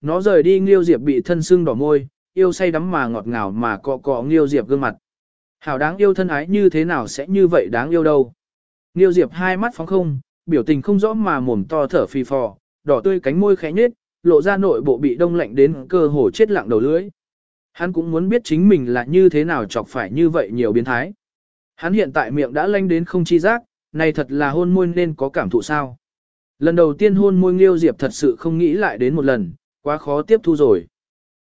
nó rời đi Nghiêu Diệp bị thân sưng đỏ môi, yêu say đắm mà ngọt ngào mà cọ cọ Nghiêu Diệp gương mặt. Hảo đáng yêu thân ái như thế nào sẽ như vậy đáng yêu đâu. Nghiêu Diệp hai mắt phóng không, biểu tình không rõ mà mồm to thở phì phò, đỏ tươi cánh môi khẽ nhếch, lộ ra nội bộ bị đông lạnh đến cơ hồ chết lặng đầu lưỡi. Hắn cũng muốn biết chính mình là như thế nào chọc phải như vậy nhiều biến thái. Hắn hiện tại miệng đã lanh đến không chi giác, này thật là hôn môi nên có cảm thụ sao. Lần đầu tiên hôn môi Nghiêu Diệp thật sự không nghĩ lại đến một lần, quá khó tiếp thu rồi.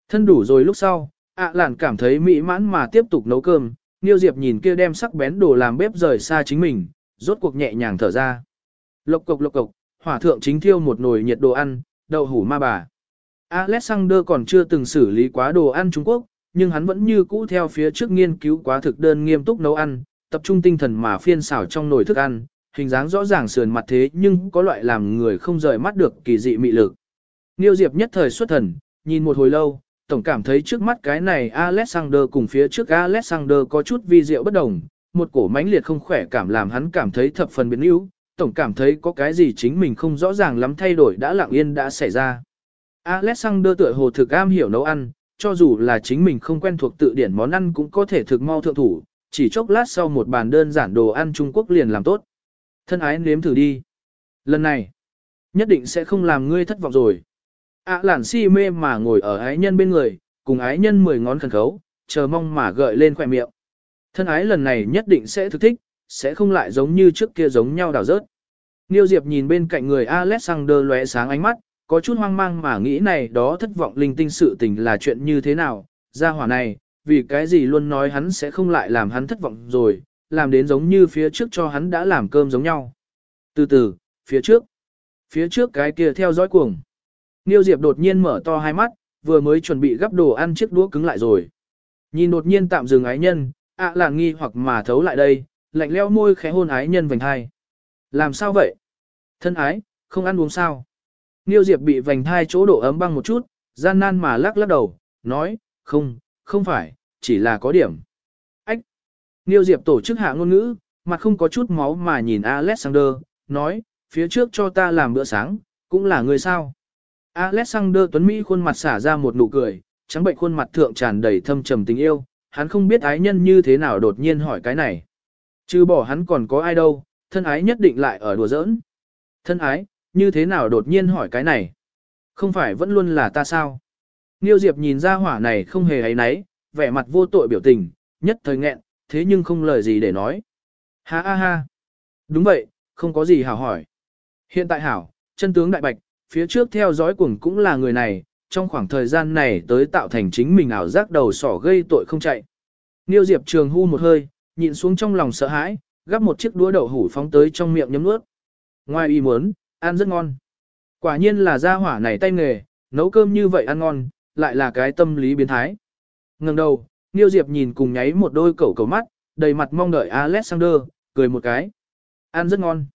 Thân đủ rồi lúc sau, ạ à làn cảm thấy mỹ mãn mà tiếp tục nấu cơm, Niêu Diệp nhìn kia đem sắc bén đồ làm bếp rời xa chính mình, rốt cuộc nhẹ nhàng thở ra. Lộc cộc lộc cộc, hỏa thượng chính thiêu một nồi nhiệt đồ ăn, đậu hủ ma bà. Alexander còn chưa từng xử lý quá đồ ăn Trung Quốc, nhưng hắn vẫn như cũ theo phía trước nghiên cứu quá thực đơn nghiêm túc nấu ăn, tập trung tinh thần mà phiên xào trong nồi thức ăn, hình dáng rõ ràng sườn mặt thế nhưng có loại làm người không rời mắt được kỳ dị mị lực. Niêu Diệp nhất thời xuất thần, nhìn một hồi lâu, tổng cảm thấy trước mắt cái này Alexander cùng phía trước Alexander có chút vi diệu bất đồng, một cổ mãnh liệt không khỏe cảm làm hắn cảm thấy thập phần biến yếu, tổng cảm thấy có cái gì chính mình không rõ ràng lắm thay đổi đã lặng yên đã xảy ra. Alexander tựa hồ thực am hiểu nấu ăn, cho dù là chính mình không quen thuộc tự điển món ăn cũng có thể thực mau thượng thủ, chỉ chốc lát sau một bàn đơn giản đồ ăn Trung Quốc liền làm tốt. Thân ái nếm thử đi. Lần này, nhất định sẽ không làm ngươi thất vọng rồi ạ à, lản si mê mà ngồi ở ái nhân bên người, cùng ái nhân mười ngón khẩn khấu, chờ mong mà gợi lên khỏe miệng. Thân ái lần này nhất định sẽ thực thích, sẽ không lại giống như trước kia giống nhau đào rớt. Niêu Diệp nhìn bên cạnh người Alexander lóe sáng ánh mắt, có chút hoang mang mà nghĩ này đó thất vọng linh tinh sự tình là chuyện như thế nào, ra hỏa này, vì cái gì luôn nói hắn sẽ không lại làm hắn thất vọng rồi, làm đến giống như phía trước cho hắn đã làm cơm giống nhau. Từ từ, phía trước, phía trước cái kia theo dõi cuồng. Niêu Diệp đột nhiên mở to hai mắt, vừa mới chuẩn bị gắp đồ ăn chiếc đũa cứng lại rồi. Nhìn đột nhiên tạm dừng ái nhân, ạ à là nghi hoặc mà thấu lại đây, lạnh leo môi khẽ hôn ái nhân vành hai. Làm sao vậy? Thân ái, không ăn uống sao? Niêu Diệp bị vành thai chỗ độ ấm băng một chút, gian nan mà lắc lắc đầu, nói, không, không phải, chỉ là có điểm. Ách! Niêu Diệp tổ chức hạ ngôn ngữ, mặt không có chút máu mà nhìn Alexander, nói, phía trước cho ta làm bữa sáng, cũng là người sao. Alexander Tuấn Mỹ khuôn mặt xả ra một nụ cười, trắng bệnh khuôn mặt thượng tràn đầy thâm trầm tình yêu, hắn không biết ái nhân như thế nào đột nhiên hỏi cái này. Chứ bỏ hắn còn có ai đâu, thân ái nhất định lại ở đùa giỡn. Thân ái, như thế nào đột nhiên hỏi cái này? Không phải vẫn luôn là ta sao? Niêu Diệp nhìn ra hỏa này không hề ấy náy, vẻ mặt vô tội biểu tình, nhất thời nghẹn, thế nhưng không lời gì để nói. Ha ha ha. Đúng vậy, không có gì hảo hỏi. Hiện tại hảo, chân tướng đại bạch, phía trước theo dõi cuồng cũng là người này, trong khoảng thời gian này tới tạo thành chính mình ảo giác đầu sỏ gây tội không chạy. Niêu Diệp trường hu một hơi, nhịn xuống trong lòng sợ hãi, gắp một chiếc đũa đậu hủ phóng tới trong miệng nhấm nuốt. Ngoài ý muốn, ăn rất ngon. Quả nhiên là gia hỏa này tay nghề, nấu cơm như vậy ăn ngon, lại là cái tâm lý biến thái. Ngừng đầu, Niêu Diệp nhìn cùng nháy một đôi cẩu cẩu mắt, đầy mặt mong đợi Alexander, cười một cái. Ăn rất ngon.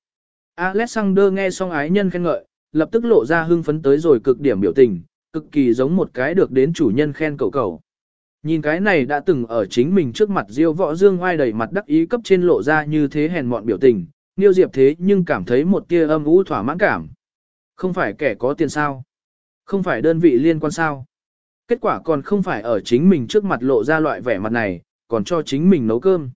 Alexander nghe xong ái nhân khen ngợi, lập tức lộ ra hưng phấn tới rồi cực điểm biểu tình, cực kỳ giống một cái được đến chủ nhân khen cậu cậu. Nhìn cái này đã từng ở chính mình trước mặt Diêu Võ Dương oai đầy mặt đắc ý cấp trên lộ ra như thế hèn mọn biểu tình, Niêu Diệp thế nhưng cảm thấy một tia âm u thỏa mãn cảm. Không phải kẻ có tiền sao? Không phải đơn vị liên quan sao? Kết quả còn không phải ở chính mình trước mặt lộ ra loại vẻ mặt này, còn cho chính mình nấu cơm.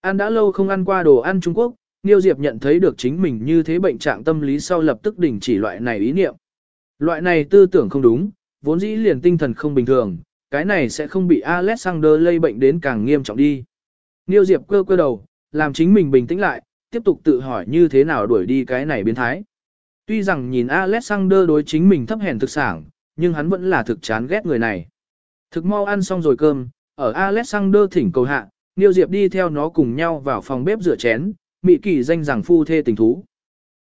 Ăn đã lâu không ăn qua đồ ăn Trung Quốc, Niêu Diệp nhận thấy được chính mình như thế bệnh trạng tâm lý sau lập tức đình chỉ loại này ý niệm. Loại này tư tưởng không đúng, vốn dĩ liền tinh thần không bình thường, cái này sẽ không bị Alexander lây bệnh đến càng nghiêm trọng đi. Niêu Diệp cơ cơ đầu, làm chính mình bình tĩnh lại, tiếp tục tự hỏi như thế nào đuổi đi cái này biến thái. Tuy rằng nhìn Alexander đối chính mình thấp hèn thực sản, nhưng hắn vẫn là thực chán ghét người này. Thực mau ăn xong rồi cơm, ở Alexander thỉnh cầu hạ, Niêu Diệp đi theo nó cùng nhau vào phòng bếp rửa chén, mị kỳ danh rằng phu thê tình thú.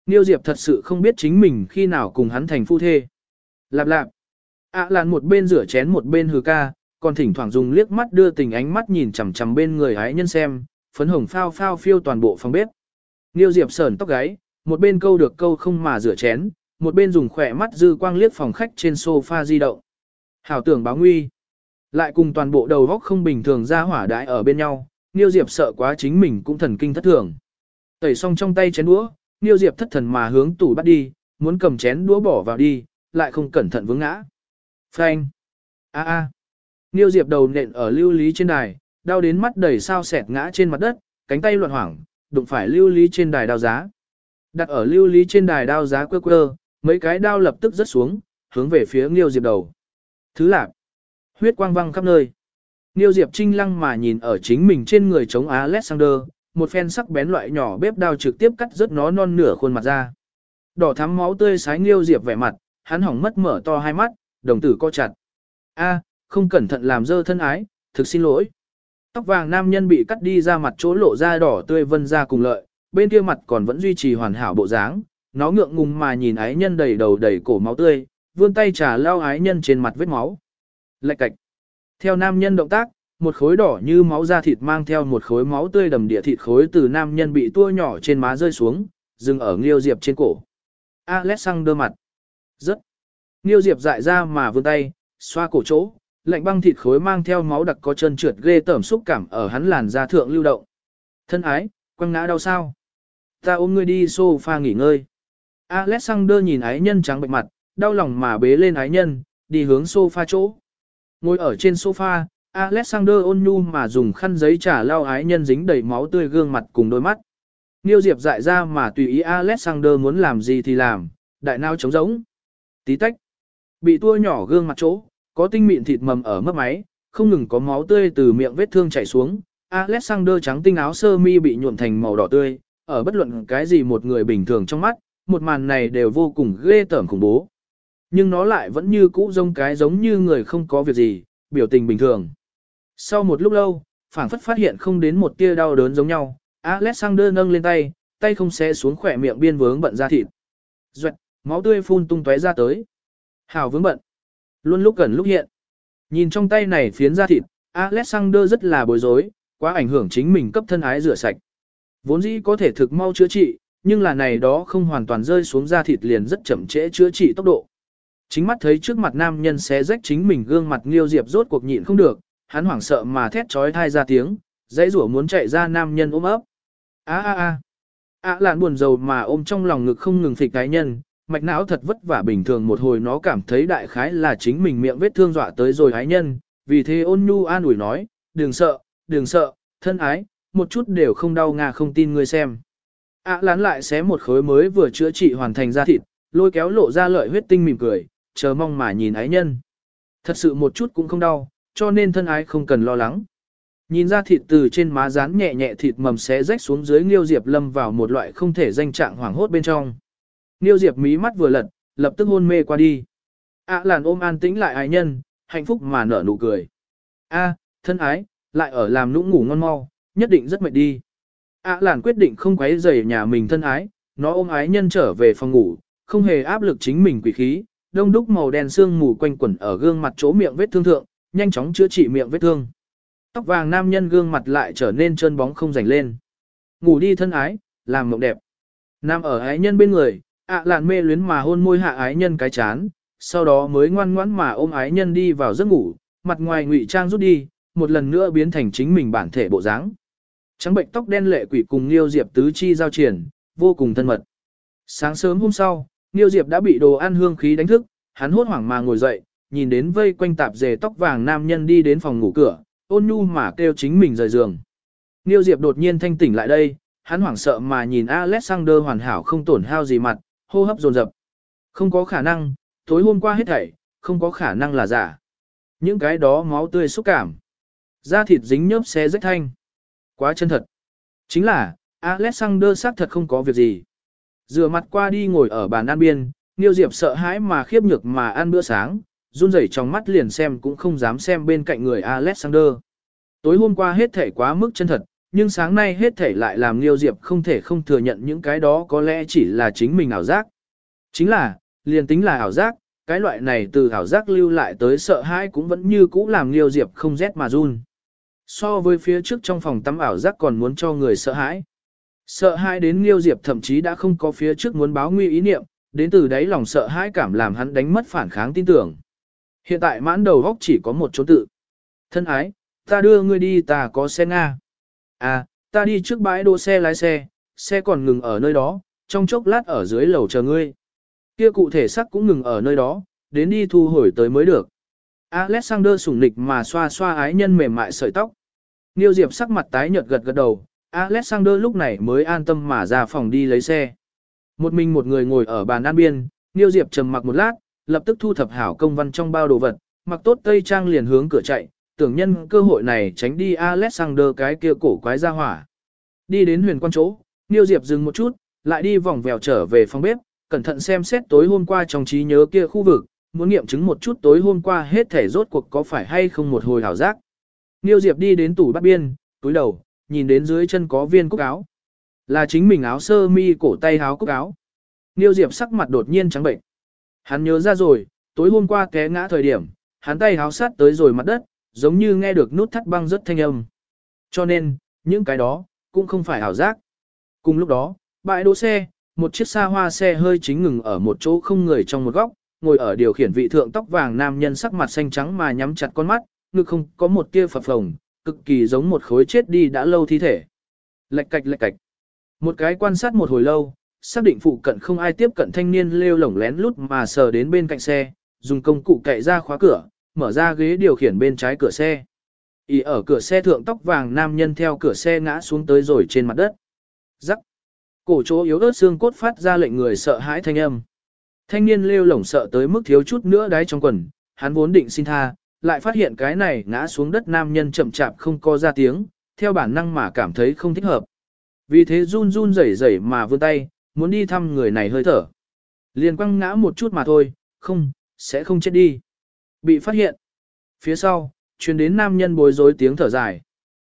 Niêu Diệp thật sự không biết chính mình khi nào cùng hắn thành phu thê. Lạp lạp. ạ à một bên rửa chén một bên hừ ca, còn thỉnh thoảng dùng liếc mắt đưa tình ánh mắt nhìn chằm chằm bên người hái nhân xem, phấn hồng phao phao phiêu toàn bộ phòng bếp. Niêu Diệp sờn tóc gáy, một bên câu được câu không mà rửa chén, một bên dùng khỏe mắt dư quang liếc phòng khách trên sofa di động. Hảo tưởng báo nguy. Lại cùng toàn bộ đầu góc không bình thường ra hỏa đại ở bên nhau, Niêu Diệp sợ quá chính mình cũng thần kinh thất thường. Tẩy xong trong tay chén đũa, Niêu Diệp thất thần mà hướng tủ bắt đi, muốn cầm chén đũa bỏ vào đi, lại không cẩn thận vướng ngã. Phanh. A a. Niêu Diệp đầu nện ở lưu lý trên đài, đau đến mắt đầy sao sẹt ngã trên mặt đất, cánh tay loạn hoảng, đụng phải lưu lý trên đài đao giá. Đặt ở lưu lý trên đài đao giá quơ quơ, mấy cái đao lập tức rớt xuống, hướng về phía Niêu Diệp đầu. Thứ lạc. Huyết quang văng khắp nơi. Niêu Diệp trinh lăng mà nhìn ở chính mình trên người chống Alexander, một phen sắc bén loại nhỏ bếp đao trực tiếp cắt rớt nó non nửa khuôn mặt ra. Đỏ thắm máu tươi sái nghiêu Diệp vẻ mặt, hắn hỏng mất mở to hai mắt, đồng tử co chặt. A, không cẩn thận làm dơ thân ái, thực xin lỗi. Tóc vàng nam nhân bị cắt đi ra mặt chỗ lộ ra đỏ tươi vân ra cùng lợi, bên kia mặt còn vẫn duy trì hoàn hảo bộ dáng, nó ngượng ngùng mà nhìn ái nhân đầy đầu đầy cổ máu tươi, vươn tay trà lao ái nhân trên mặt vết máu. Lạch cạch. Theo nam nhân động tác, một khối đỏ như máu da thịt mang theo một khối máu tươi đầm địa thịt khối từ nam nhân bị tua nhỏ trên má rơi xuống, dừng ở Nghiêu Diệp trên cổ. Alexander mặt. Rất. Nghiêu Diệp dại ra mà vươn tay, xoa cổ chỗ, lạnh băng thịt khối mang theo máu đặc có chân trượt ghê tởm xúc cảm ở hắn làn da thượng lưu động. Thân ái, quăng ngã đau sao? Ta ôm ngươi đi sofa nghỉ ngơi. Alexander nhìn ái nhân trắng bệnh mặt, đau lòng mà bế lên ái nhân, đi hướng sofa chỗ. Ngồi ở trên sofa, Alexander ôn nhu mà dùng khăn giấy trả lau ái nhân dính đầy máu tươi gương mặt cùng đôi mắt. Niêu Diệp dại ra mà tùy ý Alexander muốn làm gì thì làm, đại nao trống rỗng. Tí tách. Bị tua nhỏ gương mặt chỗ, có tinh mịn thịt mầm ở mấp máy, không ngừng có máu tươi từ miệng vết thương chảy xuống. Alexander trắng tinh áo sơ mi bị nhuộm thành màu đỏ tươi, ở bất luận cái gì một người bình thường trong mắt, một màn này đều vô cùng ghê tởm khủng bố. Nhưng nó lại vẫn như cũ giống cái giống như người không có việc gì, biểu tình bình thường. Sau một lúc lâu, phảng phất phát hiện không đến một tia đau đớn giống nhau, Alexander nâng lên tay, tay không xé xuống khỏe miệng biên vướng bận ra thịt. Duệt, máu tươi phun tung tóe ra tới. Hào vướng bận. Luôn lúc gần lúc hiện. Nhìn trong tay này phiến ra thịt, Alexander rất là bối rối, quá ảnh hưởng chính mình cấp thân ái rửa sạch. Vốn dĩ có thể thực mau chữa trị, nhưng là này đó không hoàn toàn rơi xuống da thịt liền rất chậm trễ chữa trị tốc độ. Chính mắt thấy trước mặt nam nhân xé rách chính mình gương mặt Liêu Diệp rốt cuộc nhịn không được, hắn hoảng sợ mà thét trói thai ra tiếng, dãy rủa muốn chạy ra nam nhân ôm ấp. A a a. ạ lạn buồn rầu mà ôm trong lòng ngực không ngừng phịch cái nhân, mạch não thật vất vả bình thường một hồi nó cảm thấy đại khái là chính mình miệng vết thương dọa tới rồi hái nhân, vì thế ôn nhu an ủi nói, đừng sợ, đừng sợ, thân ái, một chút đều không đau ngà không tin ngươi xem. A lán lại xé một khối mới vừa chữa trị hoàn thành ra thịt, lôi kéo lộ ra lợi huyết tinh mỉm cười, chờ mong mà nhìn ái nhân. Thật sự một chút cũng không đau, cho nên thân ái không cần lo lắng. Nhìn ra thịt từ trên má rán nhẹ nhẹ thịt mầm xé rách xuống dưới Nghiêu Diệp lâm vào một loại không thể danh trạng hoảng hốt bên trong. Nghiêu Diệp mí mắt vừa lật, lập tức hôn mê qua đi. ạ à làn ôm an tĩnh lại ái nhân, hạnh phúc mà nở nụ cười. A, thân ái, lại ở làm nũng ngủ ngon mau, nhất định rất mệt đi. ạ à làn quyết định không quấy rầy nhà mình thân ái, nó ôm ái nhân trở về phòng ngủ, không hề áp lực chính mình quỷ khí, đông đúc màu đen xương mù quanh quẩn ở gương mặt chỗ miệng vết thương thượng, nhanh chóng chữa trị miệng vết thương. Tóc vàng nam nhân gương mặt lại trở nên trơn bóng không rảnh lên. Ngủ đi thân ái, làm mộng đẹp. Nam ở ái nhân bên người, ạ lạn mê luyến mà hôn môi hạ ái nhân cái chán, sau đó mới ngoan ngoãn mà ôm ái nhân đi vào giấc ngủ, mặt ngoài ngụy trang rút đi, một lần nữa biến thành chính mình bản thể bộ dáng. Trắng bệnh tóc đen lệ quỷ cùng Liêu Diệp tứ chi giao triển, vô cùng thân mật. Sáng sớm hôm sau, Liêu Diệp đã bị đồ ăn hương khí đánh thức, hắn hốt hoảng mà ngồi dậy, nhìn đến vây quanh tạp dề tóc vàng nam nhân đi đến phòng ngủ cửa, ôn nhu mà kêu chính mình rời giường. Niêu Diệp đột nhiên thanh tỉnh lại đây, hắn hoảng sợ mà nhìn Alexander hoàn hảo không tổn hao gì mặt, hô hấp dồn dập. Không có khả năng, tối hôm qua hết thảy, không có khả năng là giả. Những cái đó máu tươi xúc cảm. Da thịt dính nhớp xé rách thanh. Quá chân thật. Chính là, Alexander xác thật không có việc gì. Rửa mặt qua đi ngồi ở bàn ăn biên, Niêu Diệp sợ hãi mà khiếp nhược mà ăn bữa sáng, run rẩy trong mắt liền xem cũng không dám xem bên cạnh người Alexander. Tối hôm qua hết thể quá mức chân thật, nhưng sáng nay hết thể lại làm Liêu Diệp không thể không thừa nhận những cái đó có lẽ chỉ là chính mình ảo giác. Chính là, liền tính là ảo giác, cái loại này từ ảo giác lưu lại tới sợ hãi cũng vẫn như cũ làm Liêu Diệp không rét mà run. So với phía trước trong phòng tắm ảo giác còn muốn cho người sợ hãi. Sợ hãi đến Liêu Diệp thậm chí đã không có phía trước muốn báo nguy ý niệm, đến từ đấy lòng sợ hãi cảm làm hắn đánh mất phản kháng tin tưởng. Hiện tại mãn đầu góc chỉ có một chỗ tự. Thân ái, ta đưa ngươi đi ta có xe Nga. À, ta đi trước bãi đỗ xe lái xe, xe còn ngừng ở nơi đó, trong chốc lát ở dưới lầu chờ ngươi. Kia cụ thể sắc cũng ngừng ở nơi đó, đến đi thu hồi tới mới được. Alexander sủng nịch mà xoa xoa ái nhân mềm mại sợi tóc. Niêu Diệp sắc mặt tái nhợt gật gật đầu, Alexander lúc này mới an tâm mà ra phòng đi lấy xe. Một mình một người ngồi ở bàn ăn biên, Niêu Diệp trầm mặc một lát, lập tức thu thập hảo công văn trong bao đồ vật, mặc tốt tây trang liền hướng cửa chạy, tưởng nhân cơ hội này tránh đi Alexander cái kia cổ quái ra hỏa. Đi đến huyền quan chỗ, Niêu Diệp dừng một chút, lại đi vòng vèo trở về phòng bếp, cẩn thận xem xét tối hôm qua trong trí nhớ kia khu vực, muốn nghiệm chứng một chút tối hôm qua hết thể rốt cuộc có phải hay không một hồi hảo giác. Niêu Diệp đi đến tủ bắt biên, túi đầu, nhìn đến dưới chân có viên cúc áo. Là chính mình áo sơ mi cổ tay áo cúc áo. Niêu Diệp sắc mặt đột nhiên trắng bệnh. Hắn nhớ ra rồi, tối hôm qua té ngã thời điểm, hắn tay háo sát tới rồi mặt đất, giống như nghe được nút thắt băng rất thanh âm. Cho nên, những cái đó, cũng không phải ảo giác. Cùng lúc đó, bãi đỗ xe, một chiếc xa hoa xe hơi chính ngừng ở một chỗ không người trong một góc, ngồi ở điều khiển vị thượng tóc vàng nam nhân sắc mặt xanh trắng mà nhắm chặt con mắt, ngực không có một tia phập phồng, cực kỳ giống một khối chết đi đã lâu thi thể. Lệch cạch lệch cạch. Một cái quan sát một hồi lâu, xác định phụ cận không ai tiếp cận thanh niên lêu lổng lén lút mà sờ đến bên cạnh xe, dùng công cụ cậy ra khóa cửa, mở ra ghế điều khiển bên trái cửa xe. Ý ở cửa xe thượng tóc vàng nam nhân theo cửa xe ngã xuống tới rồi trên mặt đất. Rắc. Cổ chỗ yếu ớt xương cốt phát ra lệnh người sợ hãi thanh âm. Thanh niên lêu lổng sợ tới mức thiếu chút nữa đáy trong quần, hắn vốn định xin tha, lại phát hiện cái này ngã xuống đất nam nhân chậm chạp không có ra tiếng, theo bản năng mà cảm thấy không thích hợp. Vì thế run run rẩy rẩy mà vươn tay, muốn đi thăm người này hơi thở. Liền quăng ngã một chút mà thôi, không, sẽ không chết đi. Bị phát hiện. Phía sau, truyền đến nam nhân bối rối tiếng thở dài.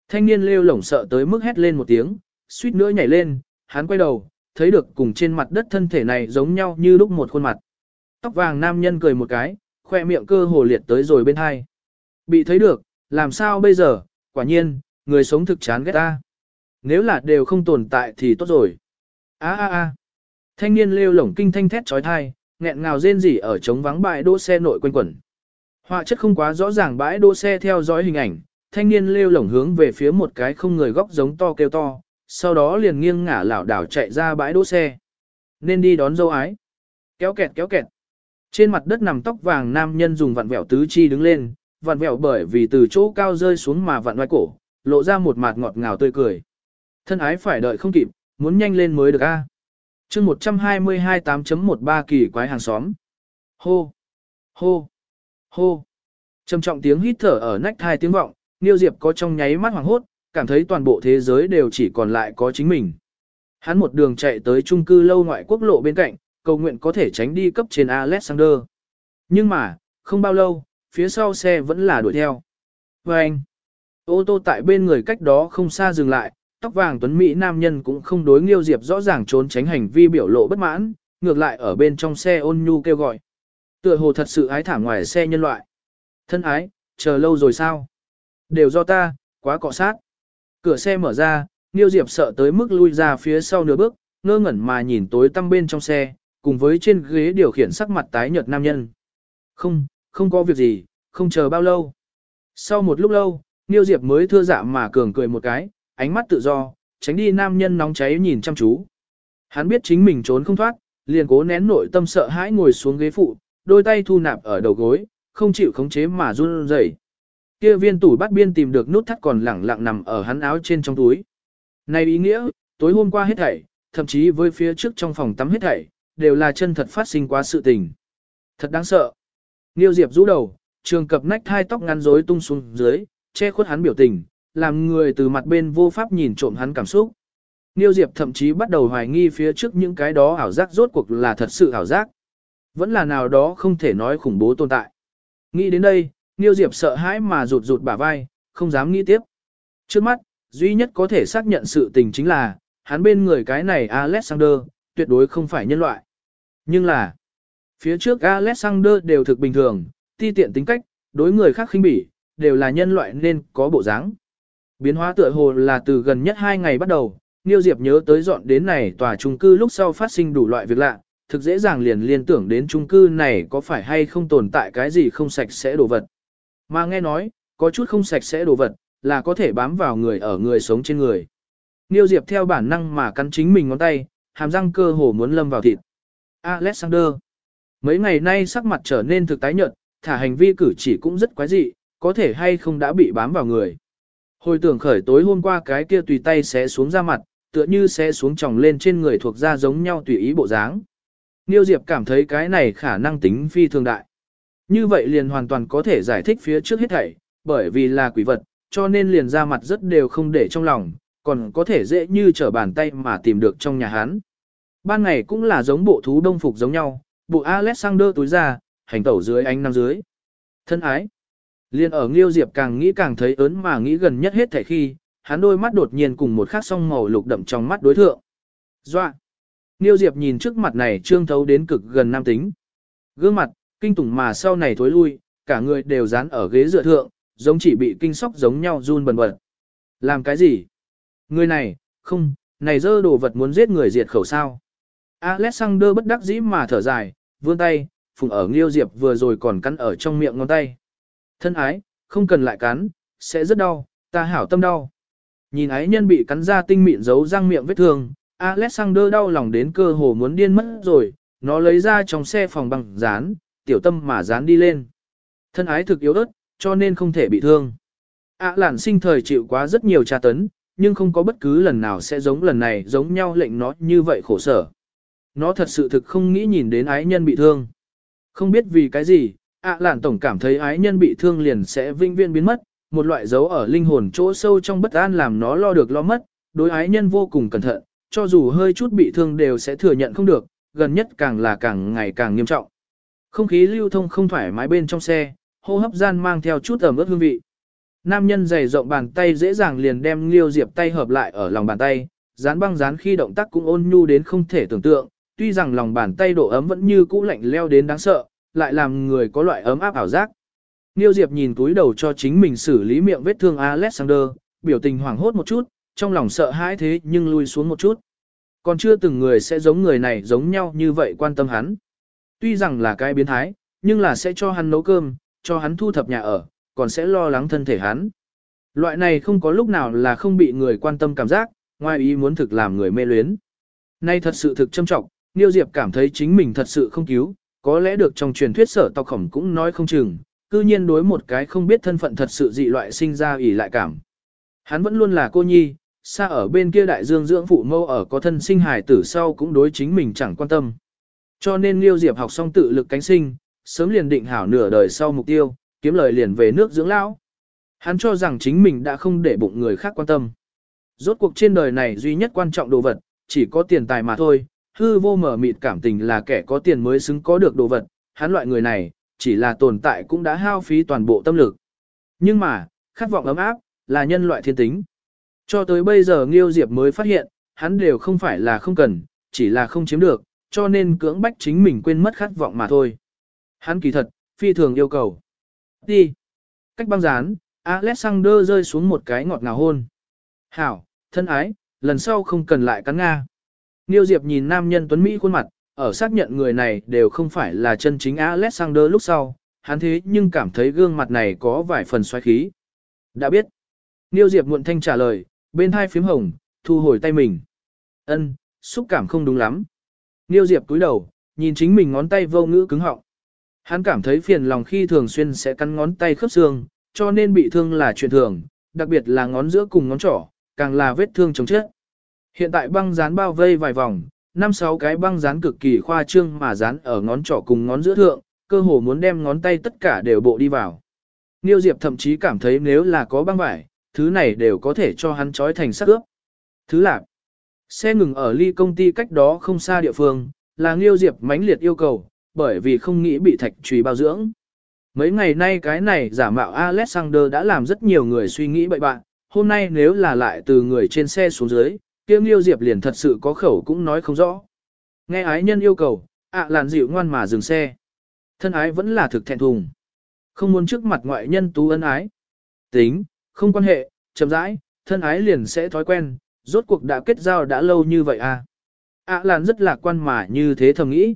Thanh niên lêu lổng sợ tới mức hét lên một tiếng, suýt nữa nhảy lên, hắn quay đầu, thấy được cùng trên mặt đất thân thể này giống nhau như lúc một khuôn mặt. Tóc vàng nam nhân cười một cái, khoe miệng cơ hồ liệt tới rồi bên hai. Bị thấy được, làm sao bây giờ, quả nhiên, người sống thực chán ghét ta. Nếu là đều không tồn tại thì tốt rồi a a a Thanh niên lêu lổng kinh thanh thét trói thai, nghẹn ngào rên rỉ ở trống vắng bãi đỗ xe nội quanh quẩn. Họa chất không quá rõ ràng bãi đỗ xe theo dõi hình ảnh, thanh niên lêu lổng hướng về phía một cái không người góc giống to kêu to, sau đó liền nghiêng ngả lảo đảo chạy ra bãi đỗ xe. Nên đi đón dâu ái. Kéo kẹt kéo kẹt. Trên mặt đất nằm tóc vàng nam nhân dùng vặn vẹo tứ chi đứng lên, vặn vẹo bởi vì từ chỗ cao rơi xuống mà vặn vai cổ, lộ ra một mặt ngọt ngào tươi cười. Thân ái phải đợi không kịp, muốn nhanh lên mới được a. À? Chương 122 8.13 kỳ quái hàng xóm. Hô, hô, hô. Trầm trọng tiếng hít thở ở nách hai tiếng vọng, Niêu Diệp có trong nháy mắt hoảng hốt, cảm thấy toàn bộ thế giới đều chỉ còn lại có chính mình. Hắn một đường chạy tới trung cư lâu ngoại quốc lộ bên cạnh, cầu nguyện có thể tránh đi cấp trên Alexander. Nhưng mà, không bao lâu, phía sau xe vẫn là đuổi theo. Và anh, ô tô tại bên người cách đó không xa dừng lại, tóc vàng tuấn Mỹ nam nhân cũng không đối nghiêu diệp rõ ràng trốn tránh hành vi biểu lộ bất mãn, ngược lại ở bên trong xe ôn nhu kêu gọi. Tựa hồ thật sự ái thả ngoài xe nhân loại. Thân ái, chờ lâu rồi sao? Đều do ta, quá cọ sát. Cửa xe mở ra, nghiêu Diệp sợ tới mức lui ra phía sau nửa bước, ngơ ngẩn mà nhìn tối tăm bên trong xe, cùng với trên ghế điều khiển sắc mặt tái nhợt nam nhân. Không, không có việc gì, không chờ bao lâu. Sau một lúc lâu, Niêu Diệp mới thưa dạ mà cường cười một cái, ánh mắt tự do, tránh đi nam nhân nóng cháy nhìn chăm chú. Hắn biết chính mình trốn không thoát, liền cố nén nội tâm sợ hãi ngồi xuống ghế phụ, đôi tay thu nạp ở đầu gối, không chịu khống chế mà run rẩy. Kia viên tủ bắt biên tìm được nút thắt còn lẳng lặng nằm ở hắn áo trên trong túi. Này ý nghĩa, tối hôm qua hết thảy, thậm chí với phía trước trong phòng tắm hết thảy, đều là chân thật phát sinh qua sự tình. Thật đáng sợ. Niêu Diệp rũ đầu, trường cập nách hai tóc ngắn rối tung xuống dưới, che khuất hắn biểu tình, làm người từ mặt bên vô pháp nhìn trộm hắn cảm xúc. Niêu Diệp thậm chí bắt đầu hoài nghi phía trước những cái đó ảo giác rốt cuộc là thật sự ảo giác. Vẫn là nào đó không thể nói khủng bố tồn tại. Nghĩ đến đây, Niêu Diệp sợ hãi mà rụt rụt bả vai, không dám nghĩ tiếp. Trước mắt, duy nhất có thể xác nhận sự tình chính là, hắn bên người cái này Alexander, tuyệt đối không phải nhân loại. Nhưng là, phía trước Alexander đều thực bình thường, ti tiện tính cách, đối người khác khinh bỉ, đều là nhân loại nên có bộ dáng. Biến hóa tựa hồ là từ gần nhất hai ngày bắt đầu, Niêu Diệp nhớ tới dọn đến này tòa trung cư lúc sau phát sinh đủ loại việc lạ, thực dễ dàng liền liên tưởng đến trung cư này có phải hay không tồn tại cái gì không sạch sẽ đồ vật. Mà nghe nói, có chút không sạch sẽ đồ vật, là có thể bám vào người ở người sống trên người. Niêu Diệp theo bản năng mà cắn chính mình ngón tay, hàm răng cơ hồ muốn lâm vào thịt. Alexander. Mấy ngày nay sắc mặt trở nên thực tái nhợt, thả hành vi cử chỉ cũng rất quái dị, có thể hay không đã bị bám vào người. Hồi tưởng khởi tối hôm qua cái kia tùy tay sẽ xuống ra mặt, tựa như sẽ xuống tròng lên trên người thuộc da giống nhau tùy ý bộ dáng. Niêu Diệp cảm thấy cái này khả năng tính phi thường đại. Như vậy liền hoàn toàn có thể giải thích phía trước hết thảy, bởi vì là quỷ vật, cho nên liền ra mặt rất đều không để trong lòng, còn có thể dễ như trở bàn tay mà tìm được trong nhà hắn. Ban ngày cũng là giống bộ thú đông phục giống nhau, bộ Alexander túi ra, hành tẩu dưới ánh nắng dưới. Thân ái. Liên ở Nghiêu Diệp càng nghĩ càng thấy ớn mà nghĩ gần nhất hết thảy khi, hắn đôi mắt đột nhiên cùng một khắc song màu lục đậm trong mắt đối thượng. Doa. Nghiêu Diệp nhìn trước mặt này trương thấu đến cực gần nam tính. Gương mặt, kinh tủng mà sau này thối lui, cả người đều dán ở ghế dựa thượng, giống chỉ bị kinh sóc giống nhau run bần bật. Làm cái gì? Người này, không, này dơ đồ vật muốn giết người diệt khẩu sao. Alexander bất đắc dĩ mà thở dài, vươn tay, phùng ở Nghiêu Diệp vừa rồi còn cắn ở trong miệng ngón tay. Thân ái, không cần lại cắn, sẽ rất đau, ta hảo tâm đau. Nhìn ái nhân bị cắn ra tinh mịn giấu răng miệng vết thương, Alexander đau lòng đến cơ hồ muốn điên mất rồi, nó lấy ra trong xe phòng bằng dán, tiểu tâm mà dán đi lên. Thân ái thực yếu ớt, cho nên không thể bị thương. ạ lản sinh thời chịu quá rất nhiều tra tấn, nhưng không có bất cứ lần nào sẽ giống lần này giống nhau lệnh nó như vậy khổ sở. Nó thật sự thực không nghĩ nhìn đến ái nhân bị thương. Không biết vì cái gì, ạ lản tổng cảm thấy ái nhân bị thương liền sẽ vinh viên biến mất, một loại dấu ở linh hồn chỗ sâu trong bất an làm nó lo được lo mất, đối ái nhân vô cùng cẩn thận, cho dù hơi chút bị thương đều sẽ thừa nhận không được, gần nhất càng là càng ngày càng nghiêm trọng. Không khí lưu thông không thoải mái bên trong xe, hô hấp gian mang theo chút ẩm ướt hương vị. Nam nhân dày rộng bàn tay dễ dàng liền đem Liêu Diệp tay hợp lại ở lòng bàn tay, dán băng dán khi động tác cũng ôn nhu đến không thể tưởng tượng, tuy rằng lòng bàn tay độ ấm vẫn như cũ lạnh leo đến đáng sợ, lại làm người có loại ấm áp ảo giác. Niêu Diệp nhìn túi đầu cho chính mình xử lý miệng vết thương Alexander, biểu tình hoảng hốt một chút, trong lòng sợ hãi thế nhưng lui xuống một chút. Còn chưa từng người sẽ giống người này giống nhau như vậy quan tâm hắn. Tuy rằng là cái biến thái, nhưng là sẽ cho hắn nấu cơm, cho hắn thu thập nhà ở, còn sẽ lo lắng thân thể hắn. Loại này không có lúc nào là không bị người quan tâm cảm giác, ngoài ý muốn thực làm người mê luyến. Nay thật sự thực châm trọng, Niêu Diệp cảm thấy chính mình thật sự không cứu, có lẽ được trong truyền thuyết sở tộc khổng cũng nói không chừng, cư nhiên đối một cái không biết thân phận thật sự dị loại sinh ra ỉ lại cảm. Hắn vẫn luôn là cô nhi, xa ở bên kia đại dương dưỡng phụ mâu ở có thân sinh hài tử sau cũng đối chính mình chẳng quan tâm. Cho nên Liêu Diệp học xong tự lực cánh sinh, sớm liền định hảo nửa đời sau mục tiêu, kiếm lời liền về nước dưỡng lão. Hắn cho rằng chính mình đã không để bụng người khác quan tâm. Rốt cuộc trên đời này duy nhất quan trọng đồ vật, chỉ có tiền tài mà thôi, hư vô mở mịt cảm tình là kẻ có tiền mới xứng có được đồ vật, hắn loại người này, chỉ là tồn tại cũng đã hao phí toàn bộ tâm lực. Nhưng mà, khát vọng ấm áp, là nhân loại thiên tính. Cho tới bây giờ Nghiêu Diệp mới phát hiện, hắn đều không phải là không cần, chỉ là không chiếm được, cho nên cưỡng bách chính mình quên mất khát vọng mà thôi. Hắn kỳ thật, phi thường yêu cầu. Đi. Cách băng dán, Alexander rơi xuống một cái ngọt ngào hôn. Hảo, thân ái, lần sau không cần lại cắn Nga. Niêu Diệp nhìn nam nhân tuấn Mỹ khuôn mặt, ở xác nhận người này đều không phải là chân chính Alexander lúc sau, hắn thế nhưng cảm thấy gương mặt này có vài phần xoáy khí. Đã biết. Niêu Diệp muộn thanh trả lời, bên hai phím hồng, thu hồi tay mình. Ân, xúc cảm không đúng lắm. Niêu Diệp cúi đầu, nhìn chính mình ngón tay vô ngữ cứng họng. Hắn cảm thấy phiền lòng khi thường xuyên sẽ cắn ngón tay khớp xương, cho nên bị thương là chuyện thường, đặc biệt là ngón giữa cùng ngón trỏ, càng là vết thương chống chết. Hiện tại băng dán bao vây vài vòng, năm sáu cái băng dán cực kỳ khoa trương mà dán ở ngón trỏ cùng ngón giữa thượng, cơ hồ muốn đem ngón tay tất cả đều bộ đi vào. Niêu Diệp thậm chí cảm thấy nếu là có băng vải, thứ này đều có thể cho hắn trói thành sắc ướp. Thứ lạc. Xe ngừng ở ly công ty cách đó không xa địa phương, là Nghiêu Diệp mãnh liệt yêu cầu, bởi vì không nghĩ bị thạch trùy bao dưỡng. Mấy ngày nay cái này giả mạo Alexander đã làm rất nhiều người suy nghĩ bậy bạn, hôm nay nếu là lại từ người trên xe xuống dưới, kia Nghiêu Diệp liền thật sự có khẩu cũng nói không rõ. Nghe ái nhân yêu cầu, ạ à làn dịu ngoan mà dừng xe. Thân ái vẫn là thực thẹn thùng. Không muốn trước mặt ngoại nhân tú ân ái. Tính, không quan hệ, chậm rãi, thân ái liền sẽ thói quen, rốt cuộc đã kết giao đã lâu như vậy à. ạ làn rất lạc quan mà như thế thầm nghĩ.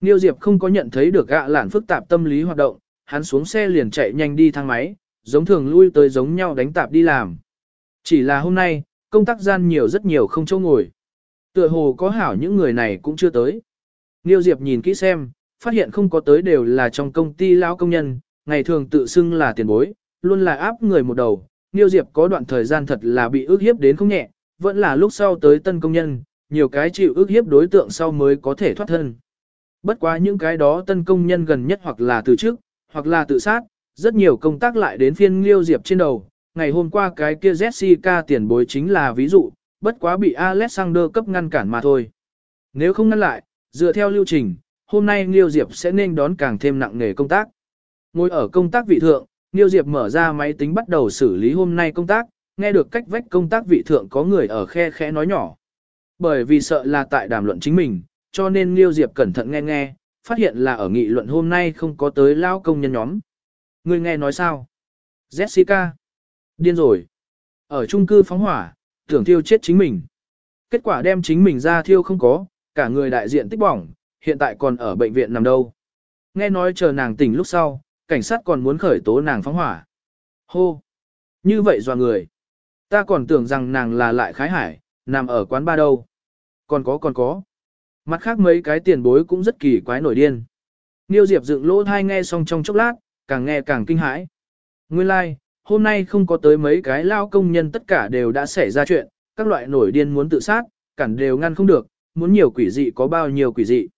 Niêu Diệp không có nhận thấy được ạ làn phức tạp tâm lý hoạt động, hắn xuống xe liền chạy nhanh đi thang máy, giống thường lui tới giống nhau đánh tạp đi làm. Chỉ là hôm nay, công tác gian nhiều rất nhiều không chỗ ngồi. Tựa hồ có hảo những người này cũng chưa tới. Niêu Diệp nhìn kỹ xem, phát hiện không có tới đều là trong công ty lão công nhân, ngày thường tự xưng là tiền bối, luôn là áp người một đầu. Niêu Diệp có đoạn thời gian thật là bị ức hiếp đến không nhẹ, vẫn là lúc sau tới tân công nhân, nhiều cái chịu ức hiếp đối tượng sau mới có thể thoát thân. Bất quá những cái đó tân công nhân gần nhất hoặc là từ trước, hoặc là tự sát, rất nhiều công tác lại đến phiên Liêu Diệp trên đầu. Ngày hôm qua cái kia Jessica tiền bối chính là ví dụ, bất quá bị Alexander cấp ngăn cản mà thôi. Nếu không ngăn lại, dựa theo lưu trình, hôm nay Liêu Diệp sẽ nên đón càng thêm nặng nghề công tác. Ngồi ở công tác vị thượng, Liêu Diệp mở ra máy tính bắt đầu xử lý hôm nay công tác, nghe được cách vách công tác vị thượng có người ở khe khẽ nói nhỏ. Bởi vì sợ là tại đàm luận chính mình, cho nên Liêu Diệp cẩn thận nghe nghe, phát hiện là ở nghị luận hôm nay không có tới lao công nhân nhóm. Người nghe nói sao? Jessica. Điên rồi. Ở trung cư phóng hỏa, tưởng thiêu chết chính mình. Kết quả đem chính mình ra thiêu không có, cả người đại diện tích bỏng, hiện tại còn ở bệnh viện nằm đâu. Nghe nói chờ nàng tỉnh lúc sau, cảnh sát còn muốn khởi tố nàng phóng hỏa. Hô! Như vậy dò người. Ta còn tưởng rằng nàng là lại khái hải, nằm ở quán ba đâu. Còn có còn có. Mặt khác mấy cái tiền bối cũng rất kỳ quái nổi điên. Niêu Diệp dựng lỗ thai nghe xong trong chốc lát, càng nghe càng kinh hãi. Nguyên lai, like, hôm nay không có tới mấy cái lao công nhân tất cả đều đã xảy ra chuyện, các loại nổi điên muốn tự sát, cản đều ngăn không được, muốn nhiều quỷ dị có bao nhiêu quỷ dị.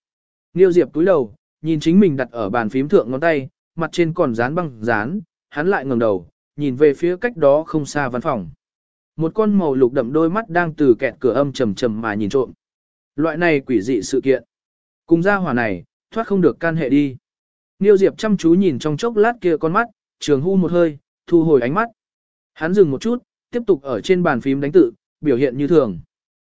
Niêu Diệp túi đầu, nhìn chính mình đặt ở bàn phím thượng ngón tay, mặt trên còn dán băng dán, hắn lại ngẩng đầu, nhìn về phía cách đó không xa văn phòng. Một con màu lục đậm đôi mắt đang từ kẹt cửa âm trầm trầm mà nhìn trộm. Loại này quỷ dị sự kiện. Cùng gia hỏa này, thoát không được can hệ đi. Niêu Diệp chăm chú nhìn trong chốc lát kia con mắt, trường hưu một hơi, thu hồi ánh mắt. Hắn dừng một chút, tiếp tục ở trên bàn phím đánh tự, biểu hiện như thường.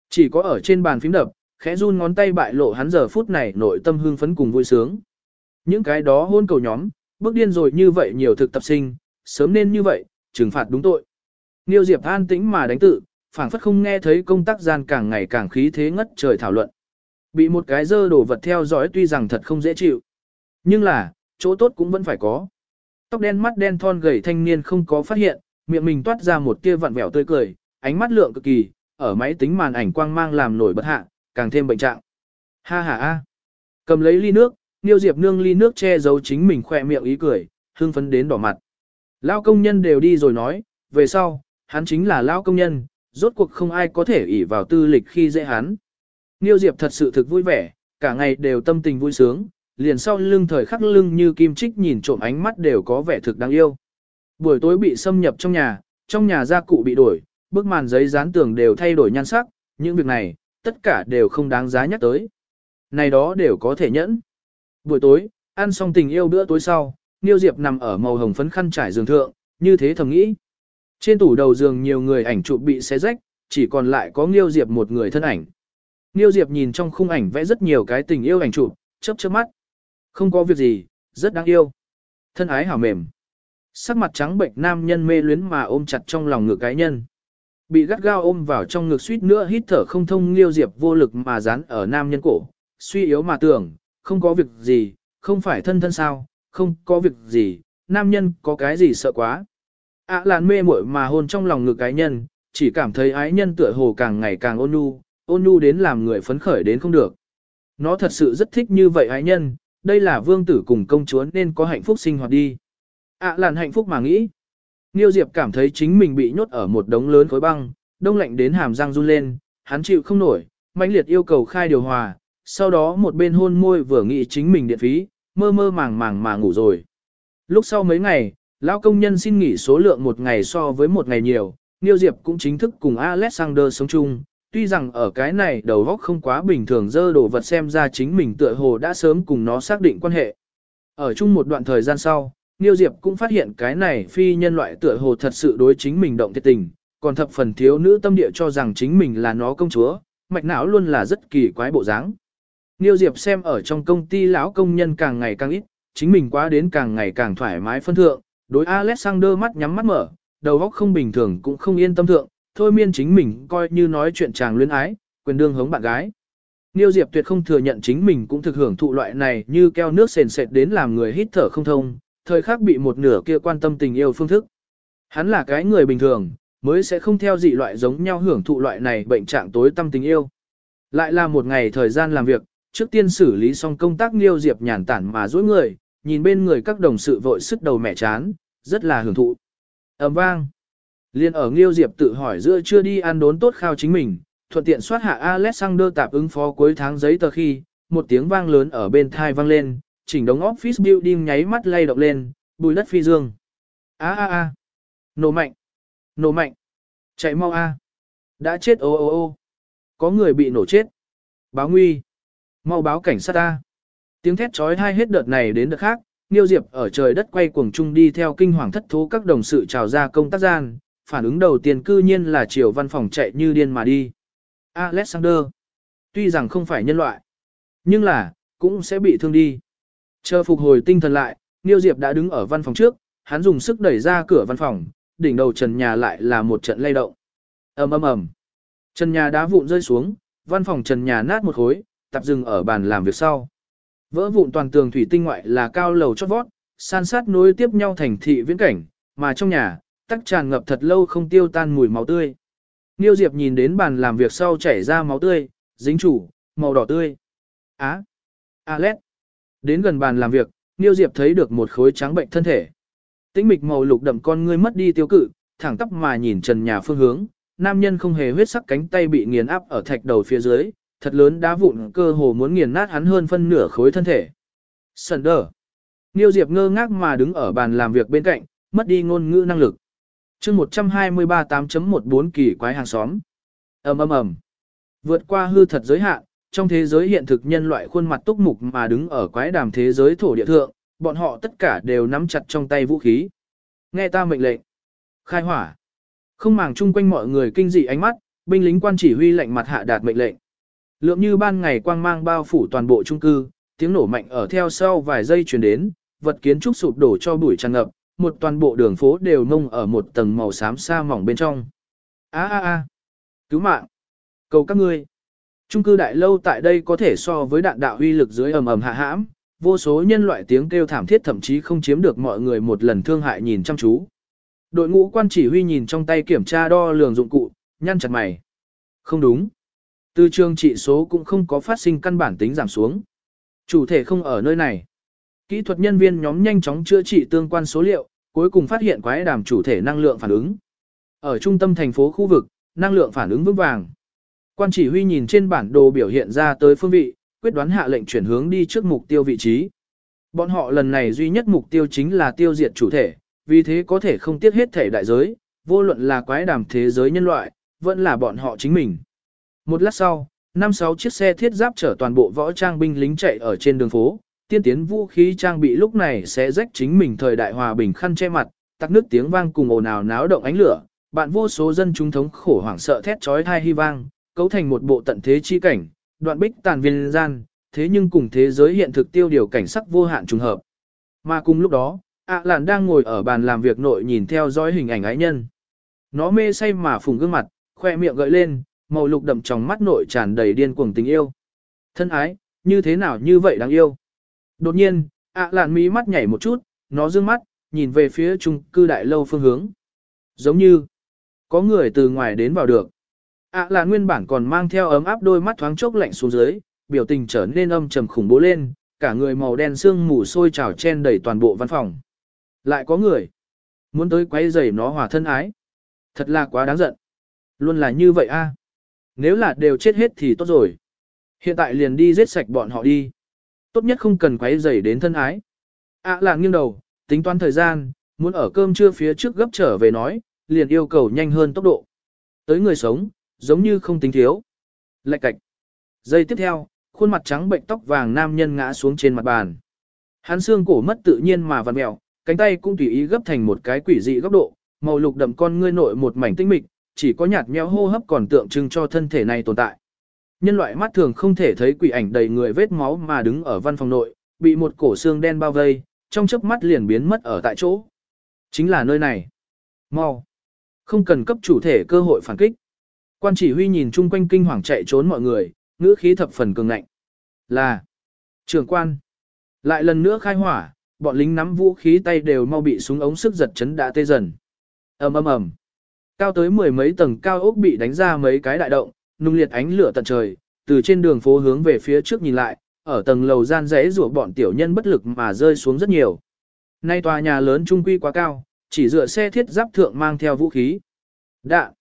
Chỉ có ở trên bàn phím đập, khẽ run ngón tay bại lộ hắn giờ phút này nội tâm hưng phấn cùng vui sướng. Những cái đó hôn cầu nhóm, bước điên rồi như vậy nhiều thực tập sinh, sớm nên như vậy, trừng phạt đúng tội. Niêu Diệp an tĩnh mà đánh tự, phảng phất không nghe thấy công tác gian càng ngày càng khí thế ngất trời thảo luận. Bị một cái dơ đổ vật theo dõi tuy rằng thật không dễ chịu. Nhưng là, chỗ tốt cũng vẫn phải có. Tóc đen mắt đen thon gầy thanh niên không có phát hiện, miệng mình toát ra một tia vặn vẹo tươi cười, ánh mắt lượng cực kỳ, ở máy tính màn ảnh quang mang làm nổi bật hạ, càng thêm bệnh trạng. Ha ha ha. Cầm lấy ly nước, Niêu Diệp nương ly nước che giấu chính mình khỏe miệng ý cười, hưng phấn đến đỏ mặt. Lao công nhân đều đi rồi nói, về sau, hắn chính là lao công nhân, rốt cuộc không ai có thể ỷ vào tư lịch khi dễ hắn. Niêu Diệp thật sự thực vui vẻ, cả ngày đều tâm tình vui sướng, liền sau lưng thời khắc lưng như kim trích nhìn trộm ánh mắt đều có vẻ thực đáng yêu. Buổi tối bị xâm nhập trong nhà, trong nhà gia cụ bị đổi, bức màn giấy dán tường đều thay đổi nhan sắc, những việc này, tất cả đều không đáng giá nhắc tới. Này đó đều có thể nhẫn. Buổi tối, ăn xong tình yêu bữa tối sau, Niêu Diệp nằm ở màu hồng phấn khăn trải giường thượng, như thế thầm nghĩ. Trên tủ đầu giường nhiều người ảnh chụp bị xé rách, chỉ còn lại có Niêu Diệp một người thân ảnh. Niêu Diệp nhìn trong khung ảnh vẽ rất nhiều cái tình yêu ảnh chụp, chớp chớp mắt. Không có việc gì, rất đáng yêu. Thân ái hảo mềm. Sắc mặt trắng bệnh nam nhân mê luyến mà ôm chặt trong lòng ngực cái nhân. Bị gắt gao ôm vào trong ngực suýt nữa hít thở không thông liêu Diệp vô lực mà dán ở nam nhân cổ, suy yếu mà tưởng, không có việc gì, không phải thân thân sao, không có việc gì, nam nhân có cái gì sợ quá. ạ à làn mê muội mà hôn trong lòng ngực cái nhân, chỉ cảm thấy ái nhân tựa hồ càng ngày càng ôn nhu, ôn nhu đến làm người phấn khởi đến không được. Nó thật sự rất thích như vậy ái nhân, đây là vương tử cùng công chúa nên có hạnh phúc sinh hoạt đi. ạ à làn hạnh phúc mà nghĩ. Niêu Diệp cảm thấy chính mình bị nhốt ở một đống lớn khối băng, đông lạnh đến hàm răng run lên, hắn chịu không nổi, mãnh liệt yêu cầu khai điều hòa, sau đó một bên hôn môi vừa nghĩ chính mình điện phí, mơ mơ màng màng mà ngủ rồi. Lúc sau mấy ngày, lão công nhân xin nghỉ số lượng một ngày so với một ngày nhiều, Niêu Diệp cũng chính thức cùng Alexander sống chung, tuy rằng ở cái này đầu góc không quá bình thường dơ đồ vật xem ra chính mình tựa hồ đã sớm cùng nó xác định quan hệ. Ở chung một đoạn thời gian sau, Niêu Diệp cũng phát hiện cái này phi nhân loại tựa hồ thật sự đối chính mình động thiệt tình, còn thập phần thiếu nữ tâm địa cho rằng chính mình là nó công chúa, mạch não luôn là rất kỳ quái bộ dáng. Niêu Diệp xem ở trong công ty lão công nhân càng ngày càng ít, chính mình quá đến càng ngày càng thoải mái phân thượng, đối Alexander mắt nhắm mắt mở, đầu óc không bình thường cũng không yên tâm thượng, thôi miên chính mình coi như nói chuyện chàng luyến ái, quyền đương hống bạn gái. Niêu Diệp tuyệt không thừa nhận chính mình cũng thực hưởng thụ loại này như keo nước sền sệt đến làm người hít thở không thông, thời khắc bị một nửa kia quan tâm tình yêu phương thức. Hắn là cái người bình thường, mới sẽ không theo dị loại giống nhau hưởng thụ loại này bệnh trạng tối tâm tình yêu. Lại là một ngày thời gian làm việc, trước tiên xử lý xong công tác Niêu Diệp nhàn tản mà dối người, nhìn bên người các đồng sự vội sức đầu mẻ chán, rất là hưởng thụ. ầm vang. Liên ở Liêu Diệp tự hỏi giữa chưa đi ăn đốn tốt khao chính mình, thuận tiện soát hạ Alexander tạp ứng phó cuối tháng giấy tờ khi, một tiếng vang lớn ở bên thai vang lên, chỉnh đống office building nháy mắt lay động lên, bùi đất phi dương. A a a. Nổ mạnh. Nổ mạnh. Chạy mau a. Đã chết ô ô ô. Có người bị nổ chết. Báo nguy. Mau báo cảnh sát ta. Tiếng thét trói hai hết đợt này đến đợt khác, Niêu Diệp ở trời đất quay cuồng chung đi theo kinh hoàng thất thố các đồng sự trào ra công tác gian, phản ứng đầu tiên cư nhiên là chiều văn phòng chạy như điên mà đi. Alexander, tuy rằng không phải nhân loại, nhưng là, cũng sẽ bị thương đi. Chờ phục hồi tinh thần lại, Niêu Diệp đã đứng ở văn phòng trước, hắn dùng sức đẩy ra cửa văn phòng, đỉnh đầu trần nhà lại là một trận lay động. ầm ầm ầm, trần nhà đá vụn rơi xuống, văn phòng trần nhà nát một khối, tập dừng ở bàn làm việc sau. Vỡ vụn toàn tường thủy tinh ngoại là cao lầu chót vót, san sát nối tiếp nhau thành thị viễn cảnh, mà trong nhà, tắc tràn ngập thật lâu không tiêu tan mùi máu tươi. Niêu Diệp nhìn đến bàn làm việc sau chảy ra máu tươi, dính chủ, màu đỏ tươi. Á, alet. Đến gần bàn làm việc, Niêu Diệp thấy được một khối trắng bệnh thân thể. Tĩnh mịch màu lục đậm con ngươi mất đi tiêu cự, thẳng tắp mà nhìn trần nhà phương hướng, nam nhân không hề huyết sắc cánh tay bị nghiền áp ở thạch đầu phía dưới, thật lớn đá vụn cơ hồ muốn nghiền nát hắn hơn phân nửa khối thân thể. Sần đờ. Niêu Diệp ngơ ngác mà đứng ở bàn làm việc bên cạnh, mất đi ngôn ngữ năng lực chương 123 8.14 kỳ quái hàng xóm. ầm ầm ầm Vượt qua hư thật giới hạn, trong thế giới hiện thực nhân loại khuôn mặt túc mục mà đứng ở quái đàm thế giới thổ địa thượng, bọn họ tất cả đều nắm chặt trong tay vũ khí. Nghe ta mệnh lệnh. Khai hỏa. Không màng chung quanh mọi người kinh dị ánh mắt, binh lính quan chỉ huy lệnh mặt hạ đạt mệnh lệnh. Lượng như ban ngày quang mang bao phủ toàn bộ trung cư, tiếng nổ mạnh ở theo sau vài giây truyền đến, vật kiến trúc sụp đổ cho bụi tràn ngập, một toàn bộ đường phố đều nông ở một tầng màu xám xa mỏng bên trong. A a a, cứu mạng, cầu các ngươi. Trung cư đại lâu tại đây có thể so với đạn đạo uy lực dưới ầm ầm hạ hãm, vô số nhân loại tiếng kêu thảm thiết thậm chí không chiếm được mọi người một lần thương hại nhìn chăm chú. Đội ngũ quan chỉ huy nhìn trong tay kiểm tra đo lường dụng cụ, nhăn chặt mày. Không đúng. Từ trường trị số cũng không có phát sinh căn bản tính giảm xuống. Chủ thể không ở nơi này. Kỹ thuật nhân viên nhóm nhanh chóng chữa trị tương quan số liệu, cuối cùng phát hiện quái đàm chủ thể năng lượng phản ứng. Ở trung tâm thành phố khu vực, năng lượng phản ứng vững vàng. Quan chỉ huy nhìn trên bản đồ biểu hiện ra tới phương vị, quyết đoán hạ lệnh chuyển hướng đi trước mục tiêu vị trí. Bọn họ lần này duy nhất mục tiêu chính là tiêu diệt chủ thể, vì thế có thể không tiếc hết thể đại giới, vô luận là quái đàm thế giới nhân loại, vẫn là bọn họ chính mình. Một lát sau, năm sáu chiếc xe thiết giáp chở toàn bộ võ trang binh lính chạy ở trên đường phố, tiên tiến vũ khí trang bị lúc này sẽ rách chính mình thời đại hòa bình khăn che mặt, tắc nước tiếng vang cùng ồn ào náo động ánh lửa, bạn vô số dân chúng thống khổ hoảng sợ thét chói tai hy vang, cấu thành một bộ tận thế chi cảnh, đoạn bích tàn viên gian, thế nhưng cùng thế giới hiện thực tiêu điều cảnh sắc vô hạn trùng hợp. Mà cùng lúc đó, ạ lạn đang ngồi ở bàn làm việc nội nhìn theo dõi hình ảnh ái nhân. Nó mê say mà phùng gương mặt, khoe miệng gợi lên, màu lục đậm trong mắt nội tràn đầy điên cuồng tình yêu. Thân ái, như thế nào như vậy đáng yêu. Đột nhiên, ạ lạn mí mắt nhảy một chút, nó dương mắt, nhìn về phía trung cư đại lâu phương hướng. Giống như, có người từ ngoài đến vào được. ạ lạn nguyên bản còn mang theo ấm áp đôi mắt thoáng chốc lạnh xuống dưới, biểu tình trở nên âm trầm khủng bố lên, cả người màu đen xương mù sôi trào chen đầy toàn bộ văn phòng. Lại có người, muốn tới quấy rầy nó hòa thân ái. Thật là quá đáng giận. Luôn là như vậy a. Nếu là đều chết hết thì tốt rồi. Hiện tại liền đi giết sạch bọn họ đi. Tốt nhất không cần quấy rầy đến thân ái. ạ à là nghiêng đầu, tính toán thời gian, muốn ở cơm trưa phía trước gấp trở về nói, liền yêu cầu nhanh hơn tốc độ. Tới người sống, giống như không tính thiếu. Lạch cạch. Giây tiếp theo, khuôn mặt trắng bệnh tóc vàng nam nhân ngã xuống trên mặt bàn. Hắn xương cổ mất tự nhiên mà vặn mèo, cánh tay cũng tùy ý gấp thành một cái quỷ dị góc độ, màu lục đậm con ngươi nội một mảnh tinh mịch, chỉ có nhạt nhẽo hô hấp còn tượng trưng cho thân thể này tồn tại. Nhân loại mắt thường không thể thấy quỷ ảnh đầy người vết máu mà đứng ở văn phòng nội, bị một cổ xương đen bao vây, trong chớp mắt liền biến mất ở tại chỗ. Chính là nơi này. Mau. Không cần cấp chủ thể cơ hội phản kích. Quan chỉ huy nhìn chung quanh kinh hoàng chạy trốn mọi người, ngữ khí thập phần cường ngạnh. Là. Trưởng quan. Lại lần nữa khai hỏa, bọn lính nắm vũ khí tay đều mau bị súng ống sức giật chấn đã tê dần. ầm ầm ầm. Cao tới mười mấy tầng cao ốc bị đánh ra mấy cái đại động, nung liệt ánh lửa tận trời, từ trên đường phố hướng về phía trước nhìn lại, ở tầng lầu gian rẽ rủa bọn tiểu nhân bất lực mà rơi xuống rất nhiều. Nay tòa nhà lớn trung quy quá cao, chỉ dựa xe thiết giáp thượng mang theo vũ khí. Đạn.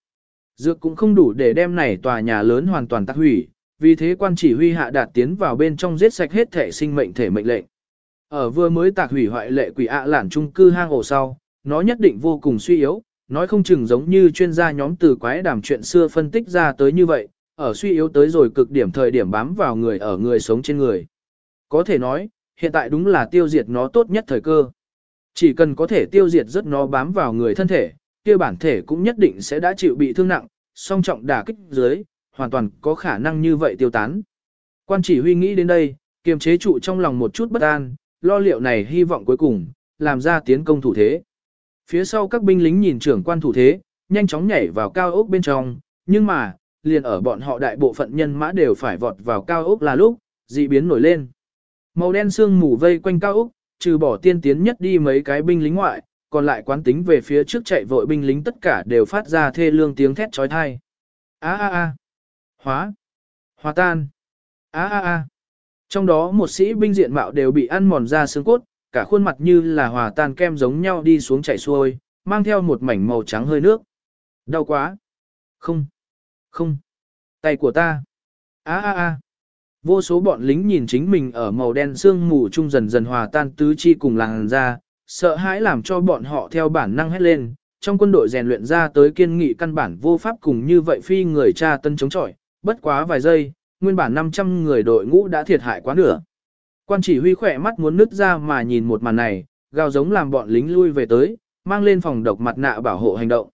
Dược cũng không đủ để đem này tòa nhà lớn hoàn toàn tạc hủy, vì thế quan chỉ huy hạ đạt tiến vào bên trong giết sạch hết thể sinh mệnh thể mệnh lệnh. Ở vừa mới tạc hủy hoại lệ quỷ ạ lản trung cư hang ổ sau, nó nhất định vô cùng suy yếu, nói không chừng giống như chuyên gia nhóm từ quái đàm chuyện xưa phân tích ra tới như vậy, ở suy yếu tới rồi cực điểm thời điểm bám vào người ở người sống trên người. Có thể nói, hiện tại đúng là tiêu diệt nó tốt nhất thời cơ. Chỉ cần có thể tiêu diệt rất nó bám vào người thân thể, kia bản thể cũng nhất định sẽ đã chịu bị thương nặng, song trọng đả kích dưới, hoàn toàn có khả năng như vậy tiêu tán. Quan chỉ huy nghĩ đến đây, kiềm chế trụ trong lòng một chút bất an, lo liệu này hy vọng cuối cùng, làm ra tiến công thủ thế. Phía sau các binh lính nhìn trưởng quan thủ thế, nhanh chóng nhảy vào cao ốc bên trong, nhưng mà, liền ở bọn họ đại bộ phận nhân mã đều phải vọt vào cao ốc là lúc, dị biến nổi lên. Màu đen sương mù vây quanh cao ốc, trừ bỏ tiên tiến nhất đi mấy cái binh lính ngoại, còn lại quán tính về phía trước chạy vội binh lính tất cả đều phát ra thê lương tiếng thét trói thai. A a a. Hóa. Hóa tan. A a a. Trong đó một sĩ binh diện mạo đều bị ăn mòn ra xương cốt, cả khuôn mặt như là hòa tan kem giống nhau đi xuống chảy xuôi, mang theo một mảnh màu trắng hơi nước. Đau quá. Không. Không. Tay của ta. á á á. Vô số bọn lính nhìn chính mình ở màu đen sương mù trung dần dần hòa tan tứ chi cùng làng ra, sợ hãi làm cho bọn họ theo bản năng hét lên. Trong quân đội rèn luyện ra tới kiên nghị căn bản vô pháp cùng như vậy phi người cha tân chống chọi, bất quá vài giây, nguyên bản 500 người đội ngũ đã thiệt hại quá nửa. Quan chỉ huy khỏe mắt muốn nứt ra mà nhìn một màn này, gào giống làm bọn lính lui về tới, mang lên phòng độc mặt nạ bảo hộ hành động.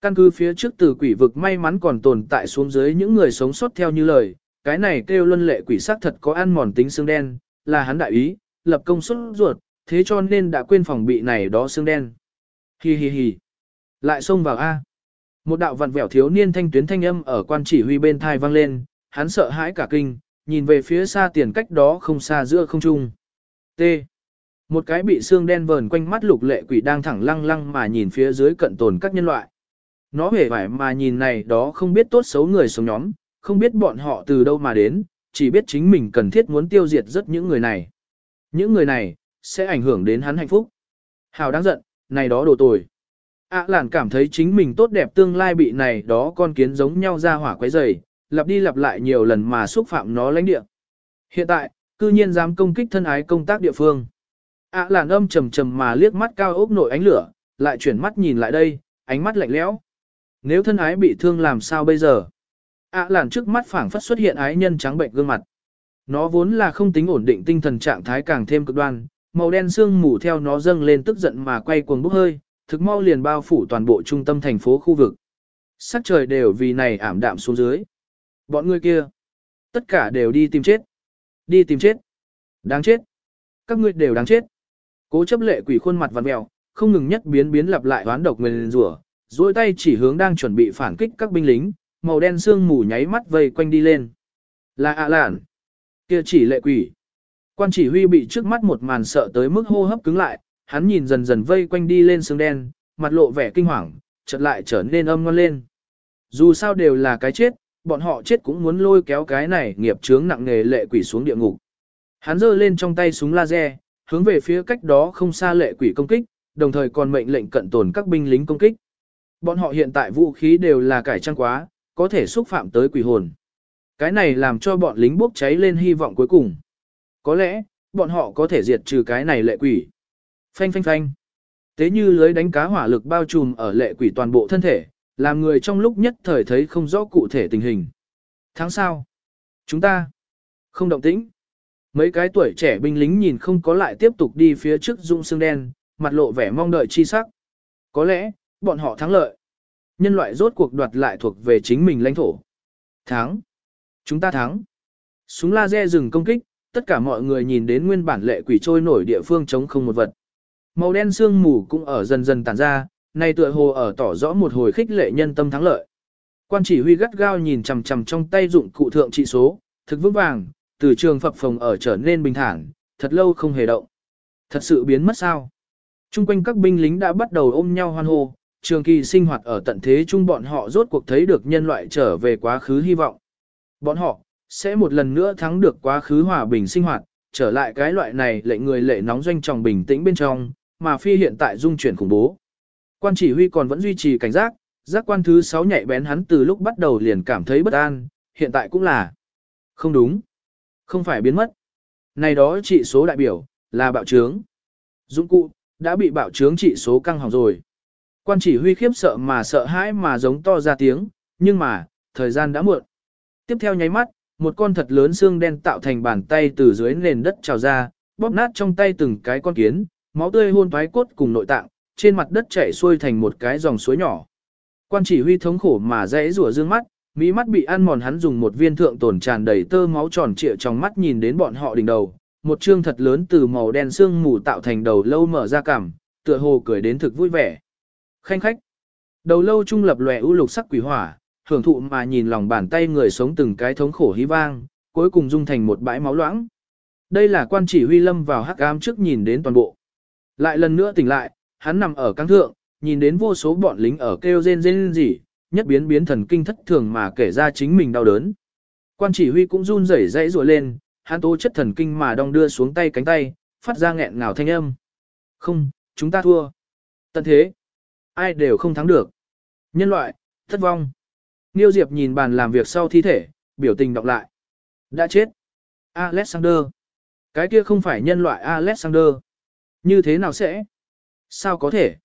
Căn cứ phía trước từ quỷ vực may mắn còn tồn tại xuống dưới những người sống sót theo như lời, cái này kêu luân lệ quỷ sắc thật có ăn mòn tính xương đen, là hắn đại ý, lập công suất ruột, thế cho nên đã quên phòng bị này đó xương đen. Hi hi hi. Lại xông vào A. Một đạo vặn vẹo thiếu niên thanh tuyến thanh âm ở quan chỉ huy bên thai vang lên, hắn sợ hãi cả kinh, nhìn về phía xa tiền cách đó không xa giữa không trung. T. Một cái bị xương đen vờn quanh mắt lục lệ quỷ đang thẳng lăng lăng mà nhìn phía dưới cận tồn các nhân loại. Nó hề vải mà nhìn này đó không biết tốt xấu người sống nhóm, không biết bọn họ từ đâu mà đến, chỉ biết chính mình cần thiết muốn tiêu diệt rất những người này. Những người này, sẽ ảnh hưởng đến hắn hạnh phúc. Hào đáng giận, này đó đồ tồi. ạ à làn cảm thấy chính mình tốt đẹp tương lai bị này đó con kiến giống nhau ra hỏa quấy rầy, lặp đi lặp lại nhiều lần mà xúc phạm nó lãnh địa. Hiện tại, cư nhiên dám công kích thân ái công tác địa phương. ạ à làn âm trầm trầm mà liếc mắt cao ốc nổi ánh lửa, lại chuyển mắt nhìn lại đây, ánh mắt lạnh lẽo. Nếu thân ái bị thương làm sao bây giờ? ạ à làn trước mắt phảng phất xuất hiện ái nhân trắng bệnh gương mặt. Nó vốn là không tính ổn định tinh thần trạng thái càng thêm cực đoan, màu đen sương mù theo nó dâng lên tức giận mà quay cuồng bốc hơi, thực mau liền bao phủ toàn bộ trung tâm thành phố khu vực. Sắc trời đều vì này ảm đạm xuống dưới. Bọn người kia, tất cả đều đi tìm chết. Đi tìm chết. Đáng chết. Các ngươi đều đáng chết. Cố chấp lệ quỷ khuôn mặt vặn mèo, không ngừng nhất biến biến lặp lại oán độc nguyền rủa, duỗi tay chỉ hướng đang chuẩn bị phản kích các binh lính, màu đen sương mù nháy mắt vây quanh đi lên. Là ạ lạn. Kia chỉ lệ quỷ. Quan chỉ huy bị trước mắt một màn sợ tới mức hô hấp cứng lại, hắn nhìn dần dần vây quanh đi lên sương đen, mặt lộ vẻ kinh hoàng, chợt lại trở nên âm ngon lên. Dù sao đều là cái chết, bọn họ chết cũng muốn lôi kéo cái này nghiệp chướng nặng nghề lệ quỷ xuống địa ngục. Hắn giơ lên trong tay súng laser, hướng về phía cách đó không xa lệ quỷ công kích, đồng thời còn mệnh lệnh cận tồn các binh lính công kích. Bọn họ hiện tại vũ khí đều là cải trang quá, có thể xúc phạm tới quỷ hồn. Cái này làm cho bọn lính bốc cháy lên hy vọng cuối cùng. Có lẽ, bọn họ có thể diệt trừ cái này lệ quỷ. Phanh phanh phanh. Thế như lưới đánh cá hỏa lực bao trùm ở lệ quỷ toàn bộ thân thể, làm người trong lúc nhất thời thấy không rõ cụ thể tình hình. Tháng sau, chúng ta không động tĩnh. Mấy cái tuổi trẻ binh lính nhìn không có lại tiếp tục đi phía trước dung xương đen, mặt lộ vẻ mong đợi chi sắc. Có lẽ, bọn họ thắng lợi. Nhân loại rốt cuộc đoạt lại thuộc về chính mình lãnh thổ. Thắng. Chúng ta thắng. Súng laser dừng công kích, tất cả mọi người nhìn đến nguyên bản lệ quỷ trôi nổi địa phương chống không một vật. Màu đen sương mù cũng ở dần dần tản ra, này tựa hồ ở tỏ rõ một hồi khích lệ nhân tâm thắng lợi. Quan chỉ huy gắt gao nhìn chằm chằm trong tay dụng cụ thượng trị số, thực vững vàng, từ trường phập phòng ở trở nên bình thản, thật lâu không hề động. Thật sự biến mất sao? Trung quanh các binh lính đã bắt đầu ôm nhau hoan hô, trường kỳ sinh hoạt ở tận thế chung bọn họ rốt cuộc thấy được nhân loại trở về quá khứ hy vọng. Bọn họ, sẽ một lần nữa thắng được quá khứ hòa bình sinh hoạt, trở lại cái loại này lệ người lệ nóng doanh tròng bình tĩnh bên trong, mà phi hiện tại dung chuyển khủng bố. Quan chỉ huy còn vẫn duy trì cảnh giác, giác quan thứ 6 nhạy bén hắn từ lúc bắt đầu liền cảm thấy bất an, hiện tại cũng là. Không đúng. Không phải biến mất. Này đó trị số đại biểu, là bạo trướng. Dũng cụ, đã bị bạo trướng trị số căng hỏng rồi. Quan chỉ huy khiếp sợ mà sợ hãi mà giống to ra tiếng, nhưng mà, thời gian đã muộn. Tiếp theo nháy mắt, một con thật lớn xương đen tạo thành bàn tay từ dưới nền đất trào ra, bóp nát trong tay từng cái con kiến, máu tươi hôn thoái cốt cùng nội tạng, trên mặt đất chảy xuôi thành một cái dòng suối nhỏ. Quan chỉ huy thống khổ mà rẽ rủa dương mắt, mỹ mắt bị ăn mòn hắn dùng một viên thượng tổn tràn đầy tơ máu tròn trịa trong mắt nhìn đến bọn họ đỉnh đầu, một trương thật lớn từ màu đen xương mù tạo thành đầu lâu mở ra cằm, tựa hồ cười đến thực vui vẻ. Khanh khách. Đầu lâu trung lập lòe ưu lục sắc quỷ hỏa, hưởng thụ mà nhìn lòng bàn tay người sống từng cái thống khổ hí vang, cuối cùng dung thành một bãi máu loãng. Đây là quan chỉ huy lâm vào hắc ám trước nhìn đến toàn bộ. Lại lần nữa tỉnh lại, hắn nằm ở căng thượng, nhìn đến vô số bọn lính ở kêu rên rên gì, nhất biến biến thần kinh thất thường mà kể ra chính mình đau đớn. Quan chỉ huy cũng run rẩy dãy rùa lên, hắn tố chất thần kinh mà đong đưa xuống tay cánh tay, phát ra nghẹn ngào thanh âm. Không, chúng ta thua. Tận thế. Ai đều không thắng được. Nhân loại, thất vong. Niêu Diệp nhìn bàn làm việc sau thi thể, biểu tình đọc lại. Đã chết. Alexander. Cái kia không phải nhân loại Alexander. Như thế nào sẽ? Sao có thể?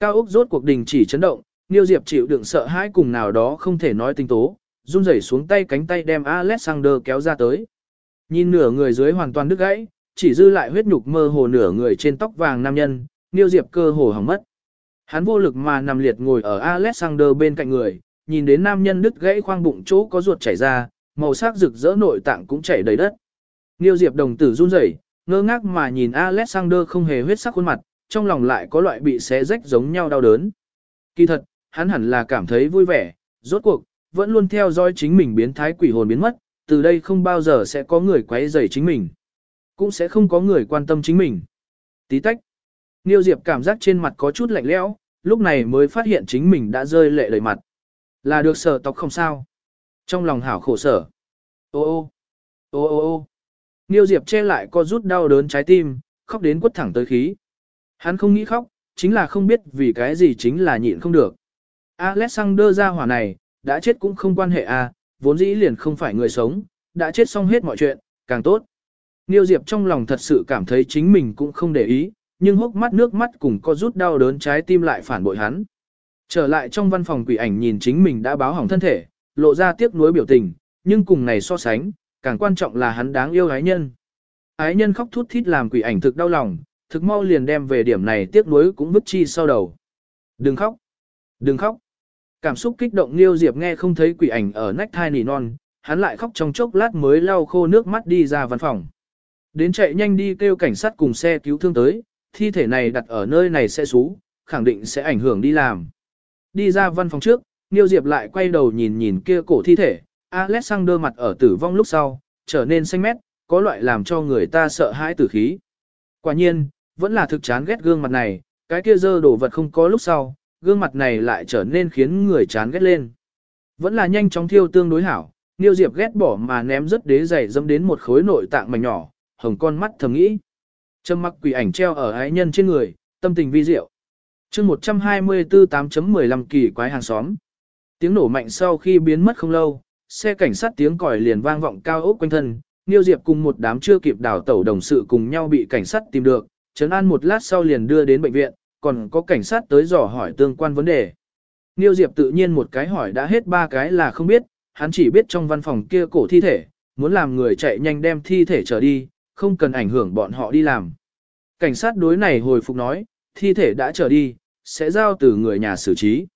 Cao Úc rốt cuộc đình chỉ chấn động, Niêu Diệp chịu đựng sợ hãi cùng nào đó không thể nói tình tố, run rẩy xuống tay cánh tay đem Alexander kéo ra tới. Nhìn nửa người dưới hoàn toàn đứt gãy, chỉ dư lại huyết nhục mơ hồ nửa người trên tóc vàng nam nhân, Niêu Diệp cơ hồ hỏng mất. Hắn vô lực mà nằm liệt ngồi ở Alexander bên cạnh người, nhìn đến nam nhân đứt gãy khoang bụng chỗ có ruột chảy ra, màu sắc rực rỡ nội tạng cũng chảy đầy đất. Niêu Diệp đồng tử run rẩy, ngơ ngác mà nhìn Alexander không hề huyết sắc khuôn mặt, trong lòng lại có loại bị xé rách giống nhau đau đớn. Kỳ thật, hắn hẳn là cảm thấy vui vẻ, rốt cuộc, vẫn luôn theo dõi chính mình biến thái quỷ hồn biến mất, từ đây không bao giờ sẽ có người quấy rầy chính mình. Cũng sẽ không có người quan tâm chính mình. Tí tách. Niêu Diệp cảm giác trên mặt có chút lạnh lẽo, lúc này mới phát hiện chính mình đã rơi lệ đầy mặt. Là được sở tộc không sao. Trong lòng hảo khổ sở. Ô ô, ô ô ô. Niêu Diệp che lại co rút đau đớn trái tim, khóc đến quất thẳng tới khí. Hắn không nghĩ khóc, chính là không biết vì cái gì chính là nhịn không được. Alexander ra hỏa này, đã chết cũng không quan hệ à, vốn dĩ liền không phải người sống, đã chết xong hết mọi chuyện, càng tốt. Niêu Diệp trong lòng thật sự cảm thấy chính mình cũng không để ý, nhưng hốc mắt nước mắt cùng có rút đau đớn trái tim lại phản bội hắn. Trở lại trong văn phòng quỷ ảnh nhìn chính mình đã báo hỏng thân thể, lộ ra tiếc nuối biểu tình, nhưng cùng này so sánh, càng quan trọng là hắn đáng yêu ái nhân. Ái nhân khóc thút thít làm quỷ ảnh thực đau lòng, thực mau liền đem về điểm này tiếc nuối cũng vứt chi sau đầu. Đừng khóc, đừng khóc. Cảm xúc kích động Liêu Diệp nghe không thấy quỷ ảnh ở nách thai nỉ non, hắn lại khóc trong chốc lát mới lau khô nước mắt đi ra văn phòng. Đến chạy nhanh đi kêu cảnh sát cùng xe cứu thương tới, thi thể này đặt ở nơi này sẽ xú, khẳng định sẽ ảnh hưởng đi làm. Đi ra văn phòng trước, Niêu Diệp lại quay đầu nhìn nhìn kia cổ thi thể, Alexander mặt ở tử vong lúc sau, trở nên xanh mét, có loại làm cho người ta sợ hãi tử khí. Quả nhiên, vẫn là thực chán ghét gương mặt này, cái kia dơ đổ vật không có lúc sau, gương mặt này lại trở nên khiến người chán ghét lên. Vẫn là nhanh chóng thiêu tương đối hảo, Niêu Diệp ghét bỏ mà ném rất đế giày dâm đến một khối nội tạng mảnh nhỏ, hồng con mắt thầm nghĩ. Trâm mặc quỷ ảnh treo ở ái nhân trên người, tâm tình vi diệu chương 124 8.15 kỳ quái hàng xóm. Tiếng nổ mạnh sau khi biến mất không lâu, xe cảnh sát tiếng còi liền vang vọng cao ốc quanh thân, Niêu Diệp cùng một đám chưa kịp đào tẩu đồng sự cùng nhau bị cảnh sát tìm được, trấn an một lát sau liền đưa đến bệnh viện, còn có cảnh sát tới dò hỏi tương quan vấn đề. Niêu Diệp tự nhiên một cái hỏi đã hết ba cái là không biết, hắn chỉ biết trong văn phòng kia cổ thi thể, muốn làm người chạy nhanh đem thi thể trở đi, không cần ảnh hưởng bọn họ đi làm. Cảnh sát đối này hồi phục nói, thi thể đã trở đi, sẽ giao từ người nhà xử trí.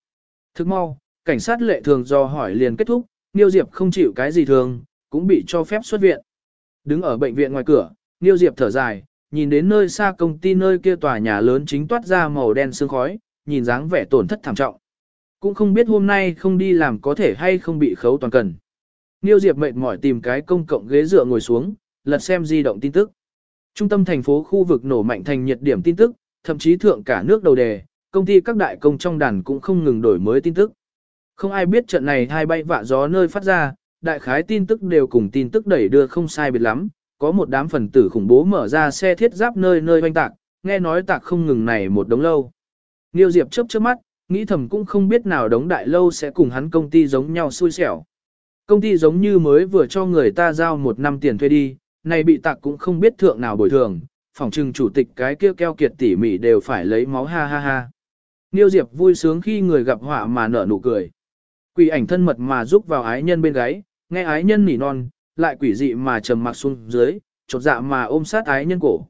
Thức mau, cảnh sát lệ thường do hỏi liền kết thúc, Niêu Diệp không chịu cái gì thường, cũng bị cho phép xuất viện. Đứng ở bệnh viện ngoài cửa, Niêu Diệp thở dài, nhìn đến nơi xa công ty nơi kia tòa nhà lớn chính toát ra màu đen sương khói, nhìn dáng vẻ tổn thất thảm trọng. Cũng không biết hôm nay không đi làm có thể hay không bị khấu toàn cần. Niêu Diệp mệt mỏi tìm cái công cộng ghế dựa ngồi xuống, lật xem di động tin tức. Trung tâm thành phố khu vực nổ mạnh thành nhiệt điểm tin tức, thậm chí thượng cả nước đầu đề, công ty các đại công trong đàn cũng không ngừng đổi mới tin tức. Không ai biết trận này hai bay vạ gió nơi phát ra, đại khái tin tức đều cùng tin tức đẩy đưa không sai biệt lắm, có một đám phần tử khủng bố mở ra xe thiết giáp nơi nơi oanh tạc, nghe nói tạc không ngừng này một đống lâu. Niêu Diệp chớp chớp mắt, nghĩ thầm cũng không biết nào đống đại lâu sẽ cùng hắn công ty giống nhau xui xẻo. Công ty giống như mới vừa cho người ta giao một năm tiền thuê đi, này bị tạc cũng không biết thượng nào bồi thường, phòng trừng chủ tịch cái kia keo kiệt tỉ mỉ đều phải lấy máu ha ha ha. Niêu Diệp vui sướng khi người gặp họa mà nở nụ cười. Quỷ ảnh thân mật mà giúp vào ái nhân bên gáy, nghe ái nhân nỉ non, lại quỷ dị mà trầm mặc xuống dưới, chột dạ mà ôm sát ái nhân cổ.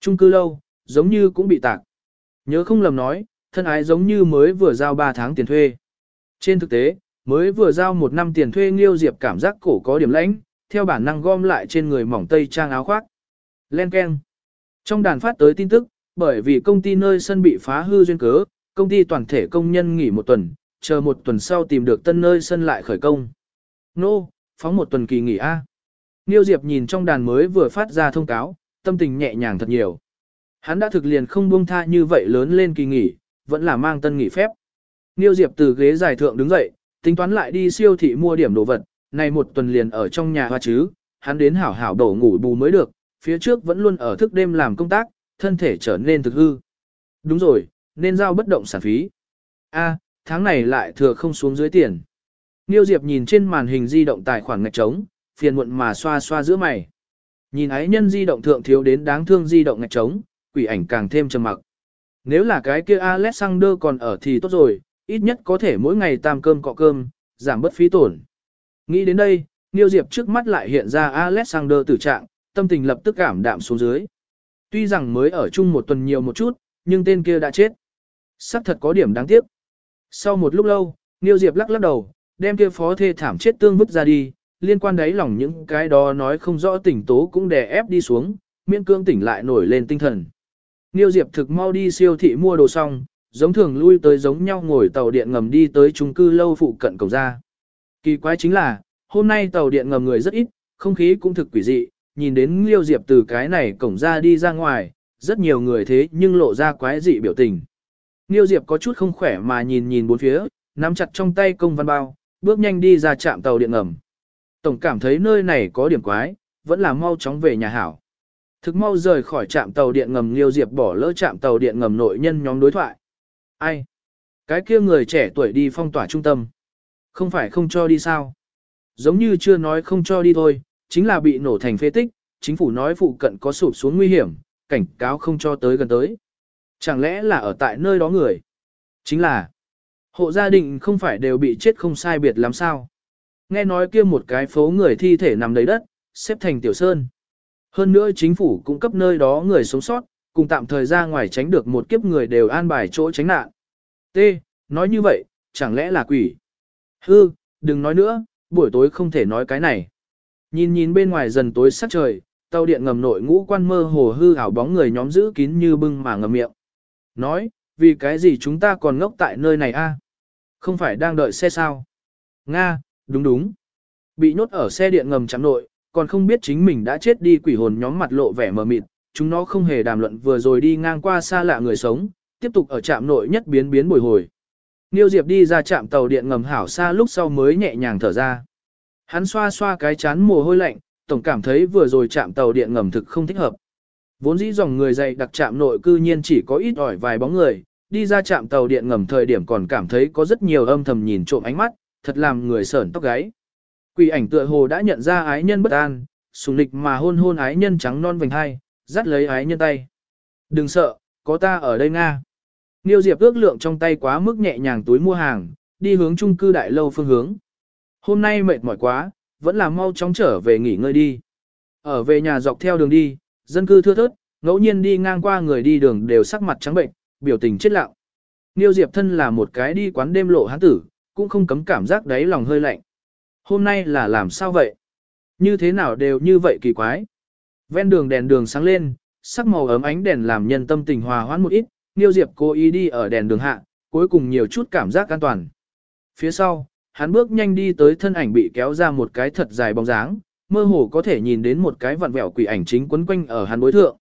Trung cư lâu, giống như cũng bị tạc. Nhớ không lầm nói, thân ái giống như mới vừa giao 3 tháng tiền thuê. Trên thực tế, mới vừa giao một năm tiền thuê Nghiêu Diệp cảm giác cổ có điểm lãnh, theo bản năng gom lại trên người mỏng tây trang áo khoác. Len Ken. Trong đàn phát tới tin tức, bởi vì công ty nơi sân bị phá hư duyên cớ, công ty toàn thể công nhân nghỉ một tuần, chờ một tuần sau tìm được tân nơi sân lại khởi công. Nô, no, phóng một tuần kỳ nghỉ A. Niêu Diệp nhìn trong đàn mới vừa phát ra thông cáo, tâm tình nhẹ nhàng thật nhiều. Hắn đã thực liền không buông tha như vậy lớn lên kỳ nghỉ, vẫn là mang tân nghỉ phép. Niêu Diệp từ ghế giải thượng đứng dậy, tính toán lại đi siêu thị mua điểm đồ vật, này một tuần liền ở trong nhà hoa chứ, hắn đến hảo hảo đổ ngủ bù mới được, phía trước vẫn luôn ở thức đêm làm công tác, thân thể trở nên thực hư. Đúng rồi, nên giao bất động sản phí. A, tháng này lại thừa không xuống dưới tiền. Niêu Diệp nhìn trên màn hình di động tài khoản ngạch trống, phiền muộn mà xoa xoa giữa mày. Nhìn ái nhân di động thượng thiếu đến đáng thương di động ngạch trống, quỷ ảnh càng thêm trầm mặc. Nếu là cái kia Alexander còn ở thì tốt rồi, ít nhất có thể mỗi ngày tam cơm cọ cơm, giảm bất phí tổn. Nghĩ đến đây, Niêu Diệp trước mắt lại hiện ra Alexander tử trạng, tâm tình lập tức cảm đạm xuống dưới. Tuy rằng mới ở chung một tuần nhiều một chút, nhưng tên kia đã chết. Sắc thật có điểm đáng tiếc. Sau một lúc lâu, Niêu Diệp lắc lắc đầu, đem kia phó thê thảm chết tương vứt ra đi, liên quan đấy lòng những cái đó nói không rõ tỉnh tố cũng đè ép đi xuống, miễn cương tỉnh lại nổi lên tinh thần. Niêu Diệp thực mau đi siêu thị mua đồ xong, giống thường lui tới giống nhau ngồi tàu điện ngầm đi tới chung cư lâu phụ cận cổng ra. Kỳ quái chính là, hôm nay tàu điện ngầm người rất ít, không khí cũng thực quỷ dị, nhìn đến Liêu Diệp từ cái này cổng ra đi ra ngoài, rất nhiều người thế nhưng lộ ra quái dị biểu tình. Liêu Diệp có chút không khỏe mà nhìn nhìn bốn phía, nắm chặt trong tay công văn bao, bước nhanh đi ra trạm tàu điện ngầm. Tổng cảm thấy nơi này có điểm quái, vẫn là mau chóng về nhà hảo. Thực mau rời khỏi trạm tàu điện ngầm Liêu Diệp bỏ lỡ trạm tàu điện ngầm nội nhân nhóm đối thoại. Ai? Cái kia người trẻ tuổi đi phong tỏa trung tâm. Không phải không cho đi sao? Giống như chưa nói không cho đi thôi, chính là bị nổ thành phế tích, chính phủ nói phụ cận có sụp xuống nguy hiểm, cảnh cáo không cho tới gần tới. Chẳng lẽ là ở tại nơi đó người? Chính là, hộ gia đình không phải đều bị chết không sai biệt lắm sao? Nghe nói kia một cái phố người thi thể nằm đầy đất, xếp thành tiểu sơn. Hơn nữa chính phủ cũng cấp nơi đó người sống sót, cùng tạm thời ra ngoài tránh được một kiếp người đều an bài chỗ tránh nạn. T. Nói như vậy, chẳng lẽ là quỷ? Hư, đừng nói nữa, buổi tối không thể nói cái này. Nhìn nhìn bên ngoài dần tối sắc trời, tàu điện ngầm nội ngũ quan mơ hồ hư ảo bóng người nhóm giữ kín như bưng mà ngầm miệng. Nói, vì cái gì chúng ta còn ngốc tại nơi này a? Không phải đang đợi xe sao? Nga, đúng đúng. Bị nhốt ở xe điện ngầm chạm nội, còn không biết chính mình đã chết đi quỷ hồn nhóm mặt lộ vẻ mờ mịt, chúng nó không hề đàm luận vừa rồi đi ngang qua xa lạ người sống, tiếp tục ở trạm nội nhất biến biến bồi hồi. Niêu Diệp đi ra trạm tàu điện ngầm hảo xa lúc sau mới nhẹ nhàng thở ra. Hắn xoa xoa cái chán mồ hôi lạnh, tổng cảm thấy vừa rồi chạm tàu điện ngầm thực không thích hợp. Vốn dĩ dòng người dày đặc chạm nội cư nhiên chỉ có ít ỏi vài bóng người, đi ra chạm tàu điện ngầm thời điểm còn cảm thấy có rất nhiều âm thầm nhìn trộm ánh mắt, thật làm người sởn tóc gáy. Quỷ ảnh tựa hồ đã nhận ra ái nhân bất an, sùng lịch mà hôn hôn ái nhân trắng non vành hai, dắt lấy ái nhân tay. Đừng sợ, có ta ở đây Nga. Niêu Diệp ước lượng trong tay quá mức nhẹ nhàng túi mua hàng, đi hướng trung cư đại lâu phương hướng. Hôm nay mệt mỏi quá, vẫn là mau chóng trở về nghỉ ngơi đi. Ở về nhà dọc theo đường đi, dân cư thưa thớt, ngẫu nhiên đi ngang qua người đi đường đều sắc mặt trắng bệnh, biểu tình chết lặng. Niêu Diệp thân là một cái đi quán đêm lộ hán tử, cũng không cấm cảm giác đáy lòng hơi lạnh. Hôm nay là làm sao vậy? Như thế nào đều như vậy kỳ quái. Ven đường đèn đường sáng lên, sắc màu ấm ánh đèn làm nhân tâm tình hòa hoãn một ít, Niêu Diệp cố ý đi ở đèn đường hạ, cuối cùng nhiều chút cảm giác an toàn. Phía sau, hắn bước nhanh đi tới thân ảnh bị kéo ra một cái thật dài bóng dáng, mơ hồ có thể nhìn đến một cái vặn vẹo quỷ ảnh chính quấn quanh ở hắn đối thượng.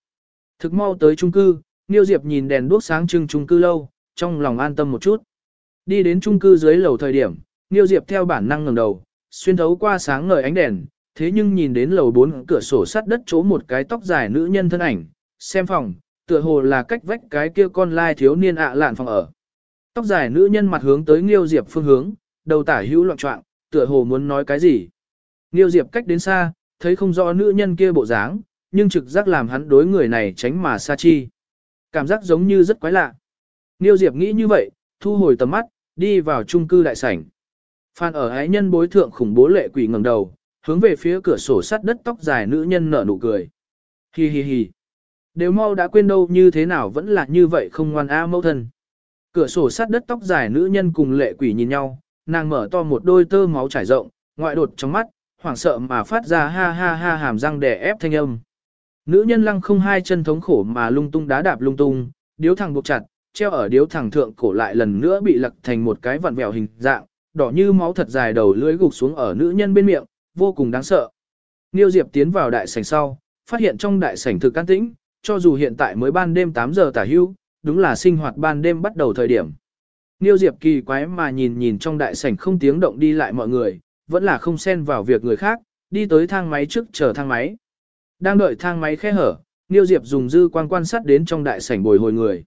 Thực mau tới trung cư, Niêu Diệp nhìn đèn đuốc sáng trưng chung cư lâu, trong lòng an tâm một chút. Đi đến chung cư dưới lầu thời điểm, Niêu Diệp theo bản năng ngẩng đầu, xuyên thấu qua sáng ngời ánh đèn, thế nhưng nhìn đến lầu bốn cửa sổ sắt đất chỗ một cái tóc dài nữ nhân thân ảnh, xem phòng, tựa hồ là cách vách cái kia con lai thiếu niên ạ lạn phòng ở. Tóc dài nữ nhân mặt hướng tới Nghiêu Diệp phương hướng, đầu tả hữu loạn trọng, tựa hồ muốn nói cái gì. Nghiêu Diệp cách đến xa, thấy không rõ nữ nhân kia bộ dáng, nhưng trực giác làm hắn đối người này tránh mà xa chi. Cảm giác giống như rất quái lạ. Niêu Diệp nghĩ như vậy, thu hồi tầm mắt, đi vào trung cư đại sảnh. Phan ở ái nhân bối thượng khủng bố lệ quỷ ngẩng đầu, hướng về phía cửa sổ sắt đất tóc dài nữ nhân nở nụ cười. Hi hi hi. Đều mau đã quên đâu như thế nào vẫn là như vậy không ngoan a mẫu thân. Cửa sổ sắt đất tóc dài nữ nhân cùng lệ quỷ nhìn nhau, nàng mở to một đôi tơ máu trải rộng, ngoại đột trong mắt, hoảng sợ mà phát ra ha ha ha hàm răng đè ép thanh âm. Nữ nhân lăng không hai chân thống khổ mà lung tung đá đạp lung tung, điếu thẳng buộc chặt, treo ở điếu thẳng thượng cổ lại lần nữa bị lật thành một cái vặn vẹo hình dạng, đỏ như máu thật dài đầu lưỡi gục xuống ở nữ nhân bên miệng, vô cùng đáng sợ. Niêu Diệp tiến vào đại sảnh sau, phát hiện trong đại sảnh thực can tĩnh, cho dù hiện tại mới ban đêm 8 giờ tả hưu, đúng là sinh hoạt ban đêm bắt đầu thời điểm. Niêu Diệp kỳ quái mà nhìn nhìn trong đại sảnh không tiếng động đi lại mọi người, vẫn là không xen vào việc người khác, đi tới thang máy trước chờ thang máy. Đang đợi thang máy khe hở, Niêu Diệp dùng dư quan quan sát đến trong đại sảnh bồi hồi người.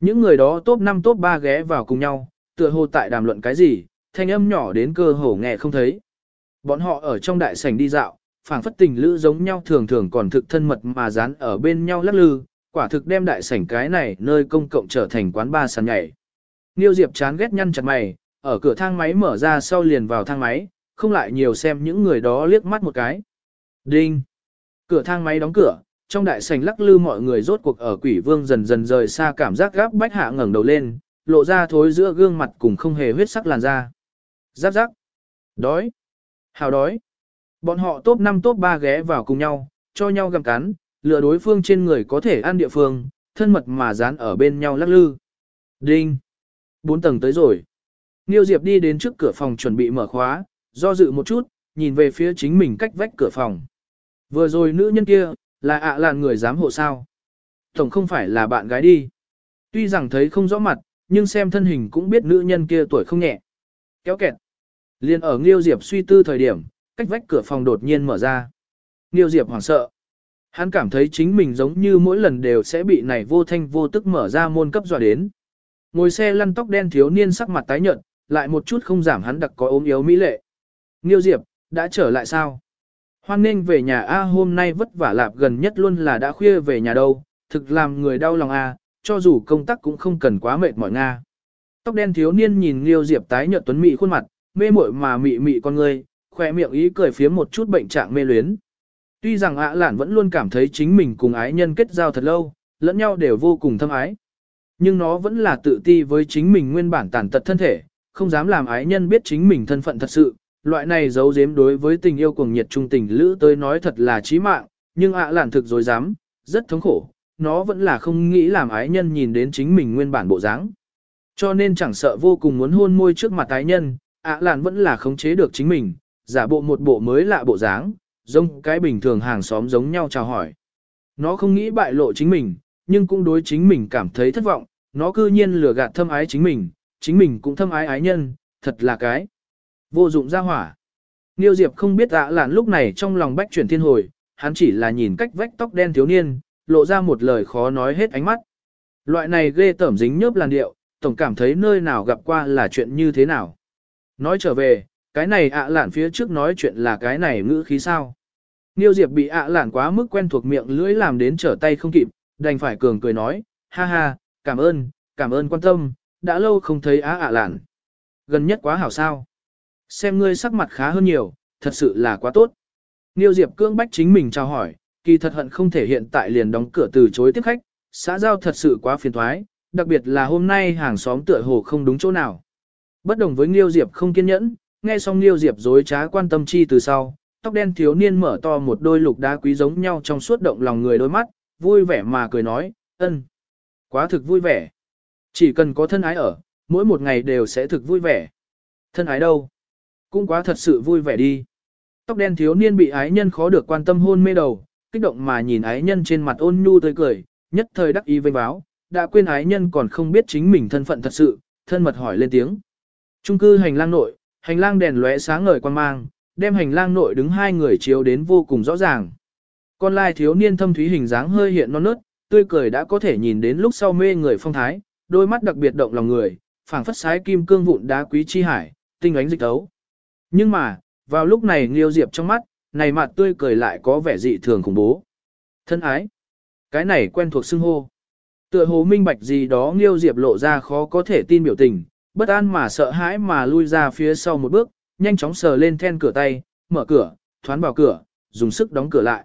Những người đó top 5 top 3 ghé vào cùng nhau, tựa hồ tại đàm luận cái gì, thanh âm nhỏ đến cơ hồ nghe không thấy. Bọn họ ở trong đại sảnh đi dạo, phảng phất tình lữ giống nhau thường thường còn thực thân mật mà dán ở bên nhau lắc lư, quả thực đem đại sảnh cái này nơi công cộng trở thành quán ba sàn nhảy. Niêu Diệp chán ghét nhăn chặt mày, ở cửa thang máy mở ra sau liền vào thang máy, không lại nhiều xem những người đó liếc mắt một cái. Đinh! Cửa thang máy đóng cửa, trong đại sảnh lắc lư mọi người rốt cuộc ở quỷ vương dần dần rời xa cảm giác gáp bách hạ ngẩng đầu lên, lộ ra thối giữa gương mặt cùng không hề huyết sắc làn da. Giáp giáp! Đói! Hào đói! Bọn họ top 5 top 3 ghé vào cùng nhau, cho nhau gặm cắn, lựa đối phương trên người có thể ăn địa phương, thân mật mà dán ở bên nhau lắc lư. Đinh! Bốn tầng tới rồi. Niêu Diệp đi đến trước cửa phòng chuẩn bị mở khóa, do dự một chút, nhìn về phía chính mình cách vách cửa phòng. Vừa rồi nữ nhân kia, là ạ là người giám hộ sao. Tổng không phải là bạn gái đi. Tuy rằng thấy không rõ mặt, nhưng xem thân hình cũng biết nữ nhân kia tuổi không nhẹ. Kéo kẹt. Liên ở Nghiêu Diệp suy tư thời điểm, cách vách cửa phòng đột nhiên mở ra. Nghiêu Diệp hoảng sợ. Hắn cảm thấy chính mình giống như mỗi lần đều sẽ bị này vô thanh vô tức mở ra môn cấp dọa đến. Ngồi xe lăn tóc đen thiếu niên sắc mặt tái nhợt, lại một chút không giảm hắn đặc có ốm yếu mỹ lệ. Nghiêu Diệp, đã trở lại sao? Hoan nên về nhà A hôm nay vất vả lạp gần nhất luôn là đã khuya về nhà đâu, thực làm người đau lòng A, cho dù công tác cũng không cần quá mệt mỏi Nga. Tóc đen thiếu niên nhìn liêu Diệp tái nhợt tuấn mỹ khuôn mặt, mê muội mà mị mị con người, khỏe miệng ý cười phía một chút bệnh trạng mê luyến. Tuy rằng ạ lản vẫn luôn cảm thấy chính mình cùng ái nhân kết giao thật lâu, lẫn nhau đều vô cùng thâm ái. Nhưng nó vẫn là tự ti với chính mình nguyên bản tàn tật thân thể, không dám làm ái nhân biết chính mình thân phận thật sự. Loại này giấu giếm đối với tình yêu cuồng nhiệt trung tình lữ tới nói thật là chí mạng, nhưng ạ lản thực dối dám, rất thống khổ, nó vẫn là không nghĩ làm ái nhân nhìn đến chính mình nguyên bản bộ dáng. Cho nên chẳng sợ vô cùng muốn hôn môi trước mặt ái nhân, ạ lản vẫn là khống chế được chính mình, giả bộ một bộ mới lạ bộ dáng, giống cái bình thường hàng xóm giống nhau chào hỏi. Nó không nghĩ bại lộ chính mình, nhưng cũng đối chính mình cảm thấy thất vọng, nó cư nhiên lừa gạt thâm ái chính mình, chính mình cũng thâm ái ái nhân, thật là cái. Vô dụng ra hỏa. Niêu Diệp không biết ạ lạn lúc này trong lòng bách chuyển thiên hồi, hắn chỉ là nhìn cách vách tóc đen thiếu niên, lộ ra một lời khó nói hết ánh mắt. Loại này ghê tởm dính nhớp làn điệu, tổng cảm thấy nơi nào gặp qua là chuyện như thế nào. Nói trở về, cái này ạ lạn phía trước nói chuyện là cái này ngữ khí sao. Niêu Diệp bị ạ lạn quá mức quen thuộc miệng lưỡi làm đến trở tay không kịp, đành phải cường cười nói, ha ha, cảm ơn, cảm ơn quan tâm, đã lâu không thấy á ạ lạn. Gần nhất quá hảo sao. Xem ngươi sắc mặt khá hơn nhiều, thật sự là quá tốt. Niêu Diệp cương bách chính mình chào hỏi, kỳ thật hận không thể hiện tại liền đóng cửa từ chối tiếp khách, xã giao thật sự quá phiền thoái, đặc biệt là hôm nay hàng xóm tựa hồ không đúng chỗ nào. Bất đồng với Niêu Diệp không kiên nhẫn, nghe xong Niêu Diệp dối trá quan tâm chi từ sau, tóc đen thiếu niên mở to một đôi lục đá quý giống nhau trong suốt động lòng người đôi mắt, vui vẻ mà cười nói, ân, quá thực vui vẻ. Chỉ cần có thân ái ở, mỗi một ngày đều sẽ thực vui vẻ. Thân ái đâu? Cũng quá thật sự vui vẻ đi. Tóc đen thiếu niên bị ái nhân khó được quan tâm hôn mê đầu, kích động mà nhìn ái nhân trên mặt ôn nhu tươi cười, nhất thời đắc ý vênh báo, đã quên ái nhân còn không biết chính mình thân phận thật sự, thân mật hỏi lên tiếng. Trung cư hành lang nội, hành lang đèn lóe sáng ngời quan mang, đem hành lang nội đứng hai người chiếu đến vô cùng rõ ràng. Con lai thiếu niên thâm thúy hình dáng hơi hiện non nớt, tươi cười đã có thể nhìn đến lúc sau mê người phong thái, đôi mắt đặc biệt động lòng người, phảng phất sái kim cương vụn đá quý chi hải, tinh ánh dịch tấu. Nhưng mà, vào lúc này Nghiêu Diệp trong mắt, này mặt tươi cười lại có vẻ dị thường khủng bố. Thân ái. Cái này quen thuộc xưng hô. Tựa hồ minh bạch gì đó Nghiêu Diệp lộ ra khó có thể tin biểu tình, bất an mà sợ hãi mà lui ra phía sau một bước, nhanh chóng sờ lên then cửa tay, mở cửa, thoán vào cửa, dùng sức đóng cửa lại.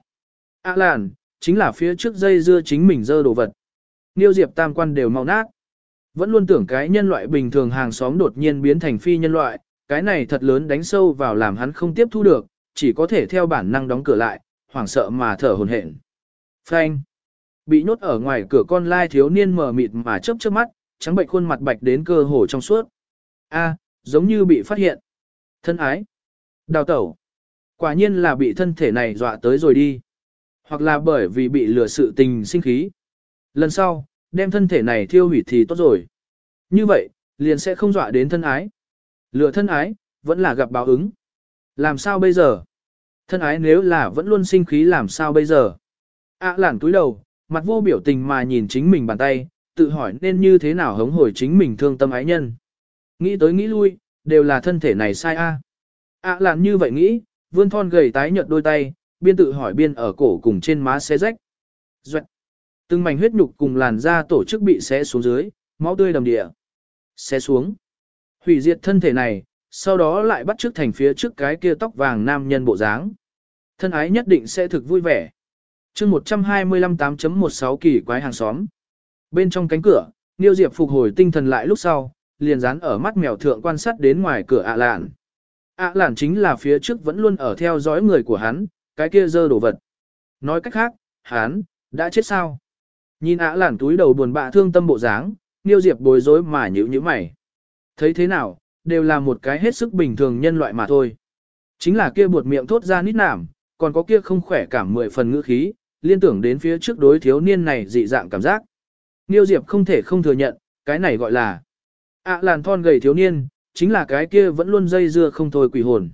A à làn, chính là phía trước dây dưa chính mình dơ đồ vật. Nghiêu Diệp tam quan đều mau nát. Vẫn luôn tưởng cái nhân loại bình thường hàng xóm đột nhiên biến thành phi nhân loại, cái này thật lớn đánh sâu vào làm hắn không tiếp thu được, chỉ có thể theo bản năng đóng cửa lại, hoảng sợ mà thở hồn hển. Phanh. Bị nhốt ở ngoài cửa con lai thiếu niên mở mịt mà chớp chớp mắt, trắng bệnh khuôn mặt bạch đến cơ hồ trong suốt. A, giống như bị phát hiện. Thân ái. Đào tẩu. Quả nhiên là bị thân thể này dọa tới rồi đi. Hoặc là bởi vì bị lừa sự tình sinh khí. Lần sau, đem thân thể này thiêu hủy thì tốt rồi. Như vậy, liền sẽ không dọa đến thân ái. Lừa thân ái, vẫn là gặp báo ứng. Làm sao bây giờ? Thân ái nếu là vẫn luôn sinh khí làm sao bây giờ? ạ à, lản túi đầu, mặt vô biểu tình mà nhìn chính mình bàn tay, tự hỏi nên như thế nào hống hồi chính mình thương tâm ái nhân. Nghĩ tới nghĩ lui, đều là thân thể này sai a. ạ à, lản như vậy nghĩ, vươn thon gầy tái nhợt đôi tay, biên tự hỏi biên ở cổ cùng trên má xé rách. Duệ. Từng mảnh huyết nhục cùng làn da tổ chức bị xé xuống dưới, máu tươi đầm địa. Xé xuống. Hủy diệt thân thể này, sau đó lại bắt trước thành phía trước cái kia tóc vàng nam nhân bộ dáng. Thân ái nhất định sẽ thực vui vẻ. chương 125 8.16 kỳ quái hàng xóm. Bên trong cánh cửa, Niêu Diệp phục hồi tinh thần lại lúc sau, liền dán ở mắt mèo thượng quan sát đến ngoài cửa ạ lạn. ạ lạn chính là phía trước vẫn luôn ở theo dõi người của hắn, cái kia dơ đồ vật. Nói cách khác, hắn, đã chết sao? Nhìn ạ lạn túi đầu buồn bã thương tâm bộ dáng, Niêu Diệp bối rối mà nhữ như mày. Thấy thế nào, đều là một cái hết sức bình thường nhân loại mà thôi. Chính là kia buột miệng thốt ra nít nảm, còn có kia không khỏe cảm mười phần ngữ khí, liên tưởng đến phía trước đối thiếu niên này dị dạng cảm giác. Niêu Diệp không thể không thừa nhận, cái này gọi là ạ làn thon gầy thiếu niên, chính là cái kia vẫn luôn dây dưa không thôi quỷ hồn.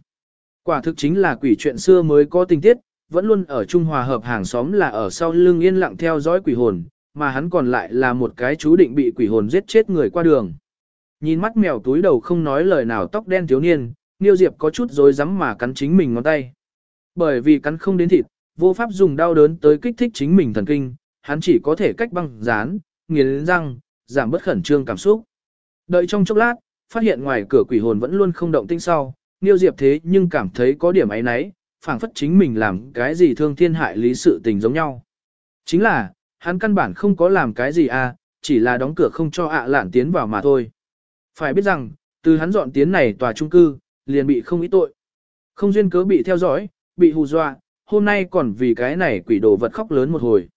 Quả thực chính là quỷ chuyện xưa mới có tình tiết, vẫn luôn ở Trung Hòa hợp hàng xóm là ở sau lưng yên lặng theo dõi quỷ hồn, mà hắn còn lại là một cái chú định bị quỷ hồn giết chết người qua đường. Nhìn mắt mèo túi đầu không nói lời nào tóc đen thiếu niên, Niêu Diệp có chút rối rắm mà cắn chính mình ngón tay. Bởi vì cắn không đến thịt, vô pháp dùng đau đớn tới kích thích chính mình thần kinh, hắn chỉ có thể cách băng dán, nghiến răng, giảm bớt khẩn trương cảm xúc. Đợi trong chốc lát, phát hiện ngoài cửa quỷ hồn vẫn luôn không động tĩnh sau, Niêu Diệp thế nhưng cảm thấy có điểm ấy nấy, phảng phất chính mình làm cái gì thương thiên hại lý sự tình giống nhau. Chính là, hắn căn bản không có làm cái gì à, chỉ là đóng cửa không cho ạ à lạn tiến vào mà thôi. Phải biết rằng, từ hắn dọn tiến này tòa trung cư, liền bị không ý tội. Không duyên cớ bị theo dõi, bị hù dọa, hôm nay còn vì cái này quỷ đồ vật khóc lớn một hồi.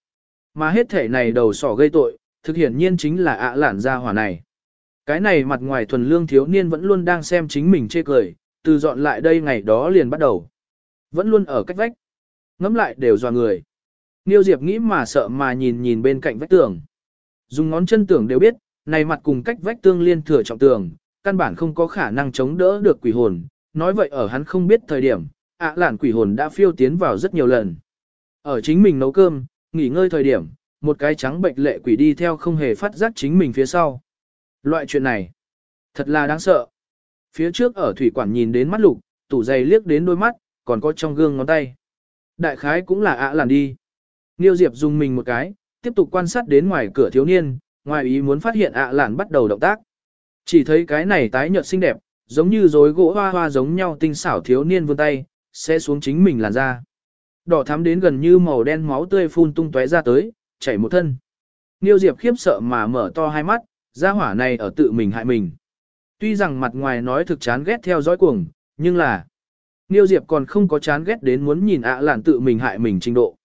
Mà hết thể này đầu sỏ gây tội, thực hiện nhiên chính là ạ à lản gia hỏa này. Cái này mặt ngoài thuần lương thiếu niên vẫn luôn đang xem chính mình chê cười, từ dọn lại đây ngày đó liền bắt đầu. Vẫn luôn ở cách vách. Ngắm lại đều dò người. Niêu Diệp nghĩ mà sợ mà nhìn nhìn bên cạnh vách tường. Dùng ngón chân tưởng đều biết, này mặt cùng cách vách tương liên thừa trọng tường, căn bản không có khả năng chống đỡ được quỷ hồn. Nói vậy ở hắn không biết thời điểm, ạ à lản quỷ hồn đã phiêu tiến vào rất nhiều lần. Ở chính mình nấu cơm, nghỉ ngơi thời điểm, một cái trắng bệnh lệ quỷ đi theo không hề phát giác chính mình phía sau. Loại chuyện này, thật là đáng sợ. Phía trước ở thủy quản nhìn đến mắt lục, tủ giày liếc đến đôi mắt, còn có trong gương ngón tay. Đại khái cũng là ạ à đi. Niêu Diệp dùng mình một cái, tiếp tục quan sát đến ngoài cửa thiếu niên, ngoài ý muốn phát hiện ạ à bắt đầu động tác. Chỉ thấy cái này tái nhợt xinh đẹp, giống như rối gỗ hoa hoa giống nhau tinh xảo thiếu niên vươn tay, sẽ xuống chính mình làn da. Đỏ thắm đến gần như màu đen máu tươi phun tung tóe ra tới, chảy một thân. Niêu Diệp khiếp sợ mà mở to hai mắt, gia hỏa này ở tự mình hại mình. Tuy rằng mặt ngoài nói thực chán ghét theo dõi cuồng, nhưng là Niêu Diệp còn không có chán ghét đến muốn nhìn ạ lạn tự mình hại mình trình độ.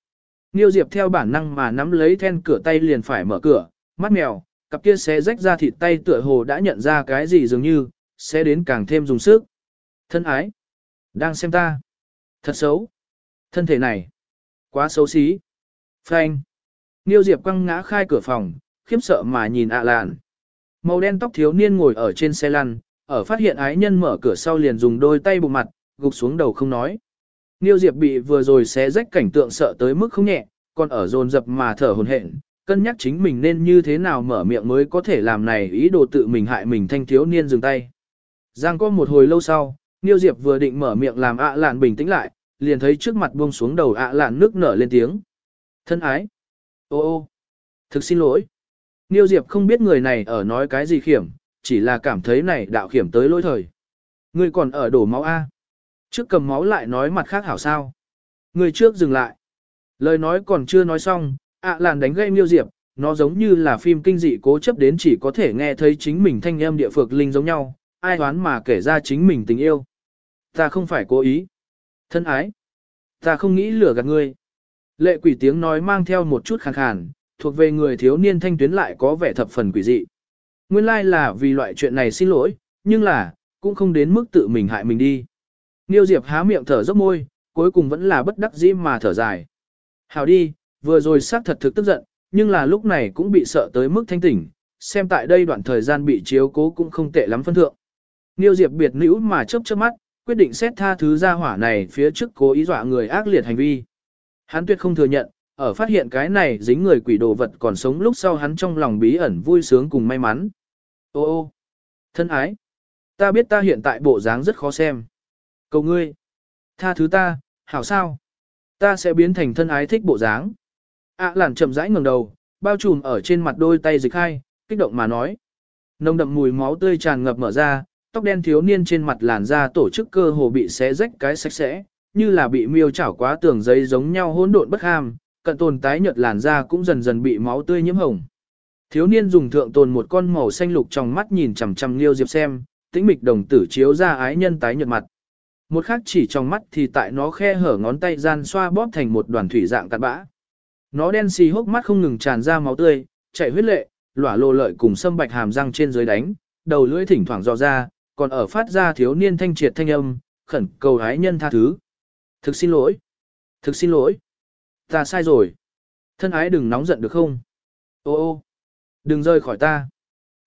Niêu Diệp theo bản năng mà nắm lấy then cửa tay liền phải mở cửa, mắt mèo, cặp kia xé rách ra thịt tay tựa hồ đã nhận ra cái gì dường như, sẽ đến càng thêm dùng sức. Thân ái, đang xem ta. Thật xấu. Thân thể này, quá xấu xí. Phanh. Niêu Diệp quăng ngã khai cửa phòng, khiếp sợ mà nhìn ạ lạn. Màu đen tóc thiếu niên ngồi ở trên xe lăn, ở phát hiện ái nhân mở cửa sau liền dùng đôi tay bụng mặt, gục xuống đầu không nói. Niêu Diệp bị vừa rồi xé rách cảnh tượng sợ tới mức không nhẹ, còn ở dồn dập mà thở hồn hển, cân nhắc chính mình nên như thế nào mở miệng mới có thể làm này ý đồ tự mình hại mình thanh thiếu niên dừng tay. Giang có một hồi lâu sau, Niêu Diệp vừa định mở miệng làm ạ lạn bình tĩnh lại, liền thấy trước mặt buông xuống đầu ạ lạn nước nở lên tiếng. Thân ái! Ô ô! Thực xin lỗi! Niêu Diệp không biết người này ở nói cái gì khiểm, chỉ là cảm thấy này đạo khiểm tới lỗi thời. Người còn ở đổ máu A. Trước cầm máu lại nói mặt khác hảo sao. Người trước dừng lại. Lời nói còn chưa nói xong, ạ làn đánh gây Niêu Diệp, nó giống như là phim kinh dị cố chấp đến chỉ có thể nghe thấy chính mình thanh âm địa phược linh giống nhau, ai đoán mà kể ra chính mình tình yêu. Ta không phải cố ý. Thân ái. Ta không nghĩ lừa gạt ngươi. Lệ quỷ tiếng nói mang theo một chút khàn khàn, thuộc về người thiếu niên thanh tuyến lại có vẻ thập phần quỷ dị. Nguyên lai like là vì loại chuyện này xin lỗi, nhưng là, cũng không đến mức tự mình hại mình đi. Niêu Diệp há miệng thở dốc môi, cuối cùng vẫn là bất đắc dĩ mà thở dài. Hào đi, vừa rồi xác thật thực tức giận, nhưng là lúc này cũng bị sợ tới mức thanh tỉnh, xem tại đây đoạn thời gian bị chiếu cố cũng không tệ lắm phân thượng. Niêu Diệp biệt nữ mà chớp chớp mắt, quyết định xét tha thứ ra hỏa này phía trước cố ý dọa người ác liệt hành vi. Hắn tuyệt không thừa nhận, ở phát hiện cái này dính người quỷ đồ vật còn sống lúc sau hắn trong lòng bí ẩn vui sướng cùng may mắn. Ô ô, thân ái, ta biết ta hiện tại bộ dáng rất khó xem. Cầu ngươi, tha thứ ta, hảo sao? Ta sẽ biến thành thân ái thích bộ dáng ạ à, làn chậm rãi ngẩng đầu, bao trùm ở trên mặt đôi tay dịch hai, kích động mà nói. Nồng đậm mùi máu tươi tràn ngập mở ra, tóc đen thiếu niên trên mặt làn da tổ chức cơ hồ bị xé rách cái sạch sẽ, như là bị miêu chảo quá tường giấy giống nhau hỗn độn bất ham, cận tồn tái nhợt làn da cũng dần dần bị máu tươi nhiễm hồng. Thiếu niên dùng thượng tồn một con màu xanh lục trong mắt nhìn chằm chằm Liêu Diệp xem, tĩnh mịch đồng tử chiếu ra ái nhân tái nhợt mặt. Một khắc chỉ trong mắt thì tại nó khe hở ngón tay gian xoa bóp thành một đoàn thủy dạng cặn bã. Nó đen xì hốc mắt không ngừng tràn ra máu tươi, chảy huyết lệ, lỏa lồ lợi cùng sâm bạch hàm răng trên dưới đánh, đầu lưỡi thỉnh thoảng dò ra, còn ở phát ra thiếu niên thanh triệt thanh âm, khẩn cầu hái nhân tha thứ. Thực xin lỗi. Thực xin lỗi. Ta sai rồi. Thân ái đừng nóng giận được không? Ô ô. Đừng rơi khỏi ta.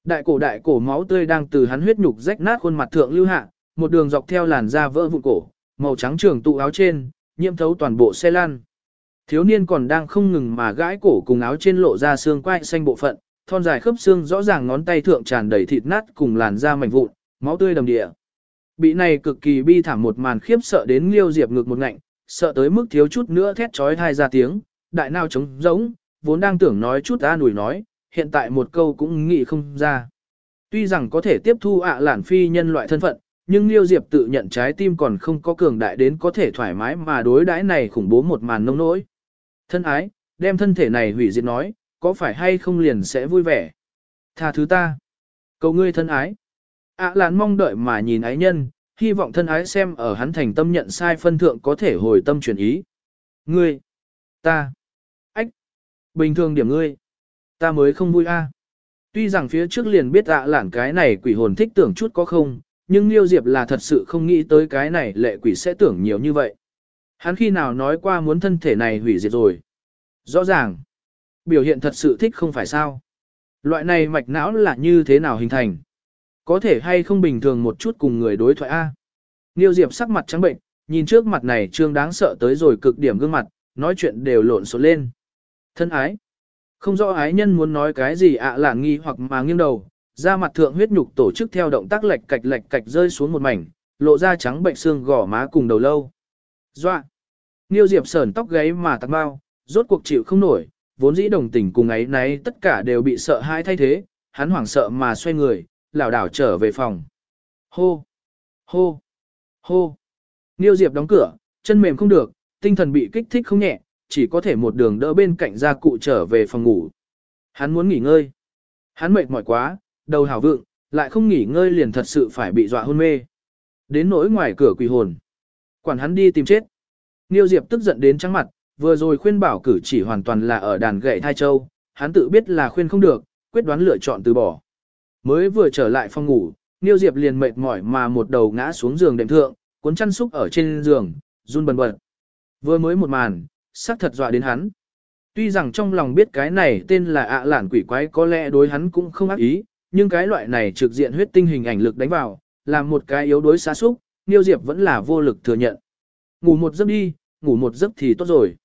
Đại cổ đại cổ máu tươi đang từ hắn huyết nhục rách nát khuôn mặt thượng lưu hạ, một đường dọc theo làn da vỡ vụn cổ, màu trắng trường tụ áo trên, nhiễm thấu toàn bộ xe lăn. Thiếu niên còn đang không ngừng mà gãi cổ cùng áo trên lộ ra xương quai xanh bộ phận, thon dài khớp xương rõ ràng ngón tay thượng tràn đầy thịt nát cùng làn da mảnh vụn, máu tươi đầm địa. Bị này cực kỳ bi thảm một màn khiếp sợ đến Liêu Diệp ngực một ngạnh, sợ tới mức thiếu chút nữa thét chói tai ra tiếng, đại nào trống rỗng, vốn đang tưởng nói chút an ủi nói, hiện tại một câu cũng nghĩ không ra. Tuy rằng có thể tiếp thu ạ lản phi nhân loại thân phận, nhưng Liêu Diệp tự nhận trái tim còn không có cường đại đến có thể thoải mái mà đối đãi này khủng bố một màn nông nỗi. Thân ái, đem thân thể này hủy diệt nói, có phải hay không liền sẽ vui vẻ. Tha thứ ta. Cầu ngươi thân ái. ạ lán mong đợi mà nhìn ái nhân, hy vọng thân ái xem ở hắn thành tâm nhận sai phân thượng có thể hồi tâm chuyển ý. Ngươi. Ta. Ách. Bình thường điểm ngươi. Ta mới không vui a. Tuy rằng phía trước liền biết ạ lản cái này quỷ hồn thích tưởng chút có không, nhưng Liêu Diệp là thật sự không nghĩ tới cái này lệ quỷ sẽ tưởng nhiều như vậy. Hắn khi nào nói qua muốn thân thể này hủy diệt rồi. Rõ ràng. Biểu hiện thật sự thích không phải sao. Loại này mạch não là như thế nào hình thành. Có thể hay không bình thường một chút cùng người đối thoại A. niêu Diệp sắc mặt trắng bệnh, nhìn trước mặt này trương đáng sợ tới rồi cực điểm gương mặt, nói chuyện đều lộn xộn lên. Thân ái. Không rõ ái nhân muốn nói cái gì ạ à nghi hoặc mà nghiêng đầu, da mặt thượng huyết nhục tổ chức theo động tác lệch cạch lệch cạch rơi xuống một mảnh, lộ ra trắng bệnh xương gò má cùng đầu lâu. Doa. Niêu Diệp sờn tóc gáy mà tạc bao, rốt cuộc chịu không nổi, vốn dĩ đồng tình cùng ấy nấy tất cả đều bị sợ hãi thay thế, hắn hoảng sợ mà xoay người, lảo đảo trở về phòng. Hô! Hô! Hô! Niêu Diệp đóng cửa, chân mềm không được, tinh thần bị kích thích không nhẹ, chỉ có thể một đường đỡ bên cạnh gia cụ trở về phòng ngủ. Hắn muốn nghỉ ngơi. Hắn mệt mỏi quá, đầu hào vượng, lại không nghỉ ngơi liền thật sự phải bị dọa hôn mê. Đến nỗi ngoài cửa quỷ hồn. Quản hắn đi tìm chết. Niêu Diệp tức giận đến trắng mặt, vừa rồi khuyên bảo cử chỉ hoàn toàn là ở đàn gậy thai châu, hắn tự biết là khuyên không được, quyết đoán lựa chọn từ bỏ. Mới vừa trở lại phòng ngủ, Niêu Diệp liền mệt mỏi mà một đầu ngã xuống giường đệm thượng, cuốn chăn xúc ở trên giường, run bần bật. Vừa mới một màn, sắc thật dọa đến hắn. Tuy rằng trong lòng biết cái này tên là ạ lản quỷ quái có lẽ đối hắn cũng không ác ý, nhưng cái loại này trực diện huyết tinh hình ảnh lực đánh vào, làm một cái yếu đuối xa xúc, Niêu Diệp vẫn là vô lực thừa nhận. Ngủ một giấc đi, ngủ một giấc thì tốt rồi.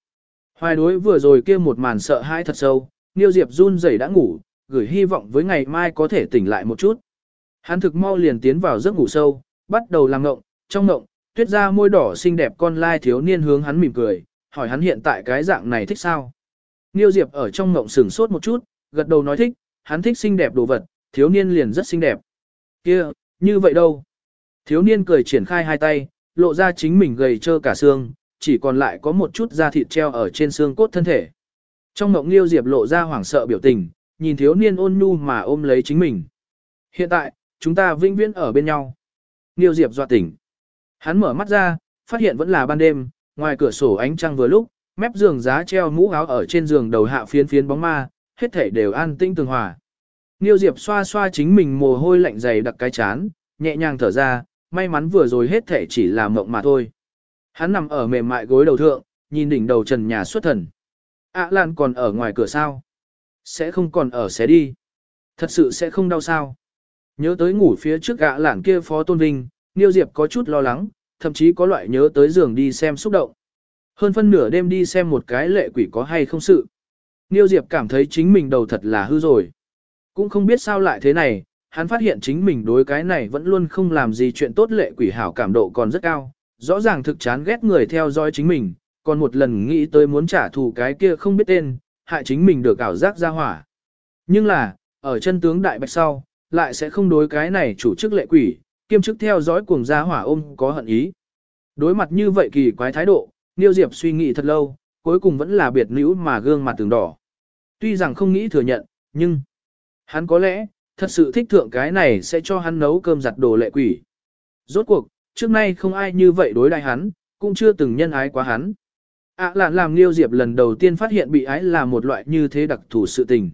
Hoài đối vừa rồi kia một màn sợ hãi thật sâu, Niêu Diệp run rẩy đã ngủ, gửi hy vọng với ngày mai có thể tỉnh lại một chút. Hắn thực mau liền tiến vào giấc ngủ sâu, bắt đầu làm ngộng, trong ngộng, tuyết ra môi đỏ xinh đẹp con lai thiếu niên hướng hắn mỉm cười, hỏi hắn hiện tại cái dạng này thích sao. Niêu Diệp ở trong ngộng sửng sốt một chút, gật đầu nói thích, hắn thích xinh đẹp đồ vật, thiếu niên liền rất xinh đẹp. Kia, như vậy đâu? Thiếu niên cười triển khai hai tay, lộ ra chính mình gầy trơ cả xương, chỉ còn lại có một chút da thịt treo ở trên xương cốt thân thể. Trong mộng Liêu Diệp lộ ra hoảng sợ biểu tình, nhìn thiếu niên ôn nhu mà ôm lấy chính mình. Hiện tại, chúng ta vĩnh viễn ở bên nhau. Liêu Diệp dọa tỉnh. Hắn mở mắt ra, phát hiện vẫn là ban đêm, ngoài cửa sổ ánh trăng vừa lúc, mép giường giá treo mũ áo ở trên giường đầu hạ phiến phiến bóng ma, hết thể đều an tinh tường hòa. Niêu Diệp xoa xoa chính mình mồ hôi lạnh dày đặc cái chán, nhẹ nhàng thở ra, may mắn vừa rồi hết thể chỉ là mộng mà thôi. Hắn nằm ở mềm mại gối đầu thượng, nhìn đỉnh đầu trần nhà xuất thần. ạ Lan còn ở ngoài cửa sao? Sẽ không còn ở xé đi. Thật sự sẽ không đau sao? Nhớ tới ngủ phía trước gã Lan kia phó tôn vinh, Niêu Diệp có chút lo lắng, thậm chí có loại nhớ tới giường đi xem xúc động. Hơn phân nửa đêm đi xem một cái lệ quỷ có hay không sự. Niêu Diệp cảm thấy chính mình đầu thật là hư rồi. Cũng không biết sao lại thế này, hắn phát hiện chính mình đối cái này vẫn luôn không làm gì chuyện tốt lệ quỷ hảo cảm độ còn rất cao. Rõ ràng thực chán ghét người theo dõi chính mình, còn một lần nghĩ tới muốn trả thù cái kia không biết tên, hại chính mình được ảo giác ra hỏa. Nhưng là, ở chân tướng đại bạch sau, lại sẽ không đối cái này chủ chức lệ quỷ, kiêm chức theo dõi cuồng gia hỏa ôm có hận ý. Đối mặt như vậy kỳ quái thái độ, Niêu Diệp suy nghĩ thật lâu, cuối cùng vẫn là biệt nữ mà gương mặt từng đỏ. Tuy rằng không nghĩ thừa nhận, nhưng hắn có lẽ, thật sự thích thượng cái này sẽ cho hắn nấu cơm giặt đồ lệ quỷ. Rốt cuộc, trước nay không ai như vậy đối đại hắn, cũng chưa từng nhân ái quá hắn. Ả à làm liêu Diệp lần đầu tiên phát hiện bị ái là một loại như thế đặc thù sự tình.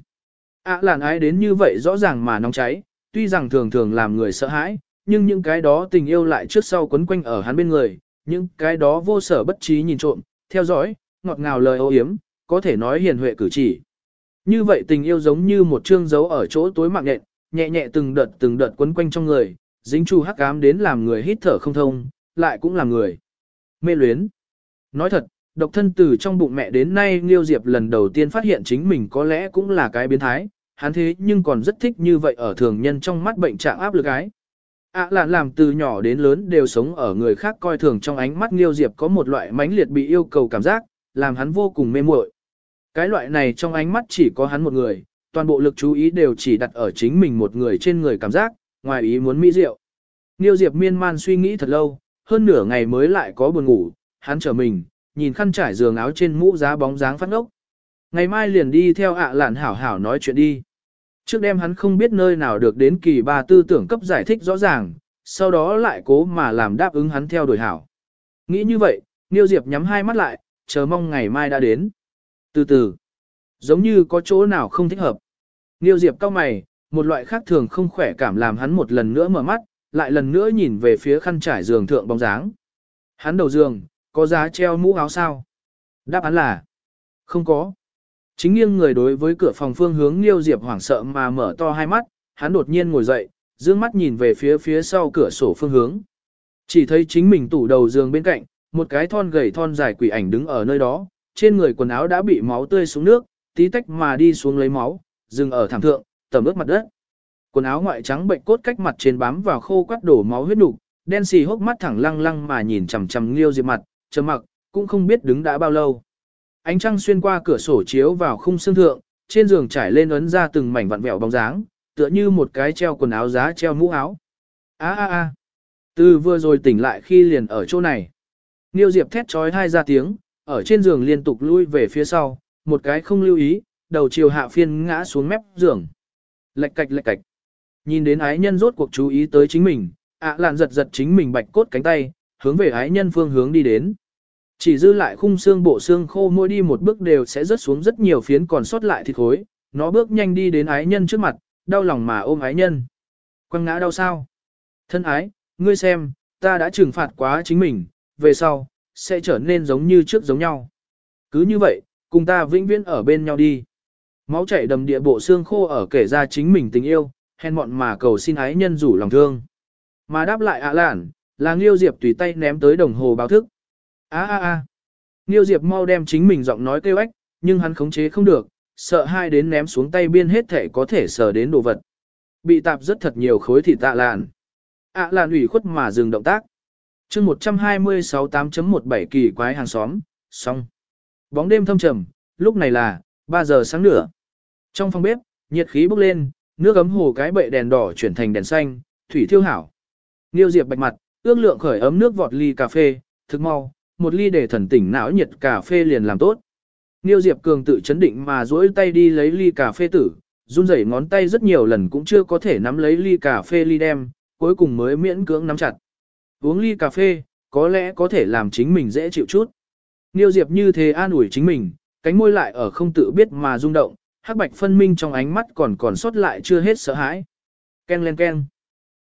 Ả à lạn ái đến như vậy rõ ràng mà nóng cháy, tuy rằng thường thường làm người sợ hãi, nhưng những cái đó tình yêu lại trước sau quấn quanh ở hắn bên người, những cái đó vô sở bất trí nhìn trộm, theo dõi, ngọt ngào lời ô hiếm, có thể nói hiền huệ cử chỉ. Như vậy tình yêu giống như một chương dấu ở chỗ tối mạng nhện, nhẹ nhẹ từng đợt từng đợt quấn quanh trong người, dính chu hắc ám đến làm người hít thở không thông, lại cũng làm người mê luyến. Nói thật, độc thân từ trong bụng mẹ đến nay Liêu Diệp lần đầu tiên phát hiện chính mình có lẽ cũng là cái biến thái, hắn thế nhưng còn rất thích như vậy ở thường nhân trong mắt bệnh trạng áp lực ái. ạ là làm từ nhỏ đến lớn đều sống ở người khác coi thường trong ánh mắt Liêu Diệp có một loại mãnh liệt bị yêu cầu cảm giác, làm hắn vô cùng mê muội. Cái loại này trong ánh mắt chỉ có hắn một người, toàn bộ lực chú ý đều chỉ đặt ở chính mình một người trên người cảm giác, ngoài ý muốn mỹ rượu, Niêu Diệp miên man suy nghĩ thật lâu, hơn nửa ngày mới lại có buồn ngủ, hắn trở mình, nhìn khăn trải giường áo trên mũ giá bóng dáng phát ngốc. Ngày mai liền đi theo ạ lạn hảo hảo nói chuyện đi. Trước đêm hắn không biết nơi nào được đến kỳ ba tư tưởng cấp giải thích rõ ràng, sau đó lại cố mà làm đáp ứng hắn theo đuổi hảo. Nghĩ như vậy, Niêu Diệp nhắm hai mắt lại, chờ mong ngày mai đã đến. Từ từ, giống như có chỗ nào không thích hợp. Niêu Diệp cao mày, một loại khác thường không khỏe cảm làm hắn một lần nữa mở mắt, lại lần nữa nhìn về phía khăn trải giường thượng bóng dáng. Hắn đầu giường, có giá treo mũ áo sao? Đáp án là, không có. Chính nghiêng người đối với cửa phòng phương hướng liêu Diệp hoảng sợ mà mở to hai mắt, hắn đột nhiên ngồi dậy, dương mắt nhìn về phía phía sau cửa sổ phương hướng. Chỉ thấy chính mình tủ đầu giường bên cạnh, một cái thon gầy thon dài quỷ ảnh đứng ở nơi đó, trên người quần áo đã bị máu tươi xuống nước, tí tách mà đi xuống lấy máu, dừng ở thảm thượng, tầm ướt mặt đất. Quần áo ngoại trắng bệnh cốt cách mặt trên bám vào khô quắt đổ máu huyết nục, đen xì hốc mắt thẳng lăng lăng mà nhìn chằm chằm Liêu Diệp mặt, chờ mặc, cũng không biết đứng đã bao lâu. Ánh trăng xuyên qua cửa sổ chiếu vào khung xương thượng, trên giường trải lên ấn ra từng mảnh vặn vẹo bóng dáng, tựa như một cái treo quần áo giá treo mũ áo. A a a. Từ vừa rồi tỉnh lại khi liền ở chỗ này. Niêu Diệp thét trói hai ra tiếng, ở trên giường liên tục lui về phía sau, một cái không lưu ý, đầu chiều hạ phiên ngã xuống mép giường. Lệch cạch lệch cạch. Nhìn đến ái nhân rốt cuộc chú ý tới chính mình, ạ à lạn giật giật chính mình bạch cốt cánh tay, hướng về ái nhân phương hướng đi đến. Chỉ dư lại khung xương bộ xương khô mỗi đi một bước đều sẽ rớt xuống rất nhiều phiến còn sót lại thịt khối, nó bước nhanh đi đến ái nhân trước mặt, đau lòng mà ôm ái nhân. Quăng ngã đau sao? Thân ái, ngươi xem, ta đã trừng phạt quá chính mình, về sau, sẽ trở nên giống như trước giống nhau. Cứ như vậy, cùng ta vĩnh viễn ở bên nhau đi. Máu chảy đầm địa bộ xương khô ở kể ra chính mình tình yêu, hèn mọn mà cầu xin ái nhân rủ lòng thương. Mà đáp lại ạ lạn, là Nghiêu Diệp tùy tay ném tới đồng hồ báo thức. A a a. Nghiêu Diệp mau đem chính mình giọng nói kêu ếch, nhưng hắn khống chế không được, sợ hai đến ném xuống tay biên hết thể có thể sờ đến đồ vật. Bị tạp rất thật nhiều khối thịt tạ lạn. ạ lạn ủy khuất mà dừng động tác. chương 126 8.17 kỳ quái hàng xóm, xong. Bóng đêm thâm trầm, lúc này là 3 giờ sáng nửa. Trong phòng bếp, nhiệt khí bốc lên, nước ấm hồ cái bệ đèn đỏ chuyển thành đèn xanh, thủy thiêu hảo. Niêu Diệp bạch mặt, ước lượng khởi ấm nước vọt ly cà phê, thực mau, một ly để thần tỉnh não nhiệt cà phê liền làm tốt. Niêu Diệp cường tự chấn định mà duỗi tay đi lấy ly cà phê tử, run rẩy ngón tay rất nhiều lần cũng chưa có thể nắm lấy ly cà phê ly đem, cuối cùng mới miễn cưỡng nắm chặt. Uống ly cà phê, có lẽ có thể làm chính mình dễ chịu chút. Niêu Diệp như thế an ủi chính mình, cánh môi lại ở không tự biết mà rung động, hắc bạch phân minh trong ánh mắt còn còn sót lại chưa hết sợ hãi. Ken len ken.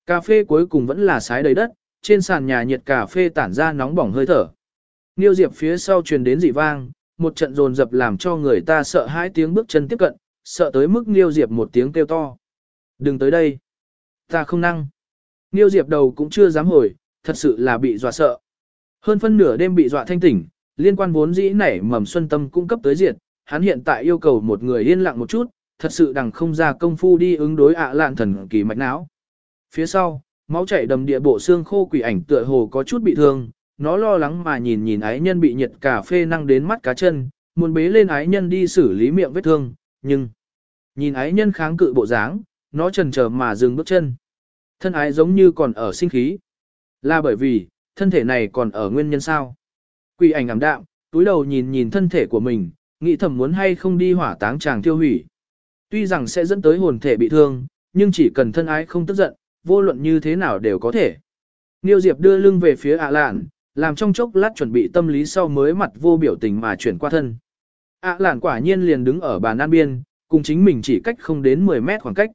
Cà phê cuối cùng vẫn là sái đầy đất, trên sàn nhà nhiệt cà phê tản ra nóng bỏng hơi thở. Niêu Diệp phía sau truyền đến dị vang, một trận dồn dập làm cho người ta sợ hãi tiếng bước chân tiếp cận, sợ tới mức Niêu Diệp một tiếng kêu to. Đừng tới đây. Ta không năng. Niêu Diệp đầu cũng chưa dám hồi, thật sự là bị dọa sợ. Hơn phân nửa đêm bị dọa thanh tỉnh, liên quan vốn dĩ nảy mầm xuân tâm cung cấp tới diệt, hắn hiện tại yêu cầu một người yên lặng một chút, thật sự đằng không ra công phu đi ứng đối ạ lạn thần kỳ mạch não. Phía sau, máu chảy đầm địa bộ xương khô quỷ ảnh tựa hồ có chút bị thương, nó lo lắng mà nhìn nhìn ái nhân bị nhiệt cà phê năng đến mắt cá chân, muốn bế lên ái nhân đi xử lý miệng vết thương, nhưng nhìn ái nhân kháng cự bộ dáng, nó chần chờ mà dừng bước chân. Thân ái giống như còn ở sinh khí. Là bởi vì, thân thể này còn ở nguyên nhân sao? Quỷ ảnh ảm đạm, túi đầu nhìn nhìn thân thể của mình, nghĩ thầm muốn hay không đi hỏa táng chàng tiêu hủy. Tuy rằng sẽ dẫn tới hồn thể bị thương, nhưng chỉ cần thân ái không tức giận, vô luận như thế nào đều có thể. Niêu Diệp đưa lưng về phía ạ lạn, làm trong chốc lát chuẩn bị tâm lý sau mới mặt vô biểu tình mà chuyển qua thân. ạ lạn quả nhiên liền đứng ở bàn an biên, cùng chính mình chỉ cách không đến 10 mét khoảng cách.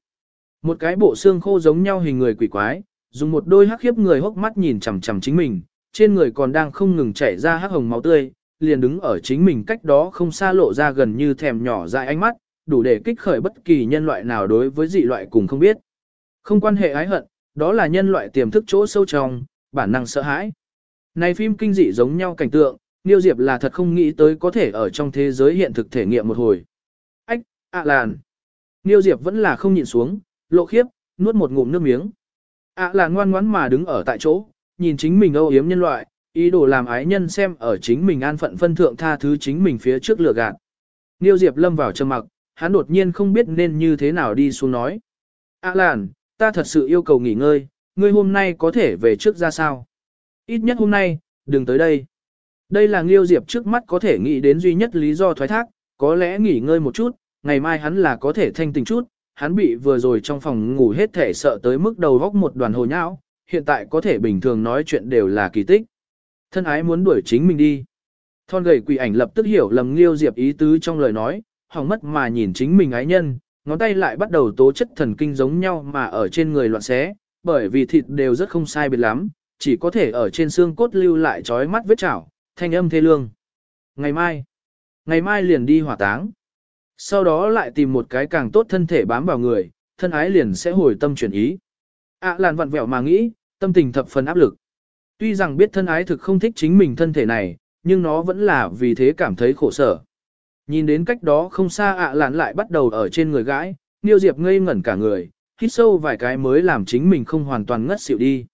Một cái bộ xương khô giống nhau hình người quỷ quái, dùng một đôi hắc khiếp người hốc mắt nhìn chằm chằm chính mình, trên người còn đang không ngừng chảy ra hắc hồng máu tươi, liền đứng ở chính mình cách đó không xa lộ ra gần như thèm nhỏ dại ánh mắt, đủ để kích khởi bất kỳ nhân loại nào đối với dị loại cùng không biết. Không quan hệ ái hận, đó là nhân loại tiềm thức chỗ sâu trong, bản năng sợ hãi. Này phim kinh dị giống nhau cảnh tượng, Niêu Diệp là thật không nghĩ tới có thể ở trong thế giới hiện thực thể nghiệm một hồi. Ách, ạ à làn. Niêu Diệp vẫn là không nhịn xuống, lộ khiếp, nuốt một ngụm nước miếng. ạ à làn ngoan ngoãn mà đứng ở tại chỗ, nhìn chính mình âu yếm nhân loại, ý đồ làm ái nhân xem ở chính mình an phận phân thượng tha thứ chính mình phía trước lừa gạt. Niêu Diệp lâm vào trầm mặc, hắn đột nhiên không biết nên như thế nào đi xuống nói. ạ à làn, ta thật sự yêu cầu nghỉ ngơi, ngươi hôm nay có thể về trước ra sao? Ít nhất hôm nay, đừng tới đây. Đây là Nghiêu Diệp trước mắt có thể nghĩ đến duy nhất lý do thoái thác, có lẽ nghỉ ngơi một chút, ngày mai hắn là có thể thanh tình chút, hắn bị vừa rồi trong phòng ngủ hết thể sợ tới mức đầu góc một đoàn hồ nhão, hiện tại có thể bình thường nói chuyện đều là kỳ tích. Thân ái muốn đuổi chính mình đi. Thon gầy quỷ ảnh lập tức hiểu lầm liêu Diệp ý tứ trong lời nói, hỏng mất mà nhìn chính mình ái nhân, ngón tay lại bắt đầu tố chất thần kinh giống nhau mà ở trên người loạn xé, bởi vì thịt đều rất không sai biệt lắm, chỉ có thể ở trên xương cốt lưu lại trói mắt vết chảo, thanh âm thê lương. Ngày mai, ngày mai liền đi hỏa táng. Sau đó lại tìm một cái càng tốt thân thể bám vào người, thân ái liền sẽ hồi tâm chuyển ý. ạ à, làn vặn vẹo mà nghĩ, tâm tình thập phần áp lực. Tuy rằng biết thân ái thực không thích chính mình thân thể này, nhưng nó vẫn là vì thế cảm thấy khổ sở. Nhìn đến cách đó không xa ạ à lạn lại bắt đầu ở trên người gãi, Niêu Diệp ngây ngẩn cả người, hít sâu vài cái mới làm chính mình không hoàn toàn ngất xỉu đi.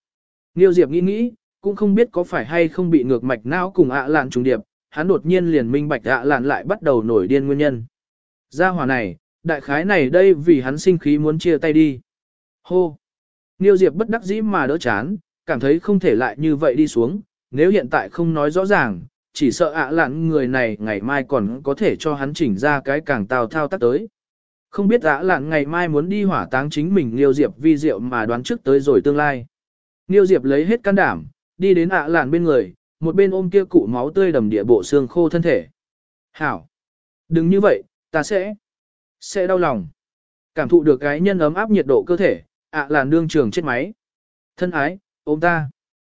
Niêu Diệp nghĩ nghĩ, cũng không biết có phải hay không bị ngược mạch não cùng ạ à lạn trùng điệp, hắn đột nhiên liền minh bạch ạ à lạn lại bắt đầu nổi điên nguyên nhân. Gia hỏa này, đại khái này đây vì hắn sinh khí muốn chia tay đi. Hô! Niêu Diệp bất đắc dĩ mà đỡ chán, cảm thấy không thể lại như vậy đi xuống, nếu hiện tại không nói rõ ràng, chỉ sợ ạ lạn người này ngày mai còn có thể cho hắn chỉnh ra cái càng tào thao tác tới. Không biết ạ lạn ngày mai muốn đi hỏa táng chính mình liêu Diệp vi diệu mà đoán trước tới rồi tương lai. liêu Diệp lấy hết can đảm, đi đến ạ lạn bên người, một bên ôm kia cụ máu tươi đầm địa bộ xương khô thân thể. Hảo! Đừng như vậy, ta sẽ, sẽ đau lòng. Cảm thụ được cái nhân ấm áp nhiệt độ cơ thể, ạ lạn đương trường chết máy. Thân ái, ôm ta.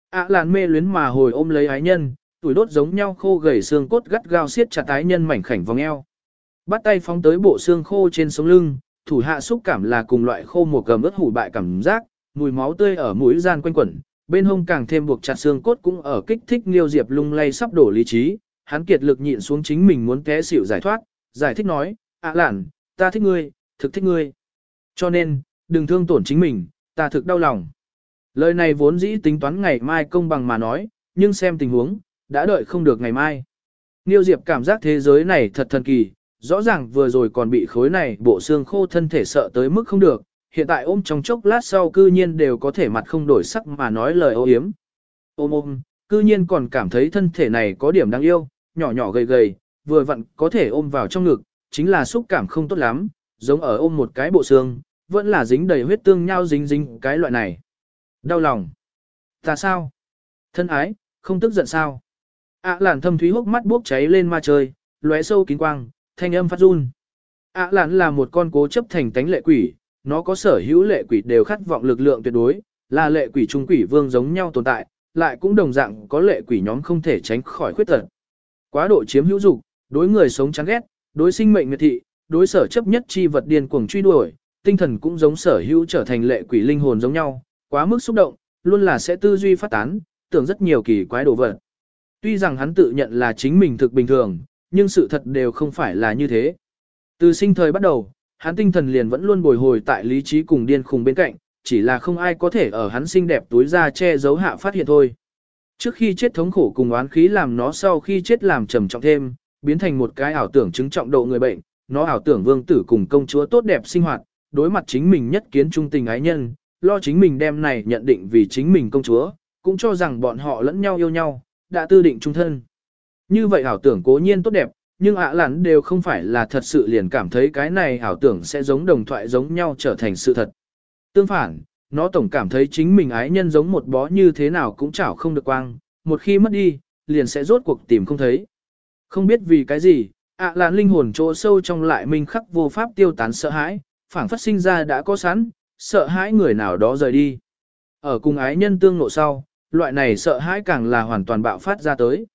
ạ lạn mê luyến mà hồi ôm lấy ái nhân, tuổi đốt giống nhau khô gầy xương cốt gắt gao siết chặt ái nhân mảnh khảnh vòng eo. Bắt tay phóng tới bộ xương khô trên sống lưng, thủ hạ xúc cảm là cùng loại khô một gầm ướt hủ bại cảm giác, mùi máu tươi ở mũi gian quanh quẩn, bên hông càng thêm buộc chặt xương cốt cũng ở kích thích Liêu Diệp lung lay sắp đổ lý trí, hắn kiệt lực nhịn xuống chính mình muốn té xỉu giải thoát, giải thích nói, ạ lạn, ta thích ngươi, thực thích ngươi. Cho nên, đừng thương tổn chính mình, ta thực đau lòng. Lời này vốn dĩ tính toán ngày mai công bằng mà nói, nhưng xem tình huống, đã đợi không được ngày mai. Niêu Diệp cảm giác thế giới này thật thần kỳ, rõ ràng vừa rồi còn bị khối này bộ xương khô thân thể sợ tới mức không được, hiện tại ôm trong chốc lát sau cư nhiên đều có thể mặt không đổi sắc mà nói lời ô hiếm. Ôm ôm, cư nhiên còn cảm thấy thân thể này có điểm đáng yêu, nhỏ nhỏ gầy gầy, vừa vặn có thể ôm vào trong ngực, chính là xúc cảm không tốt lắm, giống ở ôm một cái bộ xương, vẫn là dính đầy huyết tương nhau dính dính cái loại này. Đau lòng. Ta sao? Thân ái, không tức giận sao? ạ làn thâm thúy hốc mắt bốc cháy lên ma trời, lóe sâu kín quang, thanh âm phát run. ạ làn là một con cố chấp thành tánh lệ quỷ, nó có sở hữu lệ quỷ đều khát vọng lực lượng tuyệt đối, là lệ quỷ trung quỷ vương giống nhau tồn tại, lại cũng đồng dạng có lệ quỷ nhóm không thể tránh khỏi khuyết tật. Quá độ chiếm hữu dục, đối người sống chán ghét, đối sinh mệnh miệt thị, đối sở chấp nhất chi vật điên cuồng truy đuổi, tinh thần cũng giống sở hữu trở thành lệ quỷ linh hồn giống nhau, quá mức xúc động, luôn là sẽ tư duy phát tán, tưởng rất nhiều kỳ quái đồ vật. Tuy rằng hắn tự nhận là chính mình thực bình thường, nhưng sự thật đều không phải là như thế. Từ sinh thời bắt đầu, hắn tinh thần liền vẫn luôn bồi hồi tại lý trí cùng điên khùng bên cạnh, chỉ là không ai có thể ở hắn xinh đẹp túi ra che giấu hạ phát hiện thôi. Trước khi chết thống khổ cùng oán khí làm nó sau khi chết làm trầm trọng thêm, biến thành một cái ảo tưởng chứng trọng độ người bệnh, nó ảo tưởng vương tử cùng công chúa tốt đẹp sinh hoạt, đối mặt chính mình nhất kiến trung tình ái nhân, lo chính mình đem này nhận định vì chính mình công chúa, cũng cho rằng bọn họ lẫn nhau yêu nhau, đã tư định trung thân. Như vậy ảo tưởng cố nhiên tốt đẹp, nhưng ạ à đều không phải là thật sự liền cảm thấy cái này ảo tưởng sẽ giống đồng thoại giống nhau trở thành sự thật. Tương phản, nó tổng cảm thấy chính mình ái nhân giống một bó như thế nào cũng chảo không được quang, một khi mất đi, liền sẽ rốt cuộc tìm không thấy. Không biết vì cái gì, ạ à linh hồn chỗ sâu trong lại minh khắc vô pháp tiêu tán sợ hãi, phảng phất sinh ra đã có sẵn, sợ hãi người nào đó rời đi. Ở cùng ái nhân tương nộ sau, loại này sợ hãi càng là hoàn toàn bạo phát ra tới.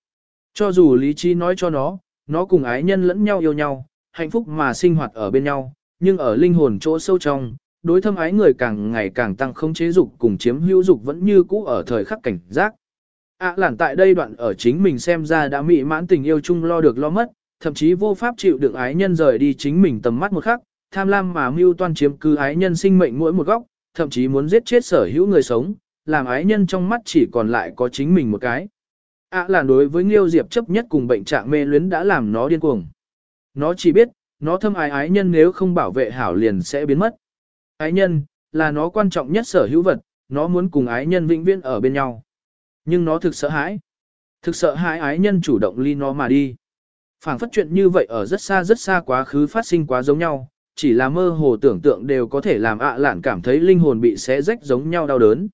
Cho dù lý trí nói cho nó, nó cùng ái nhân lẫn nhau yêu nhau, hạnh phúc mà sinh hoạt ở bên nhau, nhưng ở linh hồn chỗ sâu trong, đối thâm ái người càng ngày càng tăng không chế dục cùng chiếm hữu dục vẫn như cũ ở thời khắc cảnh giác. ạ à, lản tại đây đoạn ở chính mình xem ra đã mị mãn tình yêu chung lo được lo mất, thậm chí vô pháp chịu đựng ái nhân rời đi chính mình tầm mắt một khắc, tham lam mà mưu toan chiếm cứ ái nhân sinh mệnh mỗi một góc, thậm chí muốn giết chết sở hữu người sống, làm ái nhân trong mắt chỉ còn lại có chính mình một cái. Ả à, đối với Nghiêu Diệp chấp nhất cùng bệnh trạng mê luyến đã làm nó điên cuồng. Nó chỉ biết, nó thâm ái ái nhân nếu không bảo vệ hảo liền sẽ biến mất. Ái nhân, là nó quan trọng nhất sở hữu vật, nó muốn cùng ái nhân vĩnh viễn ở bên nhau. Nhưng nó thực sợ hãi. Thực sợ hãi ái nhân chủ động ly nó mà đi. phảng phất chuyện như vậy ở rất xa rất xa quá khứ phát sinh quá giống nhau, chỉ là mơ hồ tưởng tượng đều có thể làm ạ à lạn cảm thấy linh hồn bị xé rách giống nhau đau đớn.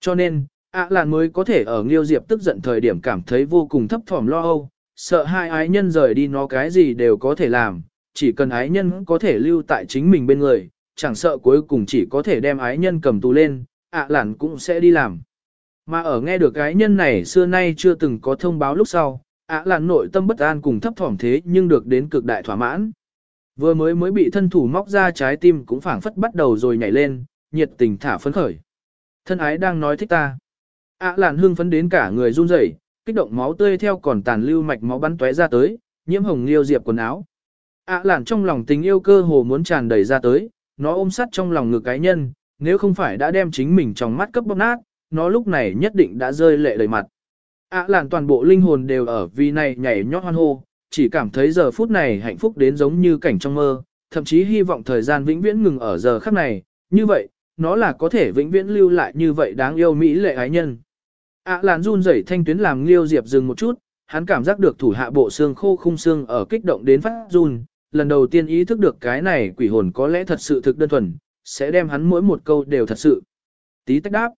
Cho nên, ạ à lạn mới có thể ở Nghiêu Diệp tức giận thời điểm cảm thấy vô cùng thấp thỏm lo âu, sợ hai ái nhân rời đi nó cái gì đều có thể làm, chỉ cần ái nhân có thể lưu tại chính mình bên người, chẳng sợ cuối cùng chỉ có thể đem ái nhân cầm tù lên, ạ à cũng sẽ đi làm. Mà ở nghe được ái nhân này xưa nay chưa từng có thông báo lúc sau, ạ lạn nội tâm bất an cùng thấp thỏm thế nhưng được đến cực đại thỏa mãn. Vừa mới mới bị thân thủ móc ra trái tim cũng phảng phất bắt đầu rồi nhảy lên, nhiệt tình thả phấn khởi. Thân ái đang nói thích ta. ạ à hương phấn đến cả người run rẩy, kích động máu tươi theo còn tàn lưu mạch máu bắn tóe ra tới, nhiễm hồng liêu diệp quần áo. ạ làn trong lòng tình yêu cơ hồ muốn tràn đầy ra tới, nó ôm sắt trong lòng ngực cái nhân, nếu không phải đã đem chính mình trong mắt cấp bóp nát, nó lúc này nhất định đã rơi lệ đầy mặt. ạ à làn toàn bộ linh hồn đều ở vì này nhảy nhót hoan hô, chỉ cảm thấy giờ phút này hạnh phúc đến giống như cảnh trong mơ, thậm chí hy vọng thời gian vĩnh viễn ngừng ở giờ khắc này, như vậy, nó là có thể vĩnh viễn lưu lại như vậy đáng yêu mỹ lệ ái nhân. ạ à làn run rẩy thanh tuyến làm liêu diệp dừng một chút, hắn cảm giác được thủ hạ bộ xương khô khung xương ở kích động đến phát run, lần đầu tiên ý thức được cái này quỷ hồn có lẽ thật sự thực đơn thuần, sẽ đem hắn mỗi một câu đều thật sự. Tí tách đáp.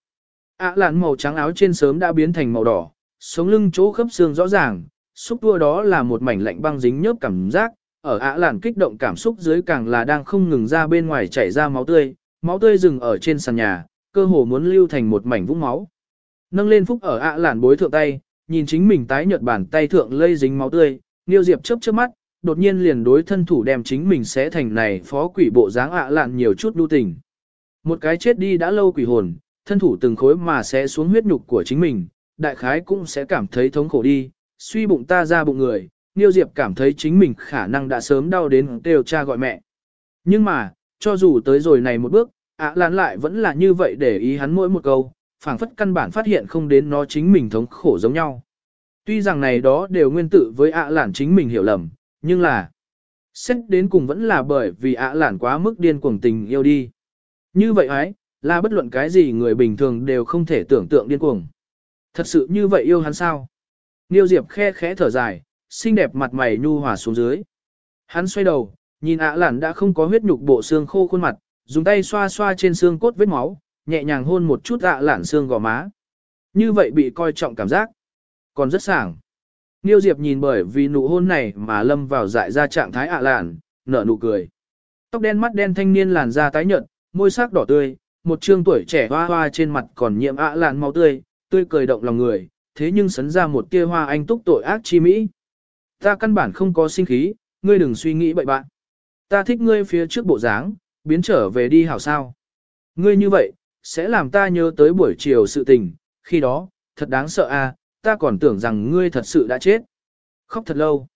ạ à lạn màu trắng áo trên sớm đã biến thành màu đỏ, sống lưng chỗ khớp xương rõ ràng, xúc tua đó là một mảnh lạnh băng dính nhớp cảm giác, ở ạ làn lạn kích động cảm xúc dưới càng là đang không ngừng ra bên ngoài chảy ra máu tươi, máu tươi dừng ở trên sàn nhà, cơ hồ muốn lưu thành một mảnh vũng máu. Nâng lên phúc ở ạ làn lạn bối thượng tay, nhìn chính mình tái nhợt bàn tay thượng lây dính máu tươi, Niêu Diệp chớp chớp mắt, đột nhiên liền đối thân thủ đem chính mình sẽ thành này phó quỷ bộ dáng ạ lạn nhiều chút đu tình. Một cái chết đi đã lâu quỷ hồn, thân thủ từng khối mà sẽ xuống huyết nhục của chính mình, đại khái cũng sẽ cảm thấy thống khổ đi, suy bụng ta ra bụng người, Niêu Diệp cảm thấy chính mình khả năng đã sớm đau đến đều cha gọi mẹ. Nhưng mà, cho dù tới rồi này một bước, ạ à lán lại vẫn là như vậy để ý hắn mỗi một câu, phảng phất căn bản phát hiện không đến nó chính mình thống khổ giống nhau. Tuy rằng này đó đều nguyên tự với ạ à lản chính mình hiểu lầm, nhưng là xét đến cùng vẫn là bởi vì ạ à lản quá mức điên cuồng tình yêu đi. Như vậy ấy, là bất luận cái gì người bình thường đều không thể tưởng tượng điên cuồng. Thật sự như vậy yêu hắn sao? Niêu Diệp khe khẽ thở dài, xinh đẹp mặt mày nhu hòa xuống dưới. Hắn xoay đầu, nhìn ạ lản đã không có huyết nhục bộ xương khô khuôn mặt, dùng tay xoa xoa trên xương cốt vết máu, nhẹ nhàng hôn một chút ạ lản xương gò má. Như vậy bị coi trọng cảm giác, còn rất sảng. Niêu Diệp nhìn bởi vì nụ hôn này mà lâm vào dại ra trạng thái ạ lản, nở nụ cười. Tóc đen mắt đen thanh niên làn da tái nhợt, môi sắc đỏ tươi, một trương tuổi trẻ hoa hoa trên mặt còn nhiễm ạ lạn máu tươi, tươi cười động lòng người, thế nhưng sấn ra một tia hoa anh túc tội ác chi mỹ. Ta căn bản không có sinh khí, ngươi đừng suy nghĩ bậy bạn. Ta thích ngươi phía trước bộ dáng, biến trở về đi hảo sao. Ngươi như vậy, sẽ làm ta nhớ tới buổi chiều sự tình, khi đó, thật đáng sợ a, ta còn tưởng rằng ngươi thật sự đã chết. Khóc thật lâu.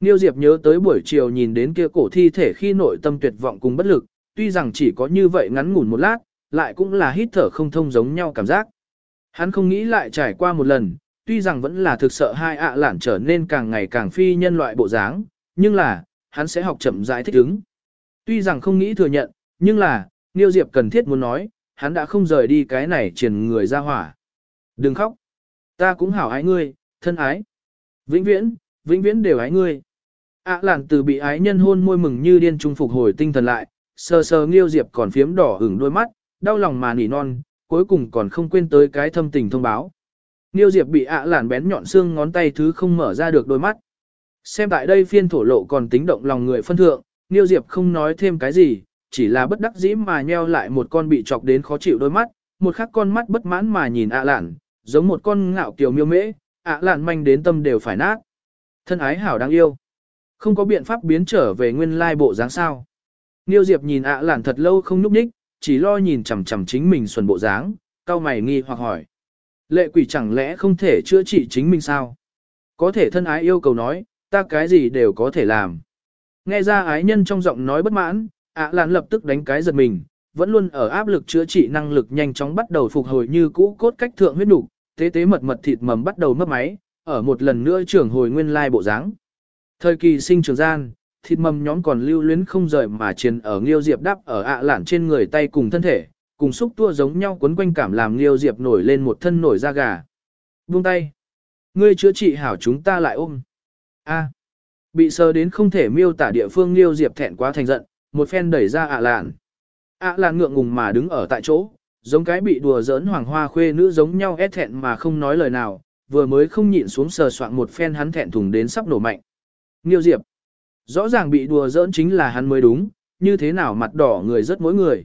Niêu Diệp nhớ tới buổi chiều nhìn đến kia cổ thi thể khi nội tâm tuyệt vọng cùng bất lực, tuy rằng chỉ có như vậy ngắn ngủn một lát, lại cũng là hít thở không thông giống nhau cảm giác. Hắn không nghĩ lại trải qua một lần, tuy rằng vẫn là thực sợ hai ạ lản trở nên càng ngày càng phi nhân loại bộ dáng, nhưng là, hắn sẽ học chậm rãi thích ứng. Tuy rằng không nghĩ thừa nhận, nhưng là, Niêu Diệp cần thiết muốn nói, hắn đã không rời đi cái này triển người ra hỏa. Đừng khóc. Ta cũng hảo ái ngươi, thân ái. Vĩnh viễn, vĩnh viễn đều ái ngươi. ạ lản từ bị ái nhân hôn môi mừng như điên trung phục hồi tinh thần lại, sờ sờ Nghiêu Diệp còn phiếm đỏ hửng đôi mắt, đau lòng mà nỉ non, cuối cùng còn không quên tới cái thâm tình thông báo. Niêu Diệp bị ạ lản bén nhọn xương ngón tay thứ không mở ra được đôi mắt. Xem tại đây phiên thổ lộ còn tính động lòng người phân thượng, Niêu Diệp không nói thêm cái gì, chỉ là bất đắc dĩ mà nheo lại một con bị chọc đến khó chịu đôi mắt, một khắc con mắt bất mãn mà nhìn ạ lản, giống một con ngạo kiều miêu mễ, ạ lản manh đến tâm đều phải nát. Thân ái hảo đáng yêu. Không có biện pháp biến trở về nguyên lai bộ dáng sao. Niêu Diệp nhìn ạ lản thật lâu không nhúc nhích, chỉ lo nhìn chằm chằm chính mình xuân bộ dáng, cao mày nghi hoặc hỏi. Lệ quỷ chẳng lẽ không thể chữa trị chính mình sao? Có thể thân ái yêu cầu nói, ta cái gì đều có thể làm. Nghe ra ái nhân trong giọng nói bất mãn, ạ à lập tức đánh cái giật mình, vẫn luôn ở áp lực chữa trị năng lực nhanh chóng bắt đầu phục hồi như cũ cốt cách thượng huyết đủ, tế tế mật mật thịt mầm bắt đầu mất máy, ở một lần nữa trưởng hồi nguyên lai bộ dáng. Thời kỳ sinh trường gian, thịt mầm nhóm còn lưu luyến không rời mà chiến ở Nghiêu Diệp đắp ở ạ lản trên người tay cùng thân thể, cùng xúc tua giống nhau quấn quanh cảm làm Nghiêu Diệp nổi lên một thân nổi da gà. Buông tay. Ngươi chữa trị hảo chúng ta lại ôm. A. À. Bị sờ đến không thể miêu tả địa phương Nghiêu Diệp thẹn quá thành giận, một phen đẩy ra ạ lản. ạ lản ngượng ngùng mà đứng ở tại chỗ, giống cái bị đùa giỡn hoàng hoa khuê nữ giống nhau ép thẹn mà không nói lời nào, vừa mới không nhịn xuống sờ soạn một phen hắn thẹn thùng đến sắp nổ mạnh. Nghiêu Diệp. Rõ ràng bị đùa giỡn chính là hắn mới đúng, như thế nào mặt đỏ người rất mỗi người.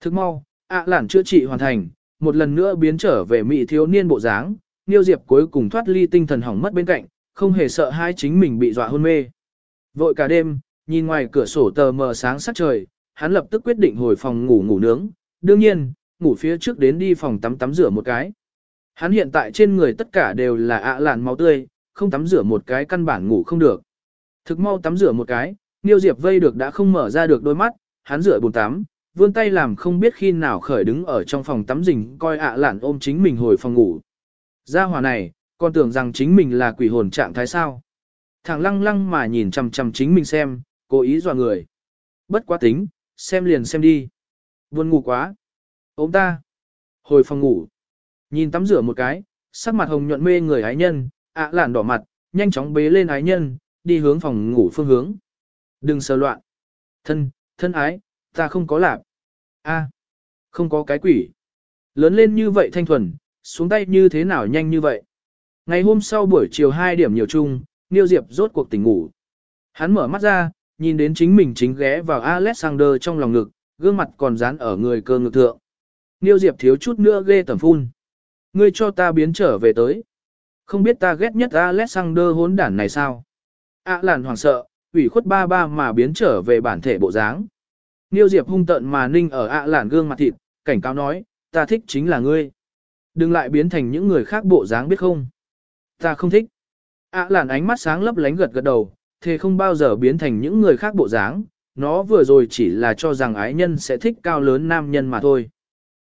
Thức mau, ạ lản chữa trị hoàn thành, một lần nữa biến trở về mỹ thiếu niên bộ dáng, Niêu Diệp cuối cùng thoát ly tinh thần hỏng mất bên cạnh, không hề sợ hai chính mình bị dọa hôn mê. Vội cả đêm, nhìn ngoài cửa sổ tờ mờ sáng sắc trời, hắn lập tức quyết định hồi phòng ngủ ngủ nướng, đương nhiên, ngủ phía trước đến đi phòng tắm tắm rửa một cái. Hắn hiện tại trên người tất cả đều là ạ lạn máu tươi, không tắm rửa một cái căn bản ngủ không được. Thực mau tắm rửa một cái, Niêu Diệp vây được đã không mở ra được đôi mắt, hắn rửa bồn tắm, vươn tay làm không biết khi nào khởi đứng ở trong phòng tắm rình coi ạ lạn ôm chính mình hồi phòng ngủ. Gia hỏa này, còn tưởng rằng chính mình là quỷ hồn trạng thái sao. Thằng lăng lăng mà nhìn chằm chằm chính mình xem, cố ý dọa người. Bất quá tính, xem liền xem đi. Buồn ngủ quá. Ôm ta. Hồi phòng ngủ. Nhìn tắm rửa một cái, sắc mặt hồng nhuận mê người ái nhân, ạ lạn đỏ mặt, nhanh chóng bế lên ái nhân, đi hướng phòng ngủ phương hướng. Đừng sờ loạn. Thân, thân ái, ta không có lạp. a không có cái quỷ. Lớn lên như vậy thanh thuần, xuống tay như thế nào nhanh như vậy. Ngày hôm sau buổi chiều 2 điểm nhiều chung, Niêu Diệp rốt cuộc tỉnh ngủ. Hắn mở mắt ra, nhìn đến chính mình chính ghé vào Alexander trong lòng ngực, gương mặt còn dán ở người cơ ngực thượng. Niêu Diệp thiếu chút nữa ghê tẩm phun. Ngươi cho ta biến trở về tới. Không biết ta ghét nhất Alexander hốn đản này sao? Ạ à làn hoảng sợ, ủy khuất ba ba mà biến trở về bản thể bộ dáng. Niêu Diệp hung tận mà ninh ở ạ làn gương mặt thịt, cảnh cáo nói, ta thích chính là ngươi. Đừng lại biến thành những người khác bộ dáng biết không. Ta không thích. ạ làn ánh mắt sáng lấp lánh gật gật đầu, thế không bao giờ biến thành những người khác bộ dáng, nó vừa rồi chỉ là cho rằng ái nhân sẽ thích cao lớn nam nhân mà thôi.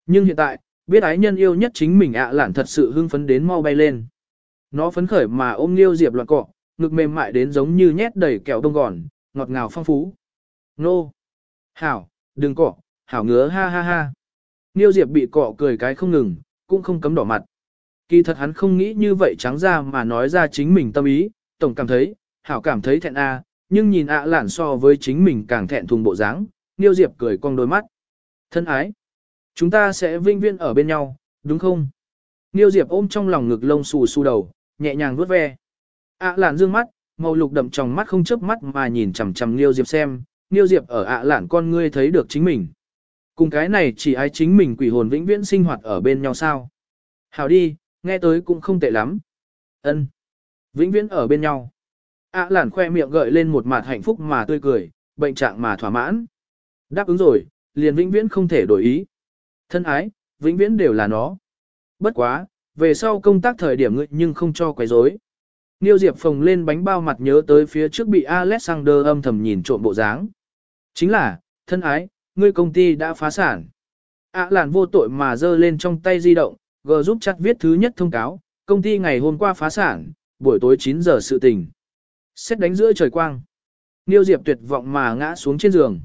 Nhưng hiện tại, biết ái nhân yêu nhất chính mình ạ lản thật sự hưng phấn đến mau bay lên. Nó phấn khởi mà ôm Niêu Diệp loạn cọ, ngực mềm mại đến giống như nhét đầy kẹo đông gòn, ngọt ngào phong phú. Nô! Hảo, đừng cọ, hảo ngứa ha ha ha. Niêu Diệp bị cọ cười cái không ngừng, cũng không cấm đỏ mặt. Kỳ thật hắn không nghĩ như vậy trắng ra mà nói ra chính mình tâm ý, tổng cảm thấy, hảo cảm thấy thẹn a, nhưng nhìn ạ lản so với chính mình càng thẹn thùng bộ dáng, Niêu Diệp cười cong đôi mắt. Thân ái, chúng ta sẽ vinh viên ở bên nhau, đúng không? Niêu Diệp ôm trong lòng ngực lông xù xù đầu, nhẹ nhàng vuốt ve ạ Lạn dương mắt, màu lục đậm trong mắt không chớp mắt mà nhìn chằm chằm Niêu Diệp xem, Niêu Diệp ở ạ Lạn con ngươi thấy được chính mình. Cùng cái này chỉ ai chính mình quỷ hồn vĩnh viễn sinh hoạt ở bên nhau sao. Hảo đi, nghe tới cũng không tệ lắm. ân Vĩnh viễn ở bên nhau. ạ Lạn khoe miệng gợi lên một mặt hạnh phúc mà tươi cười, bệnh trạng mà thỏa mãn. Đáp ứng rồi, liền vĩnh viễn không thể đổi ý. Thân ái, vĩnh viễn đều là nó. Bất quá, về sau công tác thời điểm ngươi nhưng không cho quấy rối. Niêu Diệp phồng lên bánh bao mặt nhớ tới phía trước bị Alexander âm thầm nhìn trộm bộ dáng. Chính là, thân ái, ngươi công ty đã phá sản. ạ làn vô tội mà giơ lên trong tay di động, gờ giúp chặt viết thứ nhất thông cáo, công ty ngày hôm qua phá sản, buổi tối 9 giờ sự tình. Xét đánh giữa trời quang. Niêu Diệp tuyệt vọng mà ngã xuống trên giường.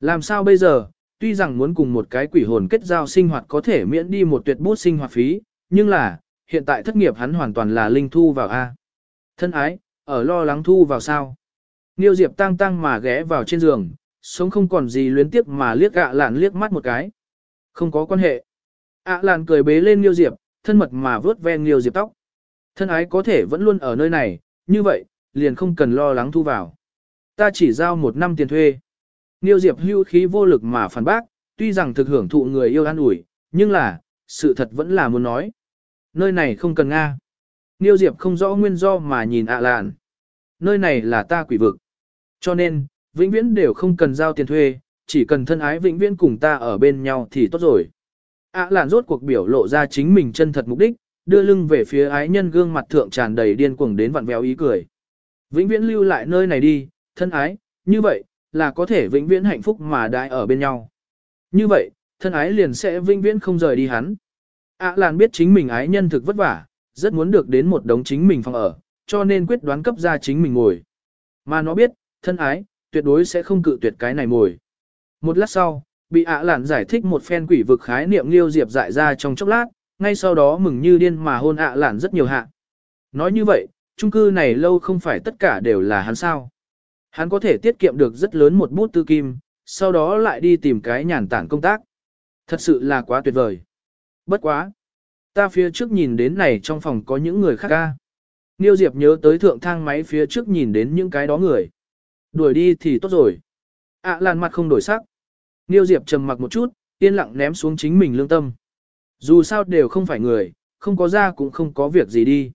Làm sao bây giờ, tuy rằng muốn cùng một cái quỷ hồn kết giao sinh hoạt có thể miễn đi một tuyệt bút sinh hoạt phí, nhưng là, hiện tại thất nghiệp hắn hoàn toàn là linh thu vào A. Thân ái, ở lo lắng thu vào sao. Niêu Diệp tăng tăng mà ghé vào trên giường, sống không còn gì luyến tiếp mà liếc ạ lạn liếc mắt một cái. Không có quan hệ. ạ lạn cười bế lên Niêu Diệp, thân mật mà vớt ven Niêu Diệp tóc. Thân ái có thể vẫn luôn ở nơi này, như vậy, liền không cần lo lắng thu vào. Ta chỉ giao một năm tiền thuê. Niêu Diệp hưu khí vô lực mà phản bác, tuy rằng thực hưởng thụ người yêu an ủi, nhưng là, sự thật vẫn là muốn nói. Nơi này không cần Nga. Niêu Diệp không rõ nguyên do mà nhìn ạ lạn. Nơi này là ta quỷ vực. Cho nên, vĩnh viễn đều không cần giao tiền thuê, chỉ cần thân ái vĩnh viễn cùng ta ở bên nhau thì tốt rồi. ạ lạn rốt cuộc biểu lộ ra chính mình chân thật mục đích, đưa lưng về phía ái nhân gương mặt thượng tràn đầy điên cuồng đến vặn vẹo ý cười. Vĩnh viễn lưu lại nơi này đi, thân ái, như vậy, là có thể vĩnh viễn hạnh phúc mà đại ở bên nhau. Như vậy, thân ái liền sẽ vĩnh viễn không rời đi hắn. ạ lạn biết chính mình ái nhân thực vất vả, rất muốn được đến một đống chính mình phòng ở, cho nên quyết đoán cấp ra chính mình ngồi. Mà nó biết, thân ái, tuyệt đối sẽ không cự tuyệt cái này mồi. Một lát sau, bị ạ lạn giải thích một phen quỷ vực khái niệm liêu diệp dại ra trong chốc lát, ngay sau đó mừng như điên mà hôn ạ lạn rất nhiều hạ. Nói như vậy, chung cư này lâu không phải tất cả đều là hắn sao. Hắn có thể tiết kiệm được rất lớn một bút tư kim, sau đó lại đi tìm cái nhàn tản công tác. Thật sự là quá tuyệt vời. Bất quá. Ta phía trước nhìn đến này trong phòng có những người khác ca. Niêu Diệp nhớ tới thượng thang máy phía trước nhìn đến những cái đó người. Đuổi đi thì tốt rồi. ạ à, làn mặt không đổi sắc. Niêu Diệp trầm mặc một chút, yên lặng ném xuống chính mình lương tâm. Dù sao đều không phải người, không có ra cũng không có việc gì đi.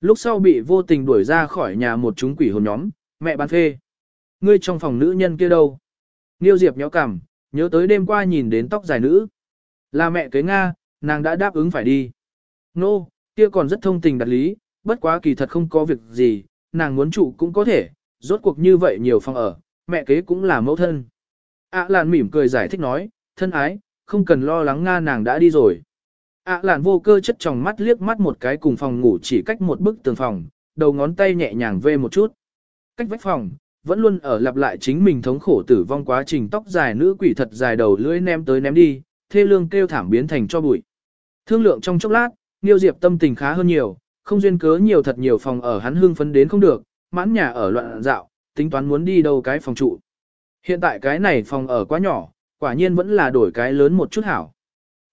Lúc sau bị vô tình đuổi ra khỏi nhà một chúng quỷ hồn nhóm, mẹ bán phê. Ngươi trong phòng nữ nhân kia đâu? Niêu Diệp nhéo cằm, nhớ tới đêm qua nhìn đến tóc dài nữ. Là mẹ kế Nga, nàng đã đáp ứng phải đi. Nô, no, kia còn rất thông tình đặt lý, bất quá kỳ thật không có việc gì, nàng muốn trụ cũng có thể, rốt cuộc như vậy nhiều phòng ở, mẹ kế cũng là mẫu thân. ạ làn mỉm cười giải thích nói, thân ái, không cần lo lắng Nga nàng đã đi rồi. ạ làn vô cơ chất trong mắt liếc mắt một cái cùng phòng ngủ chỉ cách một bức tường phòng, đầu ngón tay nhẹ nhàng vê một chút. Cách vách phòng, vẫn luôn ở lặp lại chính mình thống khổ tử vong quá trình tóc dài nữ quỷ thật dài đầu lưỡi ném tới ném đi, thê lương kêu thảm biến thành cho bụi. Thương lượng trong chốc lát, Niêu Diệp tâm tình khá hơn nhiều, không duyên cớ nhiều thật nhiều phòng ở hắn hương phấn đến không được, mãn nhà ở loạn dạo, tính toán muốn đi đâu cái phòng trụ. Hiện tại cái này phòng ở quá nhỏ, quả nhiên vẫn là đổi cái lớn một chút hảo.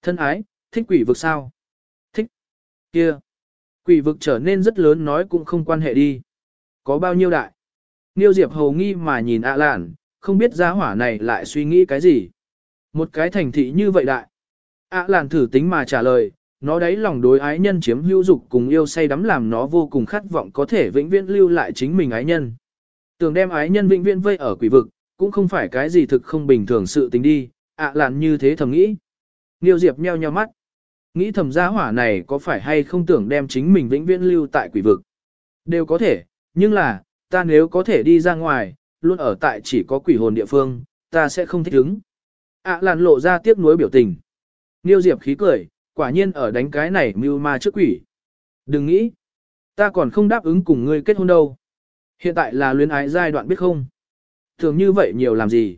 Thân ái, thích quỷ vực sao? Thích. Kia. Quỷ vực trở nên rất lớn nói cũng không quan hệ đi. Có bao nhiêu đại? Niêu Diệp hầu nghi mà nhìn ạ lạn, không biết giá hỏa này lại suy nghĩ cái gì. Một cái thành thị như vậy đại ạ lạn thử tính mà trả lời, nó đấy lòng đối ái nhân chiếm hữu dục cùng yêu say đắm làm nó vô cùng khát vọng có thể vĩnh viễn lưu lại chính mình ái nhân. Tưởng đem ái nhân vĩnh viễn vây ở quỷ vực, cũng không phải cái gì thực không bình thường sự tình đi, ạ lạn như thế thầm nghĩ. Niêu Diệp nheo nheo mắt. Nghĩ thầm gia hỏa này có phải hay không tưởng đem chính mình vĩnh viễn lưu tại quỷ vực. Đều có thể, nhưng là, ta nếu có thể đi ra ngoài, luôn ở tại chỉ có quỷ hồn địa phương, ta sẽ không thích ứng. ạ lạn lộ ra tiếc nuối biểu tình. Niêu Diệp khí cười, quả nhiên ở đánh cái này mưu ma trước quỷ. Đừng nghĩ, ta còn không đáp ứng cùng ngươi kết hôn đâu. Hiện tại là luyến ái giai đoạn biết không? Thường như vậy nhiều làm gì?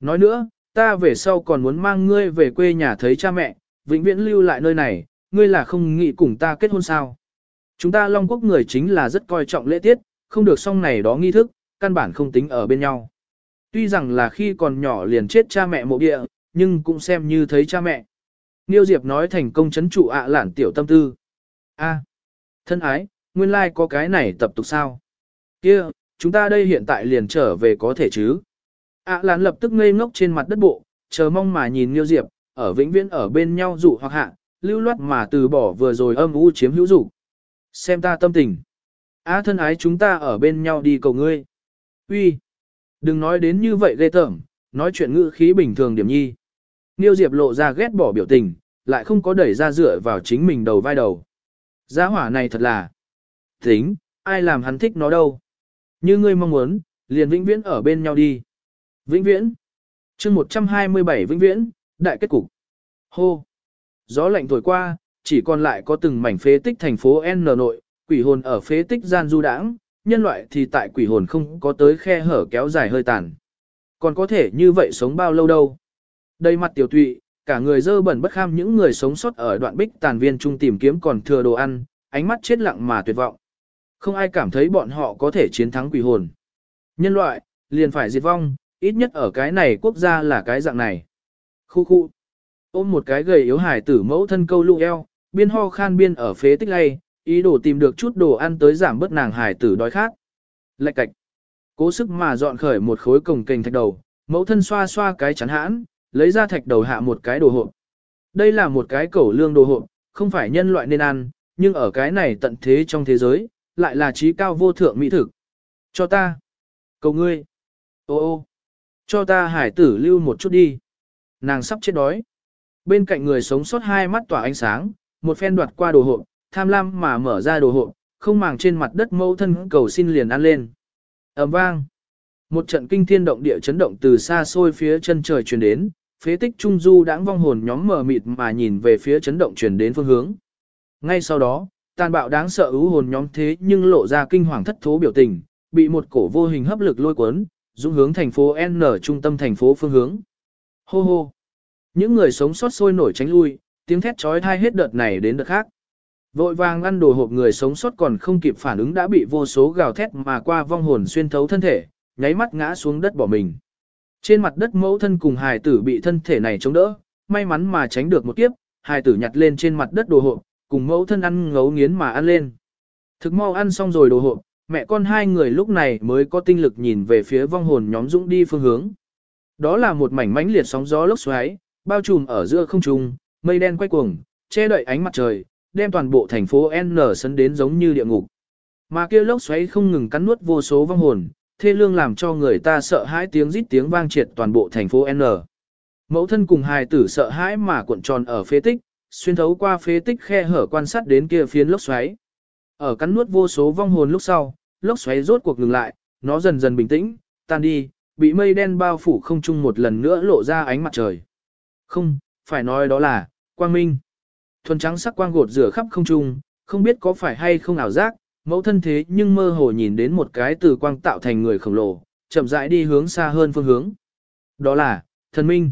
Nói nữa, ta về sau còn muốn mang ngươi về quê nhà thấy cha mẹ, vĩnh viễn lưu lại nơi này, ngươi là không nghĩ cùng ta kết hôn sao? Chúng ta Long Quốc người chính là rất coi trọng lễ tiết, không được xong này đó nghi thức, căn bản không tính ở bên nhau. Tuy rằng là khi còn nhỏ liền chết cha mẹ mộ địa, nhưng cũng xem như thấy cha mẹ. Niêu Diệp nói thành công chấn trụ ạ lản tiểu tâm tư. A, thân ái, nguyên lai like có cái này tập tục sao? Kia, chúng ta đây hiện tại liền trở về có thể chứ? ạ lản lập tức ngây ngốc trên mặt đất bộ, chờ mong mà nhìn Niêu Diệp, ở vĩnh viễn ở bên nhau dụ hoặc hạ, lưu loát mà từ bỏ vừa rồi âm u chiếm hữu dụ. Xem ta tâm tình. A thân ái chúng ta ở bên nhau đi cầu ngươi. Uy, Đừng nói đến như vậy ghê tởm, nói chuyện ngữ khí bình thường điểm nhi. Niêu Diệp lộ ra ghét bỏ biểu tình, lại không có đẩy ra dựa vào chính mình đầu vai đầu. Gia hỏa này thật là... Tính, ai làm hắn thích nó đâu. Như ngươi mong muốn, liền vĩnh viễn ở bên nhau đi. Vĩnh viễn. chương 127 vĩnh viễn, đại kết cục. Hô. Gió lạnh thổi qua, chỉ còn lại có từng mảnh phế tích thành phố N nội, quỷ hồn ở phế tích gian du đãng, nhân loại thì tại quỷ hồn không có tới khe hở kéo dài hơi tàn. Còn có thể như vậy sống bao lâu đâu. Đây mặt tiểu tụy, cả người dơ bẩn bất kham những người sống sót ở đoạn bích tàn viên trung tìm kiếm còn thừa đồ ăn, ánh mắt chết lặng mà tuyệt vọng. Không ai cảm thấy bọn họ có thể chiến thắng quỷ hồn. Nhân loại, liền phải diệt vong, ít nhất ở cái này quốc gia là cái dạng này. Khu khu. Ôm một cái gầy yếu hải tử mẫu thân câu lụ eo, biên ho khan biên ở phế tích lay, ý đồ tìm được chút đồ ăn tới giảm bớt nàng hải tử đói khát. Lạch cạch. Cố sức mà dọn khởi một khối cồng kềnh thạch đầu, mẫu thân xoa xoa cái chắn hãn, lấy ra thạch đầu hạ một cái đồ hộp. Đây là một cái cẩu lương đồ hộp, không phải nhân loại nên ăn, nhưng ở cái này tận thế trong thế giới, lại là trí cao vô thượng mỹ thực. Cho ta. Cầu ngươi. Ô ô. Cho ta hải tử lưu một chút đi. Nàng sắp chết đói. Bên cạnh người sống sót hai mắt tỏa ánh sáng, một phen đoạt qua đồ hộp, tham lam mà mở ra đồ hộp, không màng trên mặt đất mâu thân cầu xin liền ăn lên. ầm vang. Một trận kinh thiên động địa chấn động từ xa xôi phía chân trời truyền đến, phế tích trung du đãng vong hồn nhóm mờ mịt mà nhìn về phía chấn động truyền đến phương hướng. Ngay sau đó, tàn bạo đáng sợ ưu hồn nhóm thế nhưng lộ ra kinh hoàng thất thố biểu tình, bị một cổ vô hình hấp lực lôi cuốn, dũng hướng thành phố N trung tâm thành phố phương hướng. Hô hô. Những người sống sót sôi nổi tránh lui, tiếng thét trói thai hết đợt này đến đợt khác. Vội vàng ăn đồ hộp người sống sót còn không kịp phản ứng đã bị vô số gào thét mà qua vong hồn xuyên thấu thân thể, nháy mắt ngã xuống đất bỏ mình. Trên mặt đất mẫu thân cùng hài tử bị thân thể này chống đỡ, may mắn mà tránh được một kiếp, hài tử nhặt lên trên mặt đất đồ hộp, cùng mẫu thân ăn ngấu nghiến mà ăn lên. Thực mau ăn xong rồi đồ hộp, mẹ con hai người lúc này mới có tinh lực nhìn về phía vong hồn nhóm dũng đi phương hướng. Đó là một mảnh mãnh liệt sóng gió lốc xoáy, bao trùm ở giữa không trung, mây đen quay cuồng, che đậy ánh mặt trời, đem toàn bộ thành phố N sấn đến giống như địa ngục. Mà kia lốc xoáy không ngừng cắn nuốt vô số vong hồn, thê lương làm cho người ta sợ hãi tiếng rít tiếng vang triệt toàn bộ thành phố N. Mẫu thân cùng hài tử sợ hãi mà cuộn tròn ở phế tích, xuyên thấu qua phế tích khe hở quan sát đến kia phiến lốc xoáy. Ở cắn nuốt vô số vong hồn lúc sau, lốc xoáy rốt cuộc ngừng lại, nó dần dần bình tĩnh, tan đi, bị mây đen bao phủ không chung một lần nữa lộ ra ánh mặt trời. Không, phải nói đó là, quang minh. Thuần trắng sắc quang gột rửa khắp không trung, không biết có phải hay không ảo giác, mẫu thân thế nhưng mơ hồ nhìn đến một cái từ quang tạo thành người khổng lồ, chậm rãi đi hướng xa hơn phương hướng. Đó là, thần minh.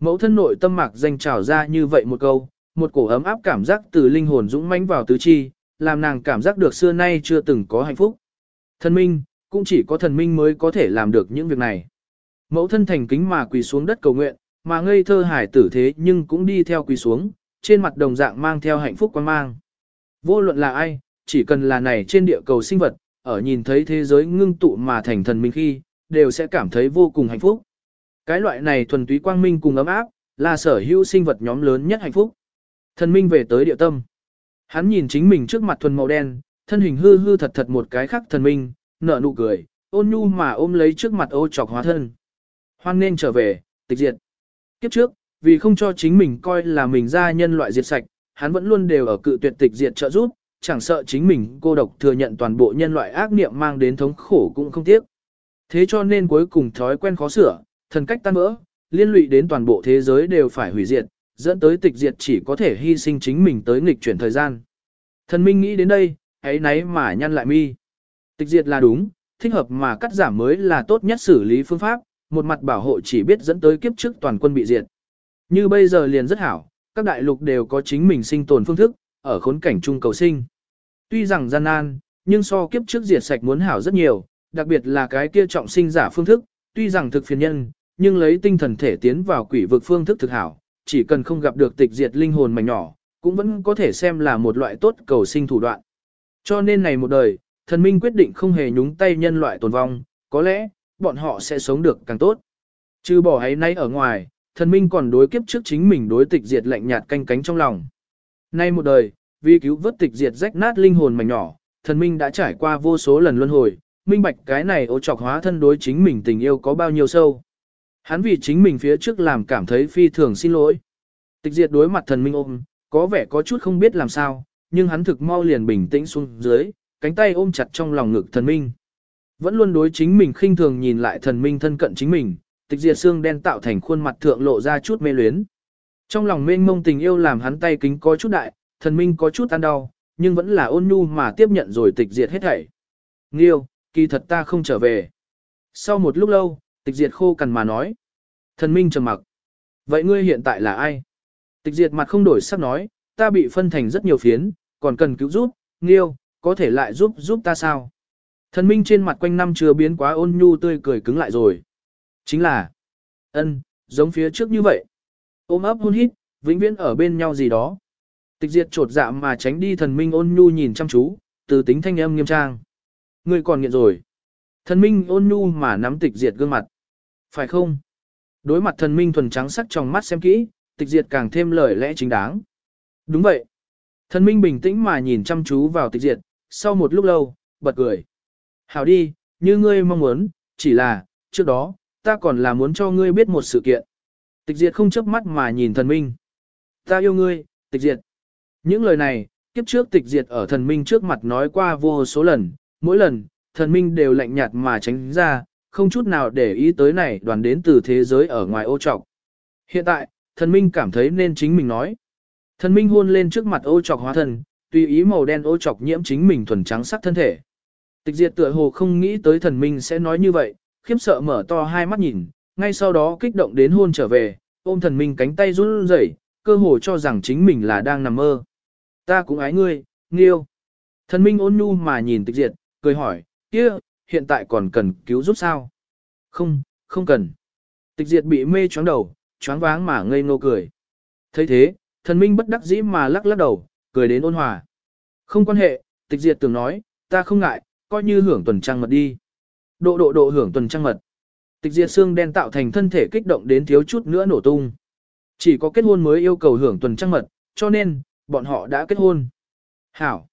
Mẫu thân nội tâm mạc danh trào ra như vậy một câu, một cổ ấm áp cảm giác từ linh hồn dũng mãnh vào tứ chi, làm nàng cảm giác được xưa nay chưa từng có hạnh phúc. Thần minh, cũng chỉ có thần minh mới có thể làm được những việc này. Mẫu thân thành kính mà quỳ xuống đất cầu nguyện, mà ngây thơ hải tử thế nhưng cũng đi theo quỳ xuống, trên mặt đồng dạng mang theo hạnh phúc quan mang. Vô luận là ai, chỉ cần là này trên địa cầu sinh vật, ở nhìn thấy thế giới ngưng tụ mà thành thần minh khi, đều sẽ cảm thấy vô cùng hạnh phúc. Cái loại này thuần túy quang minh cùng ấm áp, là sở hữu sinh vật nhóm lớn nhất hạnh phúc. Thần minh về tới địa tâm. Hắn nhìn chính mình trước mặt thuần màu đen, thân hình hư hư thật thật một cái khác thần minh, nở nụ cười, ôn nhu mà ôm lấy trước mặt ô trọc hóa thân. Hoan nên trở về, tịch diệt. Kiếp trước, vì không cho chính mình coi là mình ra nhân loại diệt sạch, hắn vẫn luôn đều ở cự tuyệt tịch diệt trợ giúp, chẳng sợ chính mình cô độc thừa nhận toàn bộ nhân loại ác niệm mang đến thống khổ cũng không tiếc. Thế cho nên cuối cùng thói quen khó sửa, thần cách tan vỡ, liên lụy đến toàn bộ thế giới đều phải hủy diệt, dẫn tới tịch diệt chỉ có thể hy sinh chính mình tới nghịch chuyển thời gian. Thần minh nghĩ đến đây, ấy nấy mà nhăn lại mi. Tịch diệt là đúng, thích hợp mà cắt giảm mới là tốt nhất xử lý phương pháp, một mặt bảo hộ chỉ biết dẫn tới kiếp trước toàn quân bị diệt. Như bây giờ liền rất hảo, các đại lục đều có chính mình sinh tồn phương thức, ở khốn cảnh chung cầu sinh. Tuy rằng gian nan, nhưng so kiếp trước diệt sạch muốn hảo rất nhiều, đặc biệt là cái kia trọng sinh giả phương thức, tuy rằng thực phiền nhân, nhưng lấy tinh thần thể tiến vào quỷ vực phương thức thực hảo, chỉ cần không gặp được tịch diệt linh hồn mảnh nhỏ, cũng vẫn có thể xem là một loại tốt cầu sinh thủ đoạn. Cho nên này một đời, thần minh quyết định không hề nhúng tay nhân loại tồn vong, có lẽ, bọn họ sẽ sống được càng tốt. Chứ bỏ ấy nay ở ngoài, thần minh còn đối kiếp trước chính mình đối tịch diệt lạnh nhạt canh cánh trong lòng. Nay một đời, vì cứu vớt tịch diệt rách nát linh hồn mảnh nhỏ, thần minh đã trải qua vô số lần luân hồi, minh bạch cái này ô trọc hóa thân đối chính mình tình yêu có bao nhiêu sâu. Hắn vì chính mình phía trước làm cảm thấy phi thường xin lỗi. Tịch diệt đối mặt thần minh ôm, có vẻ có chút không biết làm sao, nhưng hắn thực mau liền bình tĩnh xuống dưới, cánh tay ôm chặt trong lòng ngực thần minh. Vẫn luôn đối chính mình khinh thường nhìn lại thần minh thân cận chính mình, tịch diệt xương đen tạo thành khuôn mặt thượng lộ ra chút mê luyến. Trong lòng mênh mông tình yêu làm hắn tay kính có chút đại, thần minh có chút ăn đau, nhưng vẫn là ôn nhu mà tiếp nhận rồi tịch diệt hết thảy. Nghiêu, kỳ thật ta không trở về. Sau một lúc lâu, tịch diệt khô cằn mà nói. Thần minh trầm mặc. Vậy ngươi hiện tại là ai? Tịch diệt mặt không đổi sắc nói, ta bị phân thành rất nhiều phiến, còn cần cứu giúp, nghiêu, có thể lại giúp giúp ta sao? Thần minh trên mặt quanh năm chưa biến quá ôn nhu tươi cười cứng lại rồi. Chính là, ân, giống phía trước như vậy. Ôm ấp hôn hít, vĩnh viễn ở bên nhau gì đó. Tịch diệt trột dạ mà tránh đi thần minh ôn nhu nhìn chăm chú, từ tính thanh âm nghiêm trang. Ngươi còn nghiện rồi. Thần minh ôn nhu mà nắm tịch diệt gương mặt. Phải không? Đối mặt thần minh thuần trắng sắc trong mắt xem kỹ, tịch diệt càng thêm lời lẽ chính đáng. Đúng vậy. Thần minh bình tĩnh mà nhìn chăm chú vào tịch diệt, sau một lúc lâu, bật cười. Hảo đi, như ngươi mong muốn, chỉ là, trước đó, ta còn là muốn cho ngươi biết một sự kiện. Tịch diệt không chớp mắt mà nhìn thần minh. Ta yêu ngươi, tịch diệt. Những lời này, kiếp trước tịch diệt ở thần minh trước mặt nói qua vô số lần, mỗi lần, thần minh đều lạnh nhạt mà tránh ra, không chút nào để ý tới này đoàn đến từ thế giới ở ngoài ô trọc. Hiện tại, thần minh cảm thấy nên chính mình nói. Thần minh hôn lên trước mặt ô trọc hóa thần, tùy ý màu đen ô trọc nhiễm chính mình thuần trắng sắc thân thể. Tịch diệt tựa hồ không nghĩ tới thần minh sẽ nói như vậy, khiếp sợ mở to hai mắt nhìn, ngay sau đó kích động đến hôn trở về, ôm thần minh cánh tay run rẩy, cơ hồ cho rằng chính mình là đang nằm mơ. Ta cũng ái ngươi, nghiêu. Thần minh ôn nhu mà nhìn tịch diệt, cười hỏi, kia, hiện tại còn cần cứu giúp sao? Không, không cần. Tịch diệt bị mê choáng đầu, choáng váng mà ngây ngô cười. thấy thế, thần minh bất đắc dĩ mà lắc lắc đầu, cười đến ôn hòa. Không quan hệ, tịch diệt tưởng nói, ta không ngại, coi như hưởng tuần trăng mật đi. Độ độ độ hưởng tuần trăng mật. Tịch diệt xương đen tạo thành thân thể kích động đến thiếu chút nữa nổ tung. Chỉ có kết hôn mới yêu cầu hưởng tuần trăng mật, cho nên, bọn họ đã kết hôn. Hảo.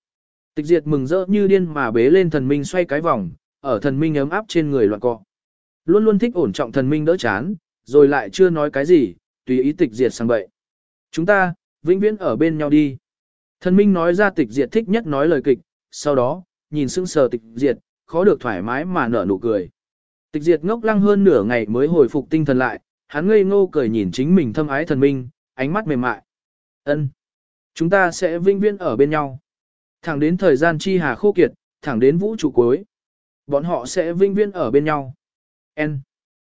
Tịch diệt mừng rỡ như điên mà bế lên thần minh xoay cái vòng, ở thần minh ấm áp trên người loạn cọ. Luôn luôn thích ổn trọng thần minh đỡ chán, rồi lại chưa nói cái gì, tùy ý tịch diệt sang bậy. Chúng ta, vĩnh viễn ở bên nhau đi. Thần minh nói ra tịch diệt thích nhất nói lời kịch, sau đó, nhìn sững sờ tịch diệt, khó được thoải mái mà nở nụ cười. Tịch diệt ngốc lăng hơn nửa ngày mới hồi phục tinh thần lại, hắn ngây ngô cười nhìn chính mình thâm ái thần minh, ánh mắt mềm mại. Ân, Chúng ta sẽ vinh viễn ở bên nhau. Thẳng đến thời gian chi hà khô kiệt, thẳng đến vũ trụ cuối. Bọn họ sẽ vinh viễn ở bên nhau. N.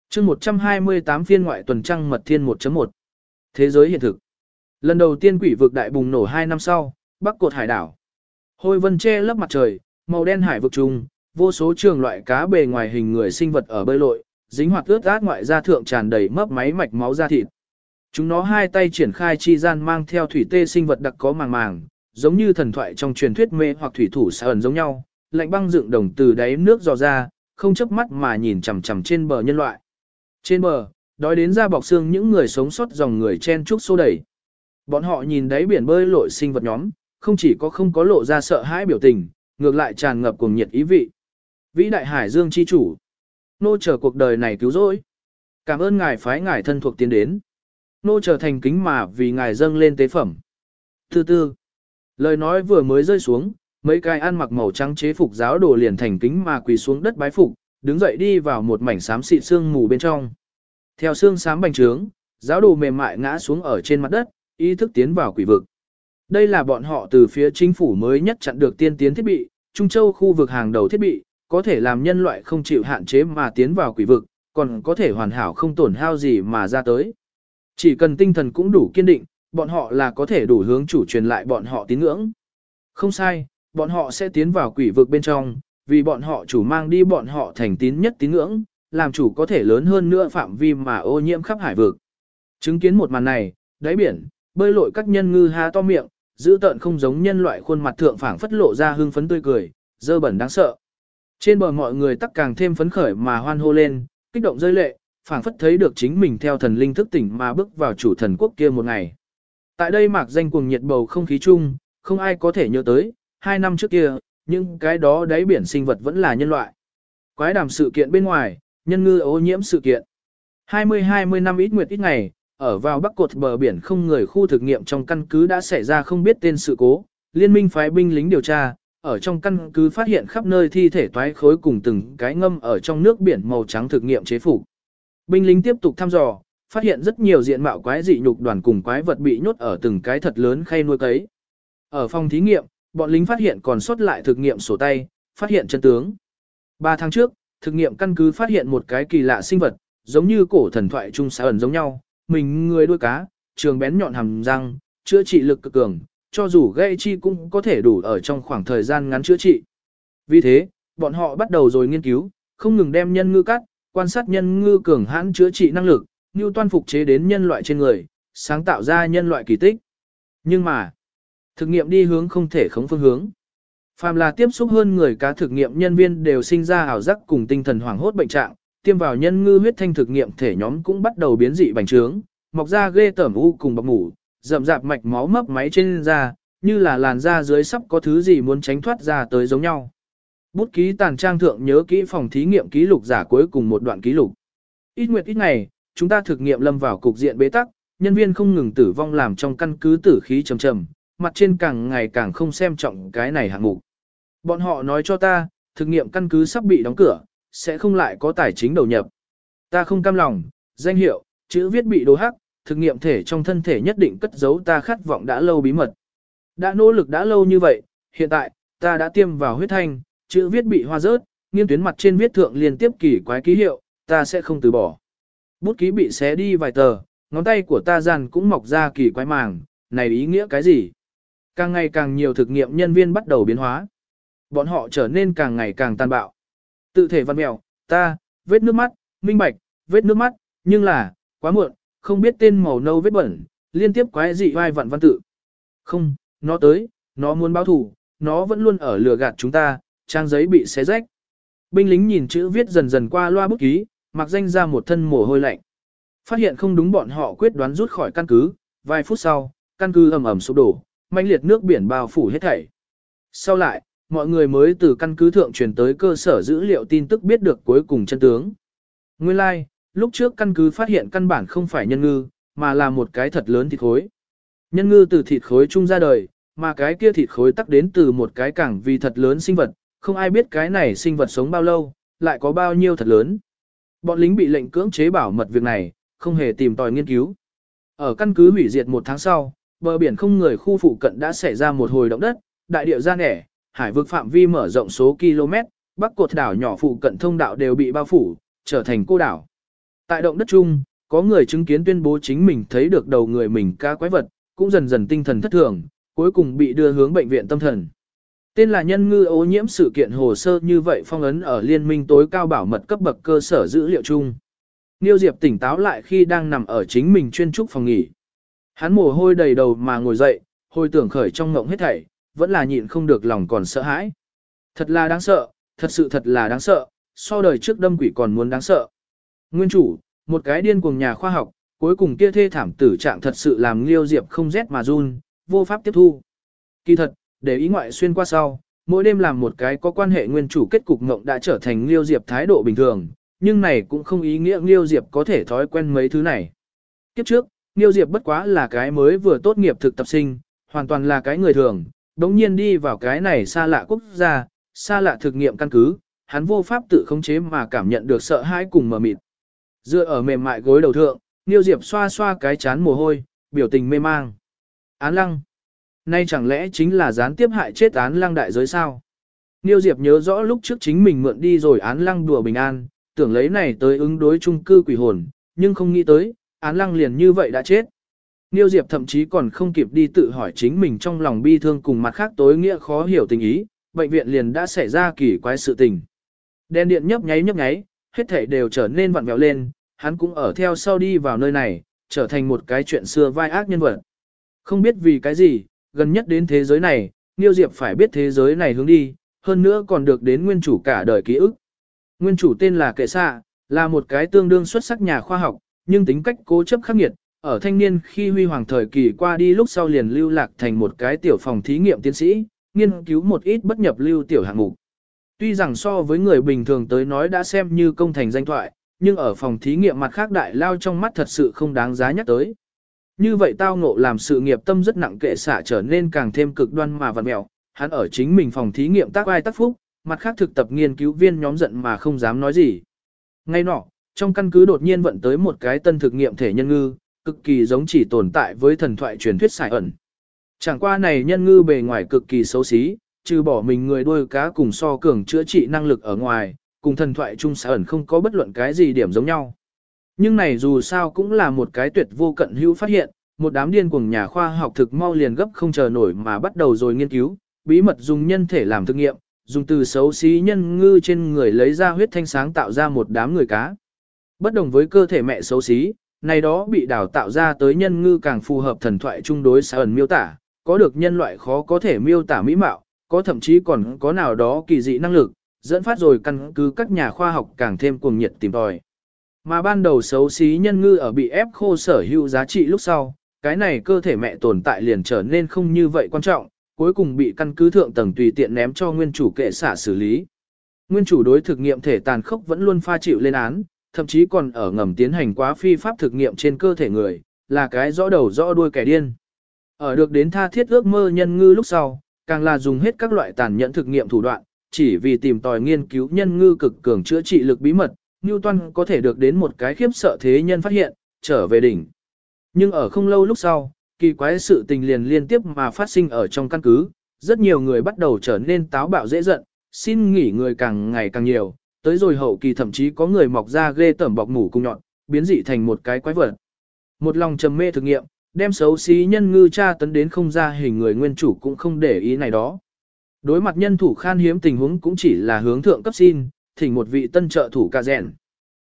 chương 128 phiên ngoại tuần trăng mật thiên 1.1. Thế giới hiện thực. Lần đầu tiên quỷ vực đại bùng nổ 2 năm sau, bắc cột hải đảo. Hôi vân che lấp mặt trời, màu đen hải vực trùng, vô số trường loại cá bề ngoài hình người sinh vật ở bơi lội, dính hoạt ướt át ngoại da thượng tràn đầy mấp máy mạch máu da thịt. Chúng nó hai tay triển khai chi gian mang theo thủy tê sinh vật đặc có màng màng, giống như thần thoại trong truyền thuyết mê hoặc thủy thủ xa ẩn giống nhau, lạnh băng dựng đồng từ đáy nước dò ra, không chớp mắt mà nhìn chằm chằm trên bờ nhân loại. Trên bờ, đói đến ra bọc xương những người sống sót dòng người chen trúc xô đẩy. Bọn họ nhìn đáy biển bơi lội sinh vật nhóm, không chỉ có không có lộ ra sợ hãi biểu tình, ngược lại tràn ngập cùng nhiệt ý vị. Vĩ đại hải dương chi chủ. Nô chờ cuộc đời này cứu rỗi. Cảm ơn ngài phái ngài thân thuộc tiến đến. Nô trở thành kính mà vì ngài dâng lên tế phẩm. Thứ tư, lời nói vừa mới rơi xuống, mấy cái ăn mặc màu trắng chế phục giáo đồ liền thành kính mà quỳ xuống đất bái phục, đứng dậy đi vào một mảnh xám xịt xương mù bên trong. Theo xương xám bành trướng, giáo đồ mềm mại ngã xuống ở trên mặt đất, ý thức tiến vào quỷ vực. Đây là bọn họ từ phía chính phủ mới nhất chặn được tiên tiến thiết bị, Trung Châu khu vực hàng đầu thiết bị, có thể làm nhân loại không chịu hạn chế mà tiến vào quỷ vực, còn có thể hoàn hảo không tổn hao gì mà ra tới. Chỉ cần tinh thần cũng đủ kiên định, bọn họ là có thể đủ hướng chủ truyền lại bọn họ tín ngưỡng. Không sai, bọn họ sẽ tiến vào quỷ vực bên trong, vì bọn họ chủ mang đi bọn họ thành tín nhất tín ngưỡng, làm chủ có thể lớn hơn nữa phạm vi mà ô nhiễm khắp hải vực. Chứng kiến một màn này, đáy biển, bơi lội các nhân ngư há to miệng, giữ tợn không giống nhân loại khuôn mặt thượng phảng phất lộ ra hương phấn tươi cười, dơ bẩn đáng sợ. Trên bờ mọi người tắc càng thêm phấn khởi mà hoan hô lên, kích động rơi lệ, phảng phất thấy được chính mình theo thần linh thức tỉnh mà bước vào chủ thần quốc kia một ngày. Tại đây mạc danh cuồng nhiệt bầu không khí chung, không ai có thể nhớ tới, hai năm trước kia, nhưng cái đó đáy biển sinh vật vẫn là nhân loại. Quái đàm sự kiện bên ngoài, nhân ngư ô nhiễm sự kiện. 20-20 năm ít nguyệt ít ngày, ở vào bắc cột bờ biển không người khu thực nghiệm trong căn cứ đã xảy ra không biết tên sự cố, liên minh phái binh lính điều tra, ở trong căn cứ phát hiện khắp nơi thi thể toái khối cùng từng cái ngâm ở trong nước biển màu trắng thực nghiệm chế phủ. Binh lính tiếp tục thăm dò, phát hiện rất nhiều diện mạo quái dị nhục đoàn cùng quái vật bị nhốt ở từng cái thật lớn khay nuôi cấy. Ở phòng thí nghiệm, bọn lính phát hiện còn sót lại thực nghiệm sổ tay, phát hiện chân tướng. Ba tháng trước, thực nghiệm căn cứ phát hiện một cái kỳ lạ sinh vật, giống như cổ thần thoại trung xã ẩn giống nhau, mình người đuôi cá, trường bén nhọn hàm răng, chữa trị lực cực cường, cho dù gây chi cũng có thể đủ ở trong khoảng thời gian ngắn chữa trị. Vì thế, bọn họ bắt đầu rồi nghiên cứu, không ngừng đem nhân ngư cắt, quan sát nhân ngư cường hãn chữa trị năng lực, như toan phục chế đến nhân loại trên người, sáng tạo ra nhân loại kỳ tích. Nhưng mà, thực nghiệm đi hướng không thể khống phương hướng. Phàm là tiếp xúc hơn người cá thực nghiệm nhân viên đều sinh ra ảo giác cùng tinh thần hoảng hốt bệnh trạng, tiêm vào nhân ngư huyết thanh thực nghiệm thể nhóm cũng bắt đầu biến dị bành trướng, mọc ra ghê tởm u cùng bọc ngủ, rậm rạp mạch máu mấp máy trên da, như là làn da dưới sắp có thứ gì muốn tránh thoát ra tới giống nhau. Bút ký tàn trang thượng nhớ kỹ phòng thí nghiệm ký lục giả cuối cùng một đoạn ký lục. Ít nguyệt ít ngày, chúng ta thực nghiệm lâm vào cục diện bế tắc, nhân viên không ngừng tử vong làm trong căn cứ tử khí trầm trầm, mặt trên càng ngày càng không xem trọng cái này hạng mục. Bọn họ nói cho ta, thực nghiệm căn cứ sắp bị đóng cửa, sẽ không lại có tài chính đầu nhập. Ta không cam lòng, danh hiệu, chữ viết bị đồ hắc, thực nghiệm thể trong thân thể nhất định cất giấu ta khát vọng đã lâu bí mật. Đã nỗ lực đã lâu như vậy, hiện tại, ta đã tiêm vào huyết thanh, chữ viết bị hoa rớt, nghiêng tuyến mặt trên viết thượng liên tiếp kỳ quái ký hiệu, ta sẽ không từ bỏ. Bút ký bị xé đi vài tờ, ngón tay của ta dàn cũng mọc ra kỳ quái màng, này ý nghĩa cái gì? Càng ngày càng nhiều thực nghiệm nhân viên bắt đầu biến hóa. Bọn họ trở nên càng ngày càng tàn bạo. Tự thể văn mèo, ta, vết nước mắt, minh bạch, vết nước mắt, nhưng là, quá muộn, không biết tên màu nâu vết bẩn, liên tiếp quái dị vai vặn văn tự. Không, nó tới, nó muốn báo thủ, nó vẫn luôn ở lừa gạt chúng ta, trang giấy bị xé rách. Binh lính nhìn chữ viết dần dần qua loa bút ký, mặc danh ra một thân mồ hôi lạnh. Phát hiện không đúng bọn họ quyết đoán rút khỏi căn cứ, vài phút sau, căn cứ ầm ầm sụp đổ, mãnh liệt nước biển bao phủ hết thảy. Sau lại, mọi người mới từ căn cứ thượng truyền tới cơ sở dữ liệu tin tức biết được cuối cùng chân tướng. Nguyên lai, like, lúc trước căn cứ phát hiện căn bản không phải nhân ngư, mà là một cái thật lớn thịt khối. Nhân ngư từ thịt khối chung ra đời, mà cái kia thịt khối tắc đến từ một cái cảng vì thật lớn sinh vật, không ai biết cái này sinh vật sống bao lâu, lại có bao nhiêu thật lớn. Bọn lính bị lệnh cưỡng chế bảo mật việc này, không hề tìm tòi nghiên cứu. Ở căn cứ hủy diệt một tháng sau, bờ biển không người khu phụ cận đã xảy ra một hồi động đất, đại địa ra nẻ, hải vực phạm vi mở rộng số km, bắc cột đảo nhỏ phụ cận thông đạo đều bị bao phủ, trở thành cô đảo. Tại động đất chung, có người chứng kiến tuyên bố chính mình thấy được đầu người mình ca quái vật, cũng dần dần tinh thần thất thường, cuối cùng bị đưa hướng bệnh viện tâm thần. Tên là nhân ngư ô nhiễm sự kiện hồ sơ như vậy phong ấn ở liên minh tối cao bảo mật cấp bậc cơ sở dữ liệu chung. Niêu Diệp tỉnh táo lại khi đang nằm ở chính mình chuyên trúc phòng nghỉ. Hắn mồ hôi đầy đầu mà ngồi dậy, hồi tưởng khởi trong ngộng hết thảy, vẫn là nhịn không được lòng còn sợ hãi. Thật là đáng sợ, thật sự thật là đáng sợ, so đời trước đâm quỷ còn muốn đáng sợ. Nguyên chủ, một cái điên cuồng nhà khoa học, cuối cùng kia thê thảm tử trạng thật sự làm Liêu Diệp không rét mà run, vô pháp tiếp thu. Kỳ thật, để ý ngoại xuyên qua sau, mỗi đêm làm một cái có quan hệ nguyên chủ kết cục ngộng đã trở thành Liêu Diệp thái độ bình thường, nhưng này cũng không ý nghĩa liêu Diệp có thể thói quen mấy thứ này. Kiếp trước, liêu Diệp bất quá là cái mới vừa tốt nghiệp thực tập sinh, hoàn toàn là cái người thường, đống nhiên đi vào cái này xa lạ quốc gia, xa lạ thực nghiệm căn cứ, hắn vô pháp tự khống chế mà cảm nhận được sợ hãi cùng mờ mịt. Dựa ở mềm mại gối đầu thượng, Niêu Diệp xoa xoa cái chán mồ hôi, biểu tình mê mang. Án lăng. Nay chẳng lẽ chính là gián tiếp hại chết án lăng đại giới sao? Niêu Diệp nhớ rõ lúc trước chính mình mượn đi rồi án lăng đùa bình an, tưởng lấy này tới ứng đối chung cư quỷ hồn, nhưng không nghĩ tới, án lăng liền như vậy đã chết. Niêu Diệp thậm chí còn không kịp đi tự hỏi chính mình trong lòng bi thương cùng mặt khác tối nghĩa khó hiểu tình ý, bệnh viện liền đã xảy ra kỳ quái sự tình. Đèn điện nhấp nháy nhấp nháy, hết thảy đều trở nên vặn vẹo lên, hắn cũng ở theo sau đi vào nơi này, trở thành một cái chuyện xưa vai ác nhân vật. Không biết vì cái gì, gần nhất đến thế giới này, Niêu Diệp phải biết thế giới này hướng đi, hơn nữa còn được đến nguyên chủ cả đời ký ức. Nguyên chủ tên là Kệ Sa, là một cái tương đương xuất sắc nhà khoa học, nhưng tính cách cố chấp khắc nghiệt, ở thanh niên khi huy hoàng thời kỳ qua đi lúc sau liền lưu lạc thành một cái tiểu phòng thí nghiệm tiến sĩ, nghiên cứu một ít bất nhập lưu tiểu hạng mục. Tuy rằng so với người bình thường tới nói đã xem như công thành danh thoại, nhưng ở phòng thí nghiệm mặt khác đại lao trong mắt thật sự không đáng giá nhắc tới. Như vậy tao ngộ làm sự nghiệp tâm rất nặng kệ xả trở nên càng thêm cực đoan mà vặn mẹo, hắn ở chính mình phòng thí nghiệm tác ai tác phúc, mặt khác thực tập nghiên cứu viên nhóm giận mà không dám nói gì. Ngay nọ, trong căn cứ đột nhiên vận tới một cái tân thực nghiệm thể nhân ngư, cực kỳ giống chỉ tồn tại với thần thoại truyền thuyết sải ẩn. Chẳng qua này nhân ngư bề ngoài cực kỳ xấu xí, trừ bỏ mình người đuôi cá cùng so cường chữa trị năng lực ở ngoài, cùng thần thoại chung sải ẩn không có bất luận cái gì điểm giống nhau. Nhưng này dù sao cũng là một cái tuyệt vô cận hữu phát hiện, một đám điên cuồng nhà khoa học thực mau liền gấp không chờ nổi mà bắt đầu rồi nghiên cứu, bí mật dùng nhân thể làm thực nghiệm, dùng từ xấu xí nhân ngư trên người lấy ra huyết thanh sáng tạo ra một đám người cá. Bất đồng với cơ thể mẹ xấu xí, này đó bị đào tạo ra tới nhân ngư càng phù hợp thần thoại trung đối xa ẩn miêu tả, có được nhân loại khó có thể miêu tả mỹ mạo, có thậm chí còn có nào đó kỳ dị năng lực, dẫn phát rồi căn cứ các nhà khoa học càng thêm cuồng nhiệt tìm tòi. Mà ban đầu xấu xí nhân ngư ở bị ép khô sở hữu giá trị lúc sau, cái này cơ thể mẹ tồn tại liền trở nên không như vậy quan trọng, cuối cùng bị căn cứ thượng tầng tùy tiện ném cho nguyên chủ kệ xả xử lý. Nguyên chủ đối thực nghiệm thể tàn khốc vẫn luôn pha chịu lên án, thậm chí còn ở ngầm tiến hành quá phi pháp thực nghiệm trên cơ thể người, là cái rõ đầu rõ đuôi kẻ điên. Ở được đến tha thiết ước mơ nhân ngư lúc sau, càng là dùng hết các loại tàn nhẫn thực nghiệm thủ đoạn, chỉ vì tìm tòi nghiên cứu nhân ngư cực cường chữa trị lực bí mật, Newton có thể được đến một cái khiếp sợ thế nhân phát hiện, trở về đỉnh. Nhưng ở không lâu lúc sau, kỳ quái sự tình liền liên tiếp mà phát sinh ở trong căn cứ, rất nhiều người bắt đầu trở nên táo bạo dễ giận, xin nghỉ người càng ngày càng nhiều, tới rồi hậu kỳ thậm chí có người mọc ra ghê tẩm bọc mủ cung nhọn, biến dị thành một cái quái vật. Một lòng trầm mê thực nghiệm, đem xấu xí nhân ngư tra tấn đến không ra hình người nguyên chủ cũng không để ý này đó. Đối mặt nhân thủ khan hiếm tình huống cũng chỉ là hướng thượng cấp xin, thỉnh một vị tân trợ thủ ca rèn.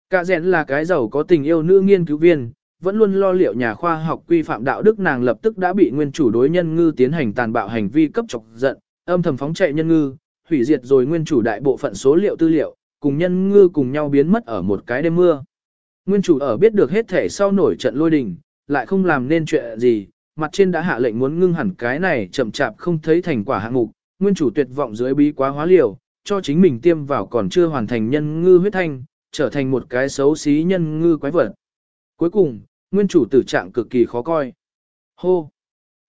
Ca rèn là cái giàu có tình yêu nữ nghiên cứu viên, vẫn luôn lo liệu nhà khoa học quy phạm đạo đức nàng lập tức đã bị nguyên chủ đối nhân ngư tiến hành tàn bạo hành vi cấp chọc giận, âm thầm phóng chạy nhân ngư, hủy diệt rồi nguyên chủ đại bộ phận số liệu tư liệu, cùng nhân ngư cùng nhau biến mất ở một cái đêm mưa. Nguyên chủ ở biết được hết thể sau nổi trận lôi đình, lại không làm nên chuyện gì, mặt trên đã hạ lệnh muốn ngưng hẳn cái này chậm chạp không thấy thành quả hạng mục, nguyên chủ tuyệt vọng dưới bí quá hóa liều, cho chính mình tiêm vào còn chưa hoàn thành nhân ngư huyết thanh, trở thành một cái xấu xí nhân ngư quái vật. Cuối cùng, nguyên chủ tử trạng cực kỳ khó coi. Hô!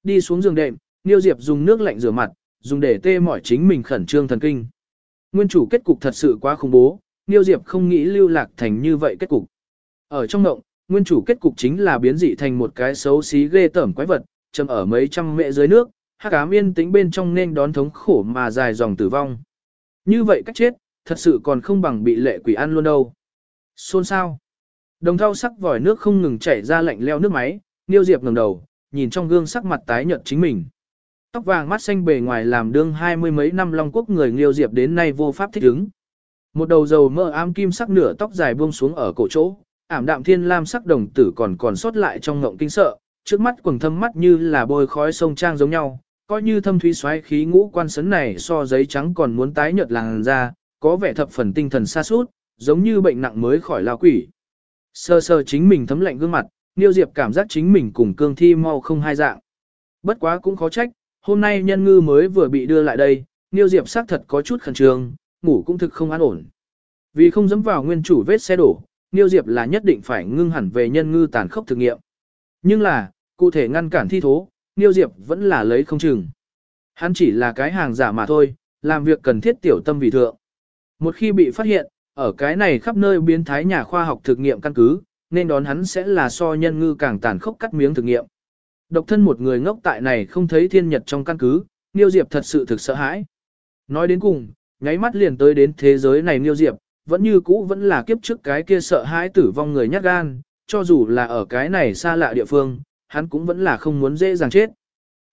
Đi xuống giường đệm, Niêu Diệp dùng nước lạnh rửa mặt, dùng để tê mỏi chính mình khẩn trương thần kinh. Nguyên chủ kết cục thật sự quá khủng bố, Niêu Diệp không nghĩ lưu lạc thành như vậy kết cục. Ở trong động, nguyên chủ kết cục chính là biến dị thành một cái xấu xí ghê tởm quái vật, châm ở mấy trăm mẹ dưới nước, hắc ám yên tĩnh bên trong nên đón thống khổ mà dài dòng tử vong. Như vậy cách chết, thật sự còn không bằng bị lệ quỷ ăn luôn đâu. Xôn sao? Đồng thau sắc vòi nước không ngừng chảy ra lạnh leo nước máy, Niêu Diệp ngẩng đầu, nhìn trong gương sắc mặt tái nhợt chính mình. Tóc vàng mắt xanh bề ngoài làm đương hai mươi mấy năm Long Quốc người Niêu Diệp đến nay vô pháp thích ứng. Một đầu dầu mỡ ám kim sắc nửa tóc dài buông xuống ở cổ chỗ, ảm đạm thiên lam sắc đồng tử còn còn sót lại trong ngộng kinh sợ, trước mắt quầng thâm mắt như là bôi khói sông trang giống nhau, coi như thâm thúy xoáy khí ngũ quan sấn này so giấy trắng còn muốn tái nhợt làn da, có vẻ thập phần tinh thần xa suốt, giống như bệnh nặng mới khỏi lao quỷ. Sơ sơ chính mình thấm lạnh gương mặt, Niêu Diệp cảm giác chính mình cùng cương thi mau không hai dạng. Bất quá cũng khó trách, hôm nay nhân ngư mới vừa bị đưa lại đây, Niêu Diệp xác thật có chút khẩn trương, ngủ cũng thực không an ổn. Vì không dám vào nguyên chủ vết xe đổ, Niêu Diệp là nhất định phải ngưng hẳn về nhân ngư tàn khốc thực nghiệm. Nhưng là, cụ thể ngăn cản thi thố, Niêu Diệp vẫn là lấy không chừng. Hắn chỉ là cái hàng giả mà thôi, làm việc cần thiết tiểu tâm vì thượng. Một khi bị phát hiện, ở cái này khắp nơi biến thái nhà khoa học thực nghiệm căn cứ, nên đón hắn sẽ là so nhân ngư càng tàn khốc cắt miếng thực nghiệm. Độc thân một người ngốc tại này không thấy thiên nhật trong căn cứ, Niêu Diệp thật sự thực sợ hãi. Nói đến cùng, nháy mắt liền tới đến thế giới này Niêu Diệp, vẫn như cũ vẫn là kiếp trước cái kia sợ hãi tử vong người nhát gan, cho dù là ở cái này xa lạ địa phương, hắn cũng vẫn là không muốn dễ dàng chết.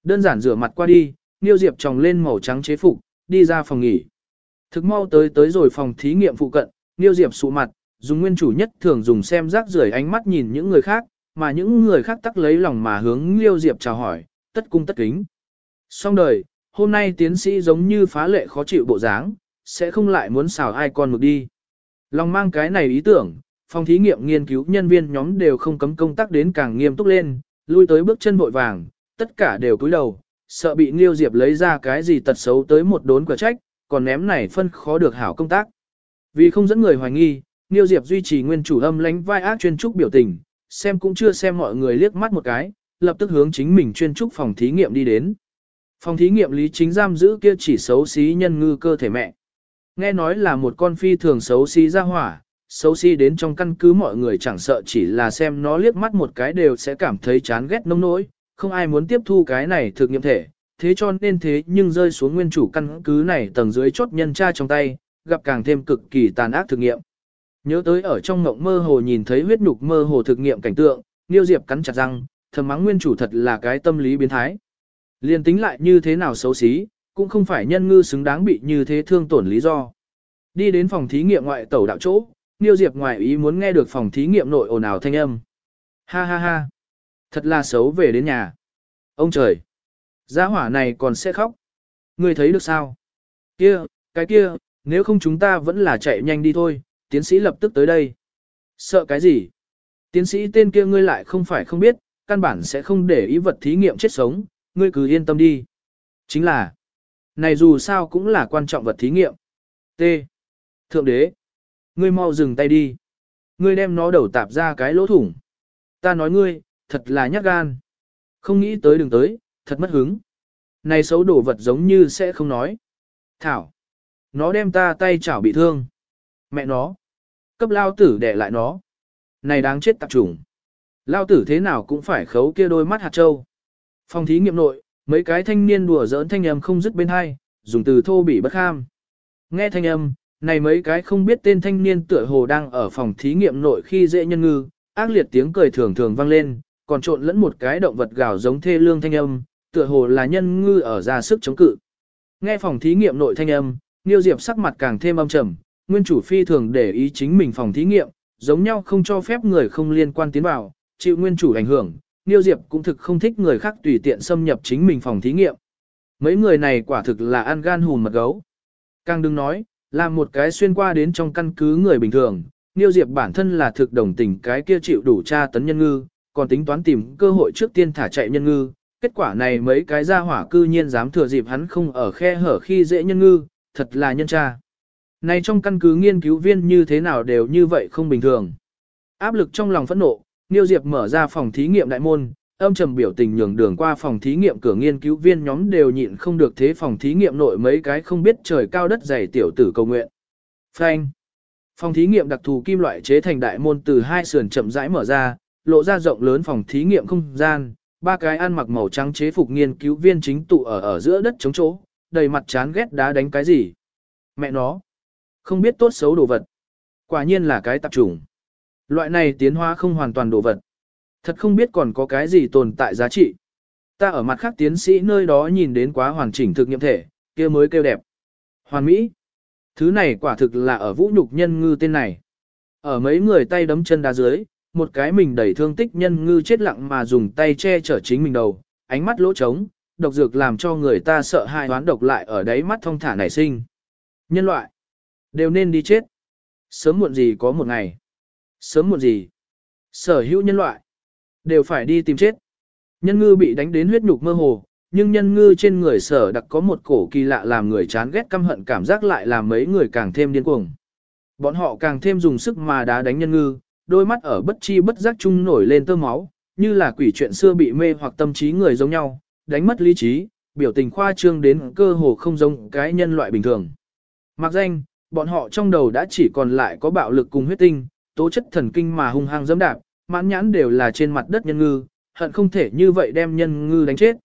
Đơn giản rửa mặt qua đi, Niêu Diệp tròng lên màu trắng chế phục, đi ra phòng nghỉ. Thực mau tới tới rồi phòng thí nghiệm phụ cận, Niêu Diệp sụ mặt, dùng nguyên chủ nhất thường dùng xem rác rưởi ánh mắt nhìn những người khác, mà những người khác tắc lấy lòng mà hướng Niêu Diệp chào hỏi, tất cung tất kính. Xong đời, hôm nay tiến sĩ giống như phá lệ khó chịu bộ dáng, sẽ không lại muốn xào ai con mực đi. Lòng mang cái này ý tưởng, phòng thí nghiệm nghiên cứu nhân viên nhóm đều không cấm công tác đến càng nghiêm túc lên, lui tới bước chân vội vàng, tất cả đều cúi đầu, sợ bị Nghiêu Diệp lấy ra cái gì tật xấu tới một đốn quả trách, còn ném này phân khó được hảo công tác. Vì không dẫn người hoài nghi, Nghiêu Diệp duy trì nguyên chủ âm lánh vai ác chuyên trúc biểu tình, xem cũng chưa xem mọi người liếc mắt một cái, lập tức hướng chính mình chuyên trúc phòng thí nghiệm đi đến. Phòng thí nghiệm lý chính giam giữ kia chỉ xấu xí nhân ngư cơ thể mẹ. Nghe nói là một con phi thường xấu xí ra hỏa, xấu xí đến trong căn cứ mọi người chẳng sợ chỉ là xem nó liếc mắt một cái đều sẽ cảm thấy chán ghét nông nỗi, không ai muốn tiếp thu cái này thực nghiệm thể, thế cho nên thế nhưng rơi xuống nguyên chủ căn cứ này tầng dưới chốt nhân tra trong tay, gặp càng thêm cực kỳ tàn ác thực nghiệm. Nhớ tới ở trong ngộng mơ hồ nhìn thấy huyết nhục mơ hồ thực nghiệm cảnh tượng, Niêu Diệp cắn chặt răng, thầm mắng nguyên chủ thật là cái tâm lý biến thái. Liên tính lại như thế nào xấu xí, cũng không phải nhân ngư xứng đáng bị như thế thương tổn lý do. Đi đến phòng thí nghiệm ngoại tẩu đạo chỗ, Niêu Diệp ngoài ý muốn nghe được phòng thí nghiệm nội ồn ào thanh âm. Ha ha ha. Thật là xấu về đến nhà. Ông trời. Gia hỏa này còn sẽ khóc. Ngươi thấy được sao? Kia, cái kia, nếu không chúng ta vẫn là chạy nhanh đi thôi, tiến sĩ lập tức tới đây. Sợ cái gì? Tiến sĩ tên kia ngươi lại không phải không biết, căn bản sẽ không để ý vật thí nghiệm chết sống, ngươi cứ yên tâm đi. Chính là, này dù sao cũng là quan trọng vật thí nghiệm. T. Thượng đế, ngươi mau dừng tay đi. Ngươi đem nó đầu tạp ra cái lỗ thủng. Ta nói ngươi, thật là nhát gan. Không nghĩ tới đừng tới, thật mất hứng. Này xấu đổ vật giống như sẽ không nói. Thảo. Nó đem ta tay chảo bị thương. Mẹ nó. Cấp lao tử để lại nó. Này đáng chết tạp trùng. Lao tử thế nào cũng phải khấu kia đôi mắt hạt trâu. Phòng thí nghiệm nội, mấy cái thanh niên đùa giỡn thanh âm không dứt bên hai, dùng từ thô bỉ bất kham. Nghe thanh âm, này mấy cái không biết tên thanh niên tựa hồ đang ở phòng thí nghiệm nội khi dễ nhân ngư, ác liệt tiếng cười thường thường vang lên, còn trộn lẫn một cái động vật gào giống thê lương thanh âm, tựa hồ là nhân ngư ở ra sức chống cự. Nghe phòng thí nghiệm nội thanh âm, Niêu Diệp sắc mặt càng thêm âm trầm, nguyên chủ phi thường để ý chính mình phòng thí nghiệm, giống nhau không cho phép người không liên quan tiến vào, chịu nguyên chủ ảnh hưởng, Niêu Diệp cũng thực không thích người khác tùy tiện xâm nhập chính mình phòng thí nghiệm. Mấy người này quả thực là ăn gan hùn mật gấu. Càng đừng nói, là một cái xuyên qua đến trong căn cứ người bình thường, Niêu Diệp bản thân là thực đồng tình cái kia chịu đủ tra tấn nhân ngư, còn tính toán tìm cơ hội trước tiên thả chạy nhân ngư. Kết quả này mấy cái gia hỏa cư nhiên dám thừa dịp hắn không ở khe hở khi dễ nhân ngư, thật là nhân tra. Này trong căn cứ nghiên cứu viên như thế nào đều như vậy không bình thường. Áp lực trong lòng phẫn nộ, Niêu Diệp mở ra phòng thí nghiệm đại môn, âm trầm biểu tình nhường đường qua phòng thí nghiệm cửa nghiên cứu viên nhóm đều nhịn không được thế phòng thí nghiệm nội mấy cái không biết trời cao đất dày tiểu tử cầu nguyện. Phanh. Phòng thí nghiệm đặc thù kim loại chế thành đại môn từ hai sườn chậm rãi mở ra, lộ ra rộng lớn phòng thí nghiệm không gian, ba cái ăn mặc màu trắng chế phục nghiên cứu viên chính tụ ở ở giữa đất chống chỗ, đầy mặt chán ghét đá đánh cái gì. Mẹ nó. Không biết tốt xấu đồ vật. Quả nhiên là cái tạp chủng. Loại này tiến hóa không hoàn toàn đồ vật. Thật không biết còn có cái gì tồn tại giá trị. Ta ở mặt khác tiến sĩ nơi đó nhìn đến quá hoàn chỉnh thực nghiệm thể, kia mới kêu đẹp. Hoàn mỹ. Thứ này quả thực là ở vũ nhục nhân ngư tên này. Ở mấy người tay đấm chân đá dưới, một cái mình đẩy thương tích nhân ngư chết lặng mà dùng tay che chở chính mình đầu, ánh mắt lỗ trống, độc dược làm cho người ta sợ hai đoán độc lại ở đáy mắt thông thả nảy sinh. Nhân loại, đều nên đi chết. Sớm muộn gì có một ngày. Sớm muộn gì. Sở hữu nhân loại, đều phải đi tìm chết. Nhân ngư bị đánh đến huyết nhục mơ hồ, nhưng nhân ngư trên người sở đặc có một cổ kỳ lạ làm người chán ghét căm hận cảm giác lại làm mấy người càng thêm điên cuồng. Bọn họ càng thêm dùng sức mà đá đánh nhân ngư, đôi mắt ở bất chi bất giác chung nổi lên tơ máu, như là quỷ chuyện xưa bị mê hoặc tâm trí người giống nhau, đánh mất lý trí, biểu tình khoa trương đến cơ hồ không giống cái nhân loại bình thường. Mặc danh, bọn họ trong đầu đã chỉ còn lại có bạo lực cùng huyết tinh, tố chất thần kinh mà hung hăng dẫm đạp, mãn nhãn đều là trên mặt đất nhân ngư, hận không thể như vậy đem nhân ngư đánh chết.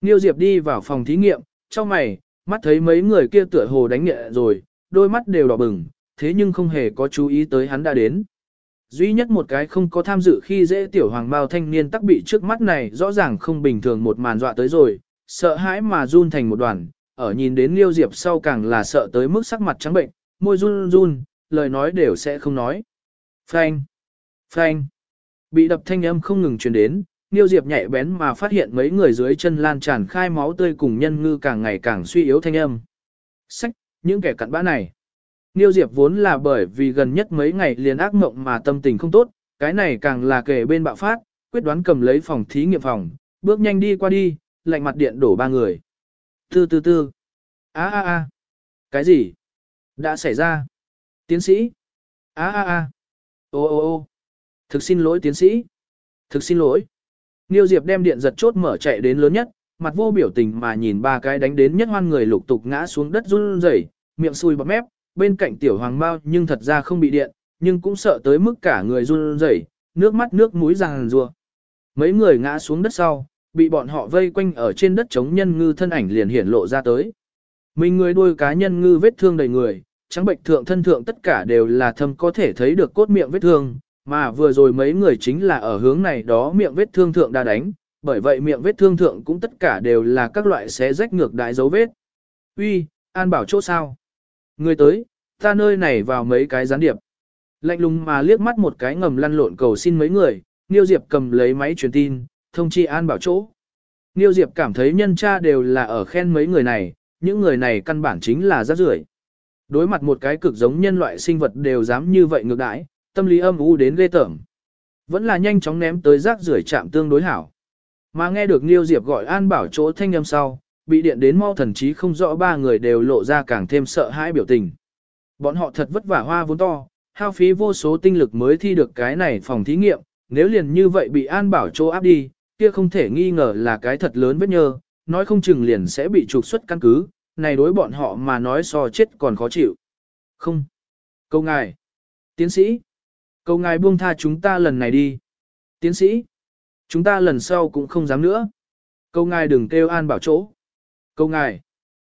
Nghiêu Diệp đi vào phòng thí nghiệm, trong mày, mắt thấy mấy người kia tựa hồ đánh nghệ rồi, đôi mắt đều đỏ bừng, thế nhưng không hề có chú ý tới hắn đã đến. Duy nhất một cái không có tham dự khi dễ tiểu hoàng bao thanh niên tắc bị trước mắt này rõ ràng không bình thường một màn dọa tới rồi, sợ hãi mà run thành một đoàn, ở nhìn đến Liêu Diệp sau càng là sợ tới mức sắc mặt trắng bệnh, môi run run, lời nói đều sẽ không nói. Phanh! Phanh! Bị đập thanh âm không ngừng truyền đến, Niêu Diệp nhạy bén mà phát hiện mấy người dưới chân lan tràn khai máu tươi cùng nhân ngư càng ngày càng suy yếu thanh âm. Sách, những kẻ cặn bã này. Niêu Diệp vốn là bởi vì gần nhất mấy ngày liền ác mộng mà tâm tình không tốt, cái này càng là kể bên bạo phát, quyết đoán cầm lấy phòng thí nghiệm phòng, bước nhanh đi qua đi, lạnh mặt điện đổ ba người. Tư tư tư. a a a Cái gì? Đã xảy ra. Tiến sĩ. a a a Ô ô ô. Thực xin lỗi tiến sĩ. Thực xin lỗi. Niêu Diệp đem điện giật chốt mở chạy đến lớn nhất, mặt vô biểu tình mà nhìn ba cái đánh đến nhất hoan người lục tục ngã xuống đất run rẩy, miệng sùi bọt mép, bên cạnh tiểu hoàng bao nhưng thật ra không bị điện, nhưng cũng sợ tới mức cả người run rẩy, nước mắt nước mũi ràng rùa. Mấy người ngã xuống đất sau, bị bọn họ vây quanh ở trên đất chống nhân ngư thân ảnh liền hiển lộ ra tới. Mình người đuôi cá nhân ngư vết thương đầy người, trắng bệnh thượng thân thượng tất cả đều là thâm có thể thấy được cốt miệng vết thương, mà vừa rồi mấy người chính là ở hướng này đó miệng vết thương thượng đã đánh, bởi vậy miệng vết thương thượng cũng tất cả đều là các loại xé rách ngược đại dấu vết. Uy, an bảo chỗ sao? Người tới, ta nơi này vào mấy cái gián điệp. Lạnh lùng mà liếc mắt một cái ngầm lăn lộn cầu xin mấy người, Niêu Diệp cầm lấy máy truyền tin, thông chi an bảo chỗ. Niêu Diệp cảm thấy nhân cha đều là ở khen mấy người này, những người này căn bản chính là rác rưởi. Đối mặt một cái cực giống nhân loại sinh vật đều dám như vậy ngược đãi, tâm lý âm u đến ghê tởm. Vẫn là nhanh chóng ném tới rác rưởi chạm tương đối hảo. Mà nghe được Niêu Diệp gọi an bảo chỗ thanh âm sau, bị điện đến mau thần trí không rõ ba người đều lộ ra càng thêm sợ hãi biểu tình. Bọn họ thật vất vả hoa vốn to, hao phí vô số tinh lực mới thi được cái này phòng thí nghiệm, nếu liền như vậy bị an bảo chỗ áp đi, kia không thể nghi ngờ là cái thật lớn vết nhơ, nói không chừng liền sẽ bị trục xuất căn cứ, này đối bọn họ mà nói so chết còn khó chịu. Không. Câu ngài. Tiến sĩ cầu ngài buông tha chúng ta lần này đi. Tiến sĩ. Chúng ta lần sau cũng không dám nữa. cầu ngài đừng kêu an bảo chỗ. cầu ngài.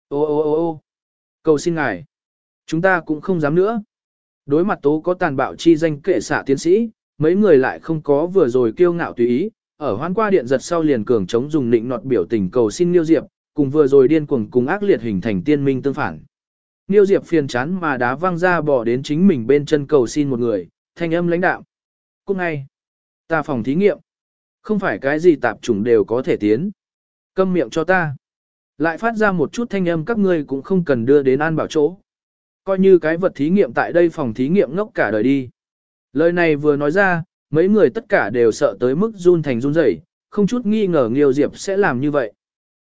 Ô ô ô ô Cầu xin ngài. Chúng ta cũng không dám nữa. Đối mặt tố có tàn bạo chi danh kệ xạ tiến sĩ, mấy người lại không có vừa rồi kiêu ngạo tùy ý, ở hoan qua điện giật sau liền cường chống dùng nịnh nọt biểu tình cầu xin Niêu Diệp, cùng vừa rồi điên cuồng cùng ác liệt hình thành tiên minh tương phản. Niêu Diệp phiền chán mà đá văng ra bỏ đến chính mình bên chân cầu xin một người, thanh âm lãnh đạo. Cũng ngay, ta phòng thí nghiệm. Không phải cái gì tạp chủng đều có thể tiến. Câm miệng cho ta. Lại phát ra một chút thanh âm các ngươi cũng không cần đưa đến an bảo chỗ. Coi như cái vật thí nghiệm tại đây phòng thí nghiệm ngốc cả đời đi. Lời này vừa nói ra, mấy người tất cả đều sợ tới mức run thành run rẩy, không chút nghi ngờ Nghiêu Diệp sẽ làm như vậy.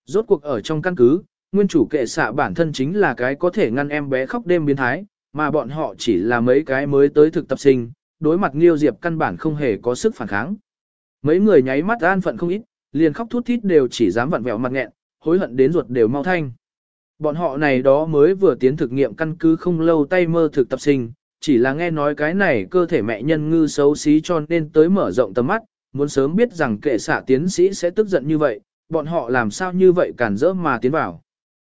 Rốt cuộc ở trong căn cứ, nguyên chủ kệ xạ bản thân chính là cái có thể ngăn em bé khóc đêm biến thái, mà bọn họ chỉ là mấy cái mới tới thực tập sinh, đối mặt Nghiêu Diệp căn bản không hề có sức phản kháng. Mấy người nháy mắt an phận không ít, liền khóc thút thít đều chỉ dám vặn vẹo mặt nghẹn, hối hận đến ruột đều mau thanh. Bọn họ này đó mới vừa tiến thực nghiệm căn cứ không lâu tay mơ thực tập sinh, chỉ là nghe nói cái này cơ thể mẹ nhân ngư xấu xí cho nên tới mở rộng tầm mắt, muốn sớm biết rằng kệ xạ tiến sĩ sẽ tức giận như vậy, bọn họ làm sao như vậy cản rỡ mà tiến vào.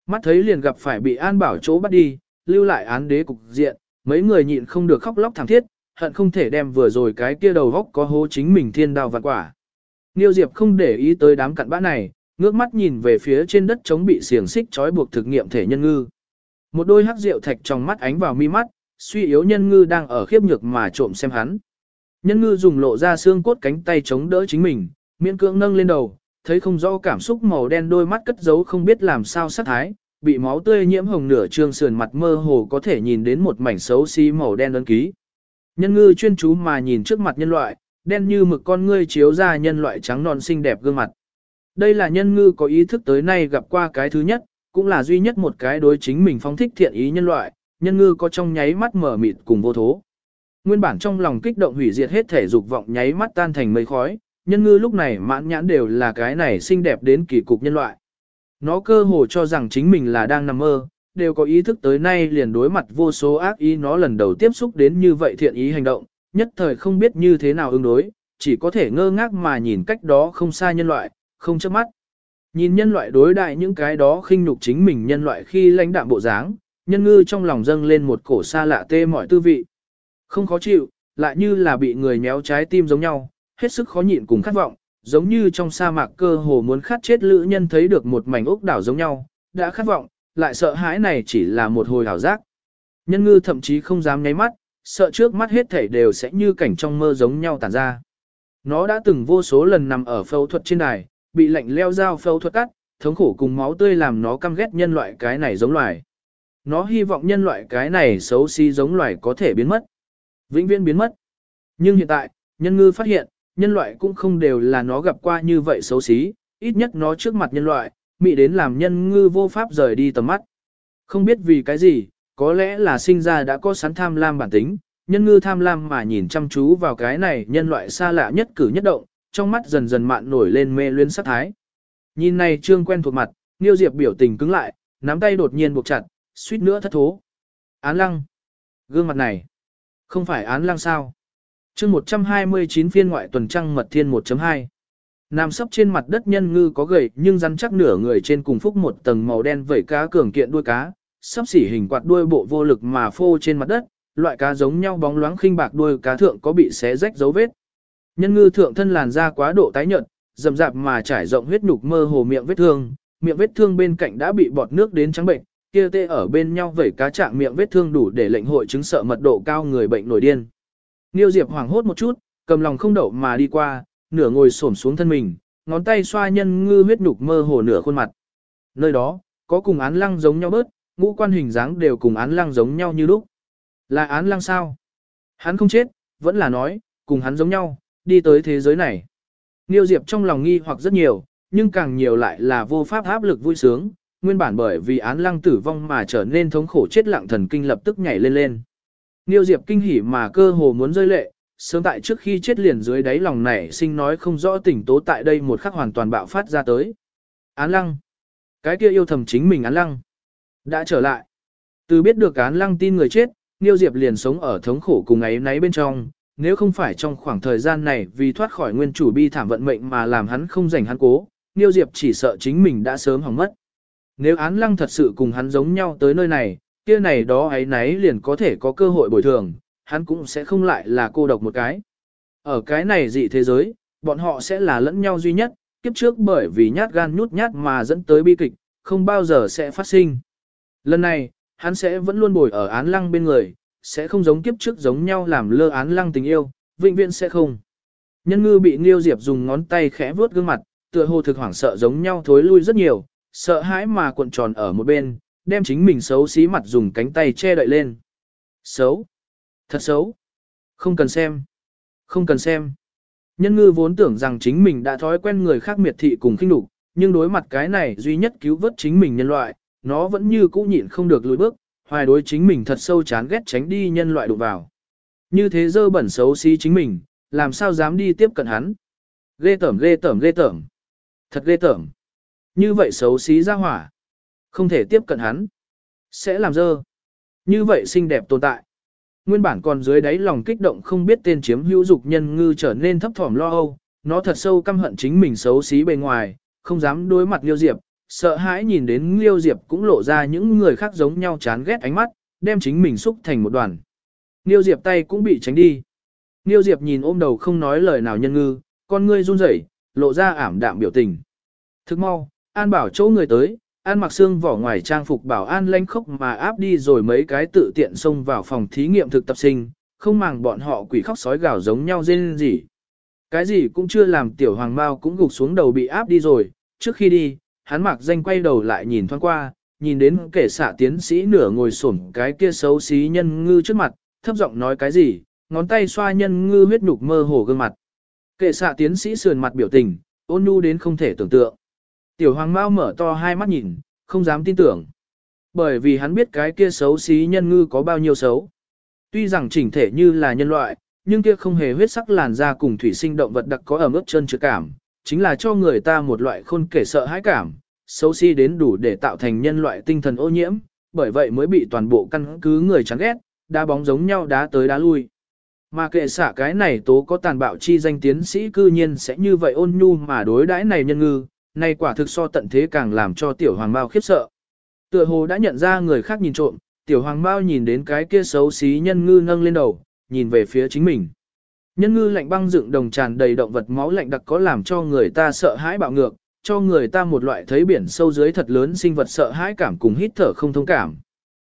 Mắt thấy liền gặp phải bị an bảo chỗ bắt đi, lưu lại án đế cục diện, mấy người nhịn không được khóc lóc thảm thiết, hận không thể đem vừa rồi cái kia đầu góc có hố chính mình thiên đào vạn quả. Niêu Diệp không để ý tới đám cặn bã này, ngước mắt nhìn về phía trên đất chống bị xiềng xích trói buộc thực nghiệm thể nhân ngư. Một đôi hắc rượu thạch trong mắt ánh vào mi mắt, suy yếu nhân ngư đang ở khiếp nhược mà trộm xem hắn. Nhân ngư dùng lộ ra xương cốt cánh tay chống đỡ chính mình, miễn cưỡng nâng lên đầu, thấy không rõ cảm xúc màu đen đôi mắt cất giấu không biết làm sao sát thái, bị máu tươi nhiễm hồng nửa trương sườn mặt mơ hồ có thể nhìn đến một mảnh xấu xí màu đen ấn ký. Nhân ngư chuyên chú mà nhìn trước mặt nhân loại, đen như mực con ngươi chiếu ra nhân loại trắng non xinh đẹp gương mặt. Đây là nhân ngư có ý thức tới nay gặp qua cái thứ nhất, cũng là duy nhất một cái đối chính mình phong thích thiện ý nhân loại, nhân ngư có trong nháy mắt mở mịt cùng vô thố. Nguyên bản trong lòng kích động hủy diệt hết thể dục vọng nháy mắt tan thành mây khói, nhân ngư lúc này mãn nhãn đều là cái này xinh đẹp đến kỳ cục nhân loại. Nó cơ hồ cho rằng chính mình là đang nằm mơ, đều có ý thức tới nay liền đối mặt vô số ác ý nó lần đầu tiếp xúc đến như vậy thiện ý hành động, nhất thời không biết như thế nào ứng đối, chỉ có thể ngơ ngác mà nhìn cách đó không xa nhân loại, không chớp mắt. Nhìn nhân loại đối đại những cái đó khinh nhục chính mình nhân loại khi lãnh đạm bộ dáng, nhân ngư trong lòng dâng lên một cổ xa lạ tê mọi tư vị. Không khó chịu, lại như là bị người méo trái tim giống nhau, hết sức khó nhịn cùng khát vọng, giống như trong sa mạc cơ hồ muốn khát chết lữ nhân thấy được một mảnh ốc đảo giống nhau, đã khát vọng, lại sợ hãi này chỉ là một hồi hảo giác. Nhân ngư thậm chí không dám nháy mắt, sợ trước mắt hết thảy đều sẽ như cảnh trong mơ giống nhau tản ra. Nó đã từng vô số lần nằm ở phẫu thuật trên đài, bị lạnh leo dao phẫu thuật cắt, thống khổ cùng máu tươi làm nó căm ghét nhân loại cái này giống loài. Nó hy vọng nhân loại cái này xấu xí giống loài có thể biến mất. Vĩnh viễn biến mất. Nhưng hiện tại, nhân ngư phát hiện, nhân loại cũng không đều là nó gặp qua như vậy xấu xí, ít nhất nó trước mặt nhân loại, mị đến làm nhân ngư vô pháp rời đi tầm mắt. Không biết vì cái gì, có lẽ là sinh ra đã có sẵn tham lam bản tính, nhân ngư tham lam mà nhìn chăm chú vào cái này nhân loại xa lạ nhất cử nhất động, trong mắt dần dần mạn nổi lên mê luyến sắc thái. Nhìn này trương quen thuộc mặt, Niêu Diệp biểu tình cứng lại, nắm tay đột nhiên buộc chặt, suýt nữa thất thố. Án lăng. Gương mặt này. Không phải án lăng sao chương 129 phiên ngoại tuần trăng mật thiên 1.2. Nam sấp trên mặt đất nhân ngư có gầy nhưng rắn chắc nửa người trên cùng phúc một tầng màu đen vẩy cá cường kiện đuôi cá, sắp xỉ hình quạt đuôi bộ vô lực mà phô trên mặt đất, loại cá giống nhau bóng loáng khinh bạc đuôi cá thượng có bị xé rách dấu vết. Nhân ngư thượng thân làn da quá độ tái nhợt, rậm rạp mà trải rộng huyết nhục mơ hồ miệng vết thương, miệng vết thương bên cạnh đã bị bọt nước đến trắng bệnh, kia tê ở bên nhau vẩy cá trạng miệng vết thương đủ để lệnh hội chứng sợ mật độ cao người bệnh nổi điên. Niêu Diệp hoảng hốt một chút, cầm lòng không đậu mà đi qua, nửa ngồi xổm xuống thân mình, ngón tay xoa nhân ngư huyết nhục mơ hồ nửa khuôn mặt. Nơi đó, có cùng án lăng giống nhau bớt, ngũ quan hình dáng đều cùng án lăng giống nhau như lúc. Là án lăng sao? Hắn không chết, vẫn là nói, cùng hắn giống nhau, đi tới thế giới này. Niêu Diệp trong lòng nghi hoặc rất nhiều, nhưng càng nhiều lại là vô pháp áp lực vui sướng, nguyên bản bởi vì án lăng tử vong mà trở nên thống khổ chết lặng thần kinh lập tức nhảy lên lên. Niêu Diệp kinh hỉ mà cơ hồ muốn rơi lệ, sớm tại trước khi chết liền dưới đáy lòng này sinh nói không rõ tỉnh tố tại đây một khắc hoàn toàn bạo phát ra tới. Án lăng. Cái kia yêu thầm chính mình án lăng. Đã trở lại. Từ biết được án lăng tin người chết, Niêu Diệp liền sống ở thống khổ cùng ấy náy bên trong, nếu không phải trong khoảng thời gian này vì thoát khỏi nguyên chủ bi thảm vận mệnh mà làm hắn không rảnh hắn cố, Niêu Diệp chỉ sợ chính mình đã sớm hỏng mất. Nếu án lăng thật sự cùng hắn giống nhau tới nơi này, kia này đó ấy nấy liền có thể có cơ hội bồi thường, hắn cũng sẽ không lại là cô độc một cái. Ở cái này dị thế giới, bọn họ sẽ là lẫn nhau duy nhất, kiếp trước bởi vì nhát gan nhút nhát mà dẫn tới bi kịch, không bao giờ sẽ phát sinh. Lần này, hắn sẽ vẫn luôn bồi ở án lăng bên người, sẽ không giống kiếp trước giống nhau làm lơ án lăng tình yêu, vĩnh viễn sẽ không. Nhân ngư bị Nghiêu Diệp dùng ngón tay khẽ vuốt gương mặt, tựa hồ thực hoảng sợ giống nhau thối lui rất nhiều, sợ hãi mà cuộn tròn ở một bên, đem chính mình xấu xí mặt dùng cánh tay che đậy lên. Xấu. Thật xấu. Không cần xem. Không cần xem. Nhân ngư vốn tưởng rằng chính mình đã thói quen người khác miệt thị cùng khinh đục, nhưng đối mặt cái này duy nhất cứu vớt chính mình nhân loại, nó vẫn như cũ nhịn không được lùi bước, hoài đối chính mình thật sâu chán ghét tránh đi nhân loại đụng vào. Như thế dơ bẩn xấu xí chính mình, làm sao dám đi tiếp cận hắn. Ghê tởm ghê tởm ghê tởm. Thật ghê tởm. Như vậy xấu xí ra hỏa. Không thể tiếp cận hắn. Sẽ làm dơ. Như vậy xinh đẹp tồn tại. Nguyên bản còn dưới đáy lòng kích động không biết tên chiếm hữu dục nhân ngư trở nên thấp thỏm lo âu. Nó thật sâu căm hận chính mình xấu xí bề ngoài, không dám đối mặt Liêu Diệp, sợ hãi nhìn đến Liêu Diệp cũng lộ ra những người khác giống nhau chán ghét ánh mắt, đem chính mình xúc thành một đoàn. Liêu Diệp tay cũng bị tránh đi. Liêu Diệp nhìn ôm đầu không nói lời nào nhân ngư, con ngươi run rẩy, lộ ra ảm đạm biểu tình. Thức mau, An bảo chỗ người tới, An mặc xương vỏ ngoài trang phục bảo an lanh khốc mà áp đi rồi mấy cái tự tiện xông vào phòng thí nghiệm thực tập sinh, không màng bọn họ quỷ khóc sói gào giống nhau rên gì. Cái gì cũng chưa làm tiểu hoàng bao cũng gục xuống đầu bị áp đi rồi, trước khi đi, hắn mặc danh quay đầu lại nhìn thoáng qua, nhìn đến kẻ xạ tiến sĩ nửa ngồi sổn cái kia xấu xí nhân ngư trước mặt, thấp giọng nói cái gì, ngón tay xoa nhân ngư huyết nhục mơ hồ gương mặt. Kệ xạ tiến sĩ sườn mặt biểu tình, ôn nhu đến không thể tưởng tượng. Tiểu hoàng mao mở to hai mắt nhìn, không dám tin tưởng. Bởi vì hắn biết cái kia xấu xí nhân ngư có bao nhiêu xấu. Tuy rằng chỉnh thể như là nhân loại, nhưng kia không hề huyết sắc làn da cùng thủy sinh động vật đặc có ở ướp chân trượt cảm, chính là cho người ta một loại khôn kể sợ hãi cảm, xấu xí đến đủ để tạo thành nhân loại tinh thần ô nhiễm, bởi vậy mới bị toàn bộ căn cứ người chán ghét, đá bóng giống nhau đá tới đá lui. Mà kệ xả cái này tố có tàn bạo chi danh tiến sĩ cư nhiên sẽ như vậy ôn nhu mà đối đãi này nhân ngư, này quả thực so tận thế càng làm cho tiểu hoàng bao khiếp sợ. Tựa hồ đã nhận ra người khác nhìn trộm, tiểu hoàng bao nhìn đến cái kia xấu xí nhân ngư nâng lên đầu, nhìn về phía chính mình. Nhân ngư lạnh băng dựng đồng tràn đầy động vật máu lạnh đặc có làm cho người ta sợ hãi bạo ngược, cho người ta một loại thấy biển sâu dưới thật lớn sinh vật sợ hãi cảm cùng hít thở không thông cảm.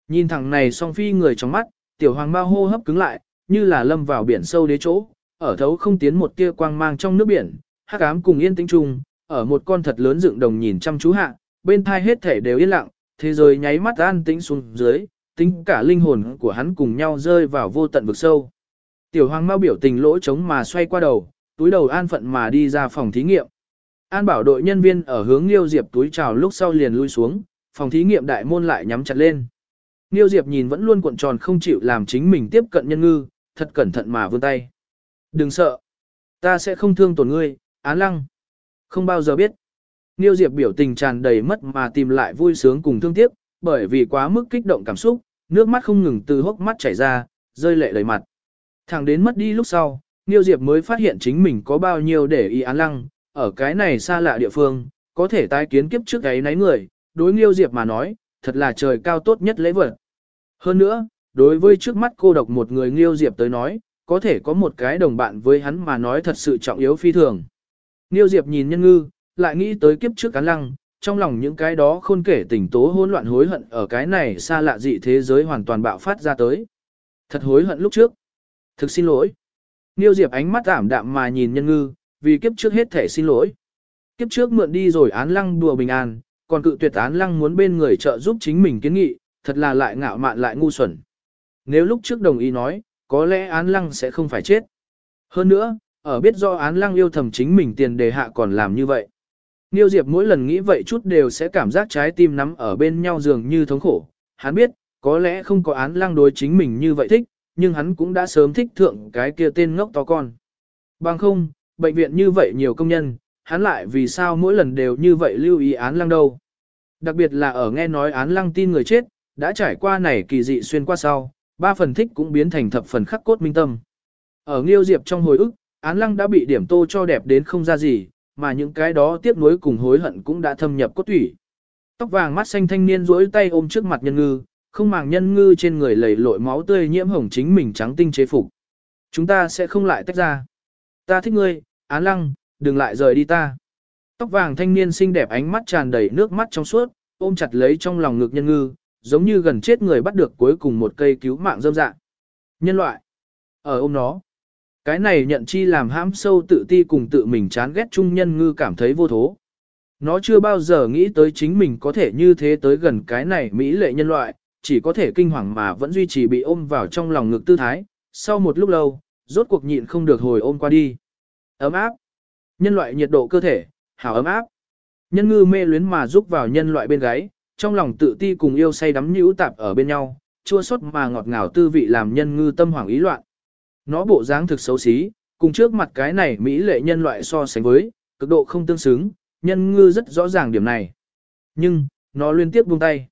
Nhìn thẳng này song phi người trong mắt, tiểu hoàng bao hô hấp cứng lại, như là lâm vào biển sâu đế chỗ, ở thấu không tiến một tia quang mang trong nước biển, hắc ám cùng yên tĩnh chung, ở một con thật lớn dựng đồng nhìn chăm chú hạ, bên thai hết thể đều yên lặng, thế giới nháy mắt an tĩnh xuống dưới, tính cả linh hồn của hắn cùng nhau rơi vào vô tận vực sâu. Tiểu hoàng mau biểu tình lỗ trống mà xoay qua đầu, túi đầu an phận mà đi ra phòng thí nghiệm. An bảo đội nhân viên ở hướng Liêu Diệp túi chào lúc sau liền lui xuống, phòng thí nghiệm đại môn lại nhắm chặt lên. Liêu Diệp nhìn vẫn luôn cuộn tròn không chịu làm chính mình tiếp cận nhân ngư, thật cẩn thận mà vươn tay. Đừng sợ. Ta sẽ không thương tổn ngươi, án lăng. Không bao giờ biết. Niêu Diệp biểu tình tràn đầy mất mà tìm lại vui sướng cùng thương tiếc, bởi vì quá mức kích động cảm xúc, nước mắt không ngừng từ hốc mắt chảy ra, rơi lệ đầy mặt. Thẳng đến mất đi lúc sau, Niêu Diệp mới phát hiện chính mình có bao nhiêu để ý án lăng, ở cái này xa lạ địa phương, có thể tái kiến kiếp trước ấy nấy người, đối Niêu Diệp mà nói, thật là trời cao tốt nhất lễ vật. Hơn nữa, đối với trước mắt cô độc một người Niêu Diệp tới nói, có thể có một cái đồng bạn với hắn mà nói thật sự trọng yếu phi thường. Niêu Diệp nhìn nhân ngư, lại nghĩ tới kiếp trước cán lăng, trong lòng những cái đó khôn kể tình tố hỗn loạn hối hận ở cái này xa lạ dị thế giới hoàn toàn bạo phát ra tới. Thật hối hận lúc trước. Thực xin lỗi. Niêu Diệp ánh mắt ảm đạm mà nhìn nhân ngư, vì kiếp trước hết thể xin lỗi. Kiếp trước mượn đi rồi án lăng đùa bình an, còn cự tuyệt án lăng muốn bên người trợ giúp chính mình kiến nghị, thật là lại ngạo mạn lại ngu xuẩn. Nếu lúc trước đồng ý nói, có lẽ án lăng sẽ không phải chết. Hơn nữa, ở biết do án lăng yêu thầm chính mình tiền đề hạ còn làm như vậy. Niêu Diệp mỗi lần nghĩ vậy chút đều sẽ cảm giác trái tim nắm ở bên nhau dường như thống khổ. Hắn biết, có lẽ không có án lăng đối chính mình như vậy thích, nhưng hắn cũng đã sớm thích thượng cái kia tên ngốc to con. Bằng không, bệnh viện như vậy nhiều công nhân, hắn lại vì sao mỗi lần đều như vậy lưu ý án lăng đâu. Đặc biệt là ở nghe nói án lăng tin người chết, đã trải qua này kỳ dị xuyên qua sau, ba phần thích cũng biến thành thập phần khắc cốt minh tâm. Ở Nghiêu Diệp trong hồi ức, án lăng đã bị điểm tô cho đẹp đến không ra gì, mà những cái đó tiếc nuối cùng hối hận cũng đã thâm nhập cốt thủy. Tóc vàng mắt xanh thanh niên duỗi tay ôm trước mặt nhân ngư, không màng nhân ngư trên người lầy lội máu tươi nhiễm hồng chính mình trắng tinh chế phục. Chúng ta sẽ không lại tách ra. Ta thích ngươi, án lăng, đừng lại rời đi ta. Tóc vàng thanh niên xinh đẹp ánh mắt tràn đầy nước mắt trong suốt, ôm chặt lấy trong lòng ngực nhân ngư, giống như gần chết người bắt được cuối cùng một cây cứu mạng dâm dạng. Nhân loại. Ở ôm nó. Cái này nhận chi làm hãm sâu tự ti cùng tự mình chán ghét trung nhân ngư cảm thấy vô thố. Nó chưa bao giờ nghĩ tới chính mình có thể như thế tới gần cái này mỹ lệ nhân loại, chỉ có thể kinh hoàng mà vẫn duy trì bị ôm vào trong lòng ngực tư thái. Sau một lúc lâu, rốt cuộc nhịn không được hồi ôm qua đi. Ấm áp. Nhân loại nhiệt độ cơ thể, hảo ấm áp. Nhân ngư mê luyến mà giúp vào nhân loại bên gáy, trong lòng tự ti cùng yêu say đắm nhũ tạp ở bên nhau, chua xót mà ngọt ngào tư vị làm nhân ngư tâm hoảng ý loạn. Nó bộ dáng thực xấu xí, cùng trước mặt cái này mỹ lệ nhân loại so sánh với, cực độ không tương xứng, nhân ngư rất rõ ràng điểm này. Nhưng, nó liên tiếp buông tay.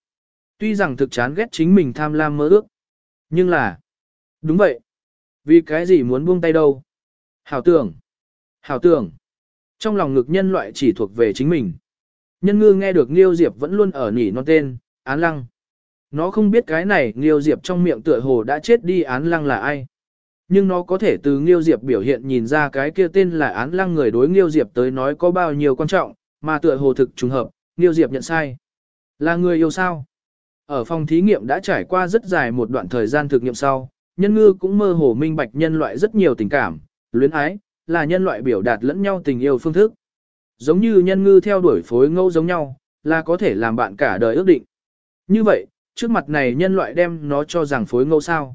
Tuy rằng thực chán ghét chính mình tham lam mơ ước. Nhưng là, đúng vậy. Vì cái gì muốn buông tay đâu? Hảo tưởng. Hảo tưởng. Trong lòng ngực nhân loại chỉ thuộc về chính mình. Nhân ngư nghe được Nghiêu Diệp vẫn luôn ở nỉ non tên, án lăng. Nó không biết cái này Nghiêu Diệp trong miệng tựa hồ đã chết đi án lăng là ai. Nhưng nó có thể từ Nghiêu Diệp biểu hiện nhìn ra cái kia tên là án lăng người đối Nghiêu Diệp tới nói có bao nhiêu quan trọng, mà tựa hồ thực trùng hợp, Nghiêu Diệp nhận sai. Là người yêu sao? Ở phòng thí nghiệm đã trải qua rất dài một đoạn thời gian thực nghiệm sau, nhân ngư cũng mơ hồ minh bạch nhân loại rất nhiều tình cảm, luyến ái, là nhân loại biểu đạt lẫn nhau tình yêu phương thức. Giống như nhân ngư theo đuổi phối ngẫu giống nhau, là có thể làm bạn cả đời ước định. Như vậy, trước mặt này nhân loại đem nó cho rằng phối ngẫu sao.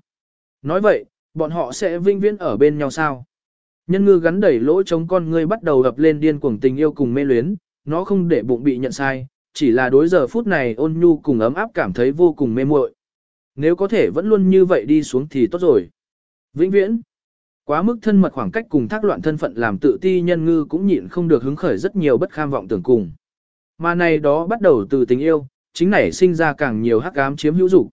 Nói vậy, bọn họ sẽ vinh viễn ở bên nhau sao. Nhân ngư gắn đẩy lỗ chống con ngươi bắt đầu gập lên điên cuồng tình yêu cùng mê luyến, nó không để bụng bị nhận sai, chỉ là đối giờ phút này ôn nhu cùng ấm áp cảm thấy vô cùng mê muội. Nếu có thể vẫn luôn như vậy đi xuống thì tốt rồi. Vĩnh viễn. Quá mức thân mật khoảng cách cùng thác loạn thân phận làm tự ti nhân ngư cũng nhịn không được hứng khởi rất nhiều bất kham vọng tưởng cùng. Mà này đó bắt đầu từ tình yêu, chính nảy sinh ra càng nhiều hắc ám chiếm hữu dục.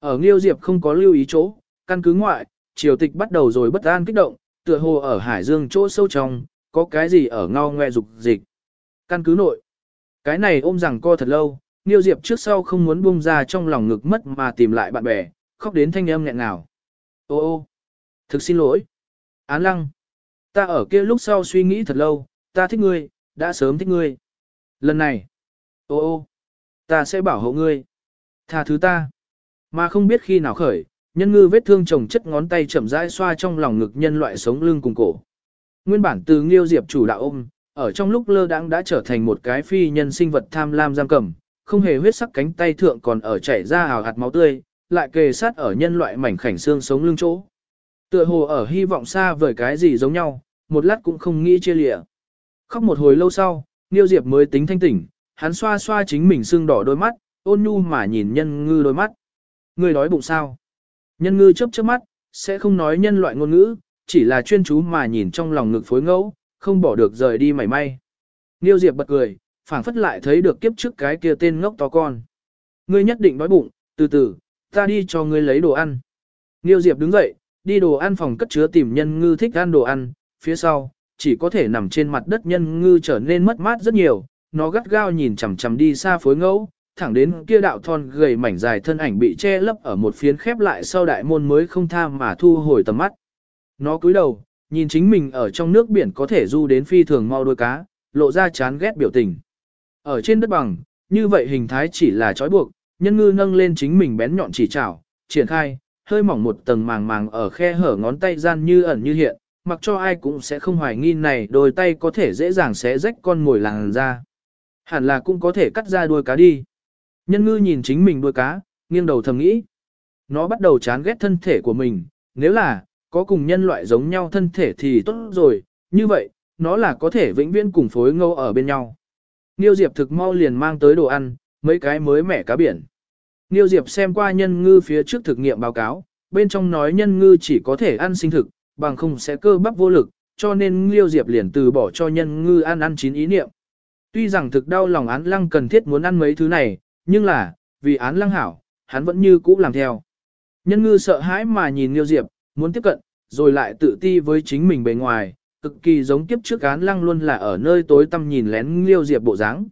Ở Nghiêu Diệp không có lưu ý chỗ, căn cứ ngoại, triều tịch bắt đầu rồi bất an kích động, tựa hồ ở Hải Dương chỗ sâu trong, có cái gì ở ngao ngoe dục dịch. Căn cứ nội, cái này ôm rằng co thật lâu, Nghiêu Diệp trước sau không muốn buông ra trong lòng ngực mất mà tìm lại bạn bè, khóc đến thanh âm nghẹn ngào. Ô ô, thực xin lỗi. Án lăng, ta ở kia lúc sau suy nghĩ thật lâu, ta thích ngươi, đã sớm thích ngươi. Lần này, ô ô, ta sẽ bảo hộ ngươi. Tha thứ ta. Mà không biết khi nào khởi, nhân ngư vết thương chồng chất ngón tay chậm rãi xoa trong lòng ngực nhân loại sống lưng cùng cổ. Nguyên bản từ Nghiêu Diệp chủ đạo ôm, ở trong lúc lơ đãng đã trở thành một cái phi nhân sinh vật tham lam giam cầm, không hề huyết sắc cánh tay thượng còn ở chảy ra hào hạt máu tươi, lại kề sát ở nhân loại mảnh khảnh xương sống lưng chỗ. Tựa hồ ở hy vọng xa vời cái gì giống nhau, một lát cũng không nghĩ chia lịa. Khóc một hồi lâu sau, Niêu Diệp mới tính thanh tỉnh, hắn xoa xoa chính mình sưng đỏ đôi mắt, ôn nhu mà nhìn nhân ngư đôi mắt. Người đói bụng sao? Nhân ngư chớp chớp mắt, sẽ không nói nhân loại ngôn ngữ, chỉ là chuyên chú mà nhìn trong lòng ngực phối ngẫu, không bỏ được rời đi mảy may. Niêu Diệp bật cười, phảng phất lại thấy được kiếp trước cái kia tên ngốc to con. Ngươi nhất định đói bụng, từ từ, ta đi cho ngươi lấy đồ ăn. Niêu Diệp đứng dậy, đi đồ ăn phòng cất chứa tìm nhân ngư thích ăn đồ ăn, phía sau, chỉ có thể nằm trên mặt đất nhân ngư trở nên mất mát rất nhiều, nó gắt gao nhìn chằm chằm đi xa phối ngẫu, thẳng đến kia đạo thon gầy mảnh dài thân ảnh bị che lấp ở một phiến khép lại sau đại môn mới không tha mà thu hồi tầm mắt. Nó cúi đầu, nhìn chính mình ở trong nước biển có thể du đến phi thường mau đôi cá, lộ ra chán ghét biểu tình. Ở trên đất bằng, như vậy hình thái chỉ là trói buộc, nhân ngư nâng lên chính mình bén nhọn chỉ chảo, triển khai, hơi mỏng một tầng màng màng ở khe hở ngón tay gian như ẩn như hiện, mặc cho ai cũng sẽ không hoài nghi này đôi tay có thể dễ dàng xé rách con mồi làng ra. Hẳn là cũng có thể cắt ra đuôi cá đi. Nhân ngư nhìn chính mình đuôi cá, nghiêng đầu thầm nghĩ. Nó bắt đầu chán ghét thân thể của mình, nếu là, có cùng nhân loại giống nhau thân thể thì tốt rồi, như vậy, nó là có thể vĩnh viễn cùng phối ngâu ở bên nhau. Niêu Diệp thực mau liền mang tới đồ ăn, mấy cái mới mẻ cá biển. Niêu Diệp xem qua nhân ngư phía trước thực nghiệm báo cáo, bên trong nói nhân ngư chỉ có thể ăn sinh thực, bằng không sẽ cơ bắp vô lực, cho nên Niêu Diệp liền từ bỏ cho nhân ngư ăn ăn chín ý niệm. Tuy rằng thực đau lòng án lăng cần thiết muốn ăn mấy thứ này, nhưng là, vì án lăng hảo, hắn vẫn như cũ làm theo. Nhân ngư sợ hãi mà nhìn Niêu Diệp, muốn tiếp cận, rồi lại tự ti với chính mình bề ngoài, cực kỳ giống kiếp trước án lăng luôn là ở nơi tối tăm nhìn lén Niêu Diệp bộ dáng.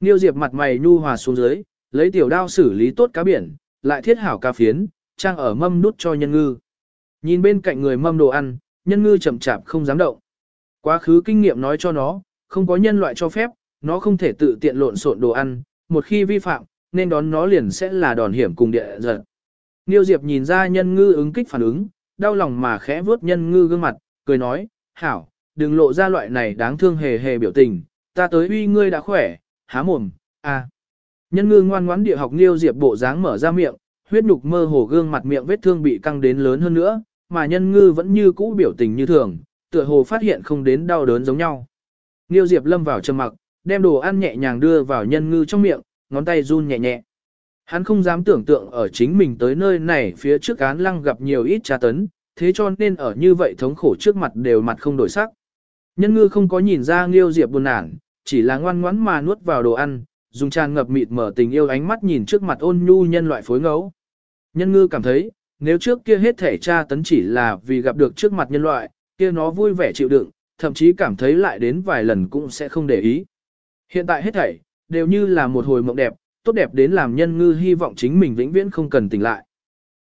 Niêu Diệp mặt mày nhu hòa xuống dưới, lấy tiểu đao xử lý tốt cá biển, lại thiết hảo cá phiến, trang ở mâm nút cho nhân ngư. Nhìn bên cạnh người mâm đồ ăn, nhân ngư chậm chạp không dám động. Quá khứ kinh nghiệm nói cho nó, không có nhân loại cho phép, nó không thể tự tiện lộn xộn đồ ăn, một khi vi phạm, nên đón nó liền sẽ là đòn hiểm cùng địa giật. Niêu Diệp nhìn ra nhân ngư ứng kích phản ứng, đau lòng mà khẽ vuốt nhân ngư gương mặt, cười nói, hảo, đừng lộ ra loại này đáng thương hề hề biểu tình, ta tới uy ngươi đã khỏe, há mồm, à. Nhân ngư ngoan ngoãn địa học Niêu Diệp bộ dáng mở ra miệng, huyết nhục mơ hồ gương mặt miệng vết thương bị căng đến lớn hơn nữa, mà nhân ngư vẫn như cũ biểu tình như thường, tựa hồ phát hiện không đến đau đớn giống nhau. Niêu Diệp lâm vào trầm mặc, đem đồ ăn nhẹ nhàng đưa vào nhân ngư trong miệng, ngón tay run nhẹ nhẹ. Hắn không dám tưởng tượng ở chính mình tới nơi này phía trước án lăng gặp nhiều ít tra tấn, thế cho nên ở như vậy thống khổ trước mặt đều mặt không đổi sắc. Nhân ngư không có nhìn ra Nghiêu Diệp buồn nản, chỉ là ngoan ngoãn mà nuốt vào đồ ăn, dùng tràn ngập mịt mở tình yêu ánh mắt nhìn trước mặt ôn nhu nhân loại phối ngẫu. Nhân ngư cảm thấy, nếu trước kia hết thể tra tấn chỉ là vì gặp được trước mặt nhân loại, kia nó vui vẻ chịu đựng, thậm chí cảm thấy lại đến vài lần cũng sẽ không để ý. Hiện tại hết thảy, đều như là một hồi mộng đẹp, tốt đẹp đến làm nhân ngư hy vọng chính mình vĩnh viễn không cần tỉnh lại.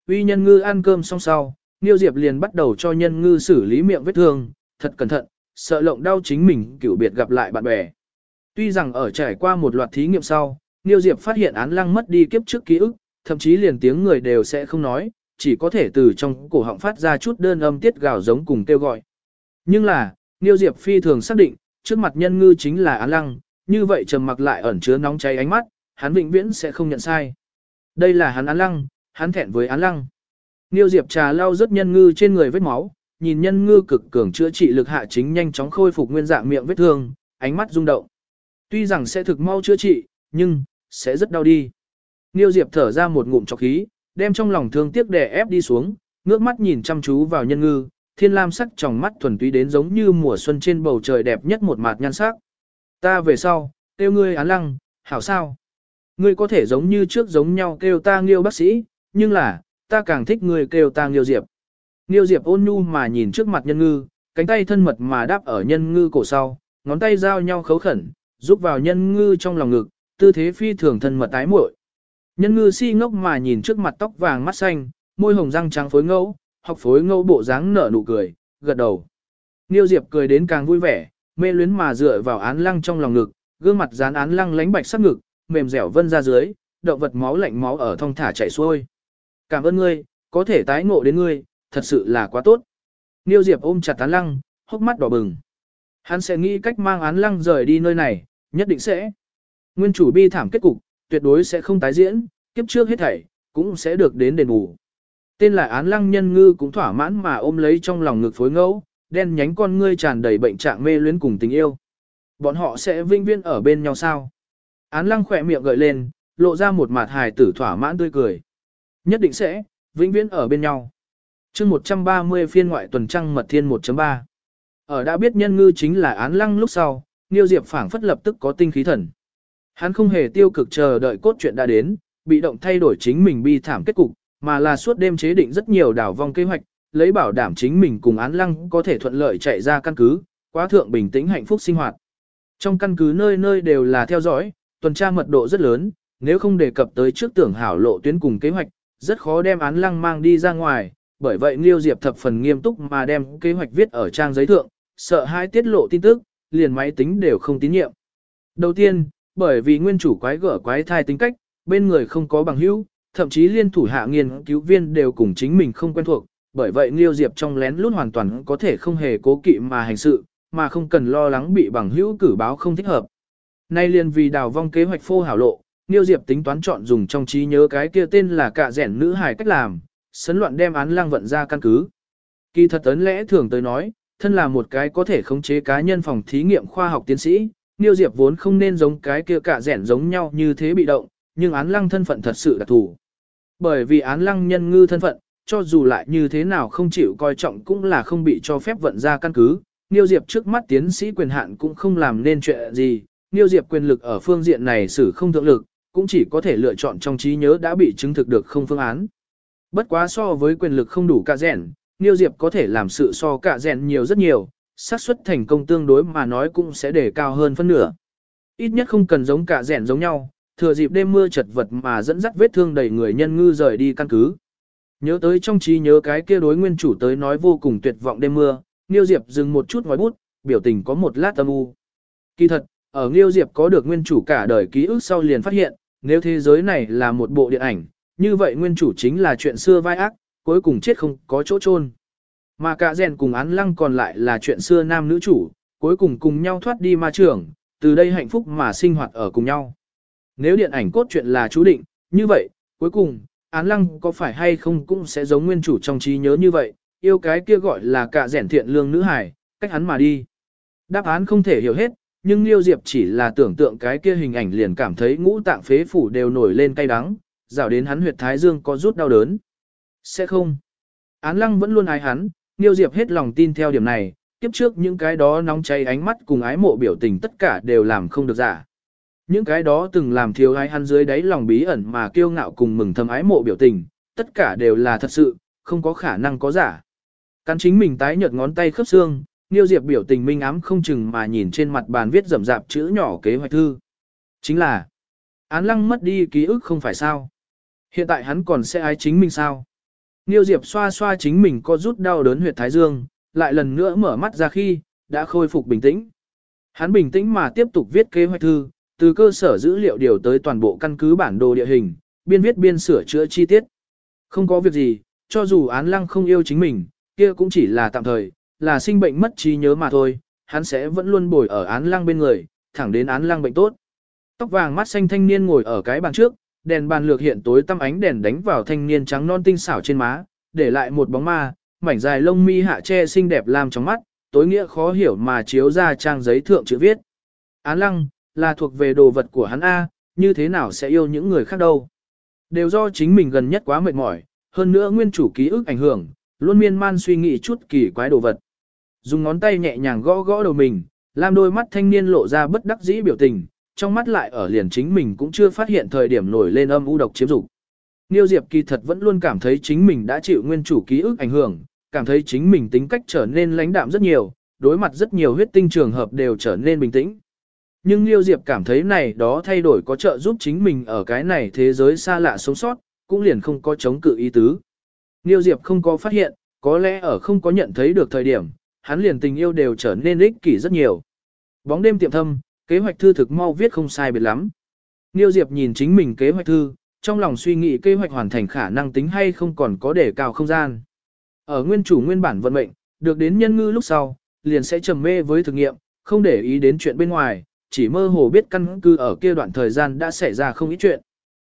Uy nhân ngư ăn cơm xong sau, Niêu Diệp liền bắt đầu cho nhân ngư xử lý miệng vết thương, thật cẩn thận, sợ lộng đau chính mình cựu biệt gặp lại bạn bè. Tuy rằng ở trải qua một loạt thí nghiệm sau, Niêu Diệp phát hiện án lăng mất đi kiếp trước ký ức, thậm chí liền tiếng người đều sẽ không nói, chỉ có thể từ trong cổ họng phát ra chút đơn âm tiết gào giống cùng kêu gọi. Nhưng là, Niêu Diệp phi thường xác định, trước mặt nhân ngư chính là án lăng, như vậy trầm mặc lại ẩn chứa nóng cháy ánh mắt, hắn vĩnh viễn sẽ không nhận sai. Đây là hắn án lăng, hắn thẹn với án lăng. Niêu Diệp trà lau rất nhân ngư trên người vết máu, nhìn nhân ngư cực cường chữa trị lực hạ chính nhanh chóng khôi phục nguyên dạng miệng vết thương, ánh mắt rung động. Tuy rằng sẽ thực mau chữa trị, nhưng, sẽ rất đau đi. Niêu Diệp thở ra một ngụm trọc khí, đem trong lòng thương tiếc đè ép đi xuống, ngước mắt nhìn chăm chú vào nhân ngư, thiên lam sắc trong mắt thuần túy đến giống như mùa xuân trên bầu trời đẹp nhất một mạt nhan sắc. Ta về sau, kêu ngươi án lăng, hảo sao? Ngươi có thể giống như trước giống nhau kêu ta nghiêu bác sĩ, nhưng là, ta càng thích ngươi kêu ta nghiêu diệp. Nghiêu diệp ôn nhu mà nhìn trước mặt nhân ngư, cánh tay thân mật mà đáp ở nhân ngư cổ sau, ngón tay giao nhau khấu khẩn, giúp vào nhân ngư trong lòng ngực, tư thế phi thường thân mật tái muội. Nhân ngư si ngốc mà nhìn trước mặt tóc vàng mắt xanh, môi hồng răng trắng phối ngẫu, học phối ngẫu bộ dáng nở nụ cười, gật đầu. Niêu Diệp cười đến càng vui vẻ, mê luyến mà dựa vào án lăng trong lòng ngực, gương mặt dán án lăng lánh bạch sắc ngực, mềm dẻo vân ra dưới, động vật máu lạnh máu ở thong thả chảy xuôi. Cảm ơn ngươi, có thể tái ngộ đến ngươi, thật sự là quá tốt. Niêu Diệp ôm chặt án lăng, hốc mắt đỏ bừng. Hắn sẽ nghĩ cách mang án lăng rời đi nơi này, nhất định sẽ. Nguyên chủ bi thảm kết cục, tuyệt đối sẽ không tái diễn, kiếp trước hết thảy, cũng sẽ được đến đền bù. Tên là án lăng nhân ngư cũng thỏa mãn mà ôm lấy trong lòng ngực phối ngẫu, đen nhánh con ngươi tràn đầy bệnh trạng mê luyến cùng tình yêu. Bọn họ sẽ vinh viên ở bên nhau sao? Án lăng khỏe miệng gợi lên, lộ ra một mặt hài tử thỏa mãn tươi cười. Nhất định sẽ, vĩnh viễn ở bên nhau. chương 130 phiên ngoại tuần trăng mật thiên 1.3. Ở đã biết nhân ngư chính là án lăng lúc sau, Niêu Diệp phảng phất lập tức có tinh khí thần. Hắn không hề tiêu cực chờ đợi cốt truyện đã đến, bị động thay đổi chính mình bi thảm kết cục, mà là suốt đêm chế định rất nhiều đảo vong kế hoạch, lấy bảo đảm chính mình cùng án lăng có thể thuận lợi chạy ra căn cứ, quá thượng bình tĩnh hạnh phúc sinh hoạt. Trong căn cứ nơi nơi đều là theo dõi, tuần tra mật độ rất lớn, nếu không đề cập tới trước tưởng hảo lộ tuyến cùng kế hoạch, rất khó đem án lăng mang đi ra ngoài, bởi vậy Liêu Diệp thập phần nghiêm túc mà đem kế hoạch viết ở trang giấy thượng, sợ hai tiết lộ tin tức, liền máy tính đều không tín nhiệm. Đầu tiên, bởi vì nguyên chủ quái gở quái thai tính cách, bên người không có bằng hữu, thậm chí liên thủ hạ nghiên cứu viên đều cùng chính mình không quen thuộc, bởi vậy nghiêu Diệp trong lén lút hoàn toàn có thể không hề cố kỵ mà hành sự, mà không cần lo lắng bị bằng hữu cử báo không thích hợp. Nay liền vì đào vong kế hoạch phô hảo lộ, nghiêu Diệp tính toán chọn dùng trong trí nhớ cái kia tên là cạ rẻn nữ hài cách làm, sấn loạn đem án lang vận ra căn cứ. Kỳ thật ấn lẽ thường tới nói, thân là một cái có thể khống chế cá nhân phòng thí nghiệm khoa học tiến sĩ, Niêu Diệp vốn không nên giống cái kia cả rẻn giống nhau như thế bị động, nhưng án lăng thân phận thật sự đặc thù. Bởi vì án lăng nhân ngư thân phận, cho dù lại như thế nào không chịu coi trọng cũng là không bị cho phép vận ra căn cứ, Niêu Diệp trước mắt tiến sĩ quyền hạn cũng không làm nên chuyện gì, Niêu Diệp quyền lực ở phương diện này xử không thượng lực, cũng chỉ có thể lựa chọn trong trí nhớ đã bị chứng thực được không phương án. Bất quá so với quyền lực không đủ cả rèn, Niêu Diệp có thể làm sự so cả rèn nhiều rất nhiều, xác suất thành công tương đối mà nói cũng sẽ để cao hơn phân nửa. Ít nhất không cần giống cả rèn giống nhau, thừa dịp đêm mưa chật vật mà dẫn dắt vết thương đầy người nhân ngư rời đi căn cứ. Nhớ tới trong trí nhớ cái kia đối nguyên chủ tới nói vô cùng tuyệt vọng đêm mưa, Niêu Diệp dừng một chút ngói bút, biểu tình có một lát âm u. Kỳ thật, ở Niêu Diệp có được nguyên chủ cả đời ký ức sau liền phát hiện, nếu thế giới này là một bộ điện ảnh, như vậy nguyên chủ chính là chuyện xưa vai ác, cuối cùng chết không có chỗ chôn. Mà cả rèn cùng án lăng còn lại là chuyện xưa nam nữ chủ, cuối cùng cùng nhau thoát đi ma trường, từ đây hạnh phúc mà sinh hoạt ở cùng nhau. Nếu điện ảnh cốt truyện là chú định, như vậy, cuối cùng, án lăng có phải hay không cũng sẽ giống nguyên chủ trong trí nhớ như vậy, yêu cái kia gọi là cả rẻn thiện lương nữ hải, cách hắn mà đi. Đáp án không thể hiểu hết, nhưng Liêu Diệp chỉ là tưởng tượng cái kia hình ảnh liền cảm thấy ngũ tạng phế phủ đều nổi lên cay đắng, rào đến hắn huyệt thái dương có rút đau đớn. Sẽ không. Án lăng vẫn luôn ái hắn, Liêu Diệp hết lòng tin theo điểm này, kiếp trước những cái đó nóng cháy ánh mắt cùng ái mộ biểu tình tất cả đều làm không được giả. Những cái đó từng làm thiếu ái hắn dưới đáy lòng bí ẩn mà kiêu ngạo cùng mừng thầm ái mộ biểu tình, tất cả đều là thật sự, không có khả năng có giả. Cắn chính mình tái nhợt ngón tay khớp xương, Niêu Diệp biểu tình minh ám không chừng mà nhìn trên mặt bàn viết rậm rạp chữ nhỏ kế hoạch thư. Chính là, án lăng mất đi ký ức không phải sao. Hiện tại hắn còn sẽ ái chính mình sao? Niêu Diệp xoa xoa chính mình có rút đau đớn huyệt thái dương, lại lần nữa mở mắt ra khi, đã khôi phục bình tĩnh. Hắn bình tĩnh mà tiếp tục viết kế hoạch thư, từ cơ sở dữ liệu điều tới toàn bộ căn cứ bản đồ địa hình, biên viết biên sửa chữa chi tiết. Không có việc gì, cho dù án lăng không yêu chính mình, kia cũng chỉ là tạm thời, là sinh bệnh mất trí nhớ mà thôi, hắn sẽ vẫn luôn bồi ở án lăng bên người, thẳng đến án lăng bệnh tốt. Tóc vàng mắt xanh thanh niên ngồi ở cái bàn trước, đèn bàn lược hiện tối tăm ánh đèn đánh vào thanh niên trắng non tinh xảo trên má, để lại một bóng ma, mảnh dài lông mi hạ che xinh đẹp làm trong mắt, tối nghĩa khó hiểu mà chiếu ra trang giấy thượng chữ viết. Án lăng, là thuộc về đồ vật của hắn A, như thế nào sẽ yêu những người khác đâu. Đều do chính mình gần nhất quá mệt mỏi, hơn nữa nguyên chủ ký ức ảnh hưởng, luôn miên man suy nghĩ chút kỳ quái đồ vật. Dùng ngón tay nhẹ nhàng gõ gõ đầu mình, làm đôi mắt thanh niên lộ ra bất đắc dĩ biểu tình, trong mắt lại ở liền chính mình cũng chưa phát hiện thời điểm nổi lên âm u độc chiếm dục. Niêu Diệp kỳ thật vẫn luôn cảm thấy chính mình đã chịu nguyên chủ ký ức ảnh hưởng, cảm thấy chính mình tính cách trở nên lãnh đạm rất nhiều, đối mặt rất nhiều huyết tinh trường hợp đều trở nên bình tĩnh. Nhưng Liêu Diệp cảm thấy này đó thay đổi có trợ giúp chính mình ở cái này thế giới xa lạ sống sót, cũng liền không có chống cự ý tứ. Liêu Diệp không có phát hiện, có lẽ ở không có nhận thấy được thời điểm, hắn liền tình yêu đều trở nên ích kỷ rất nhiều. Bóng đêm tiệm thâm, kế hoạch thư thực mau viết không sai biệt lắm. Liêu Diệp nhìn chính mình kế hoạch thư, trong lòng suy nghĩ kế hoạch hoàn thành khả năng tính hay không còn có để cao không gian. Ở nguyên chủ nguyên bản vận mệnh, được đến nhân ngư lúc sau, liền sẽ trầm mê với thực nghiệm, không để ý đến chuyện bên ngoài, chỉ mơ hồ biết căn cứ ở kia đoạn thời gian đã xảy ra không ít chuyện.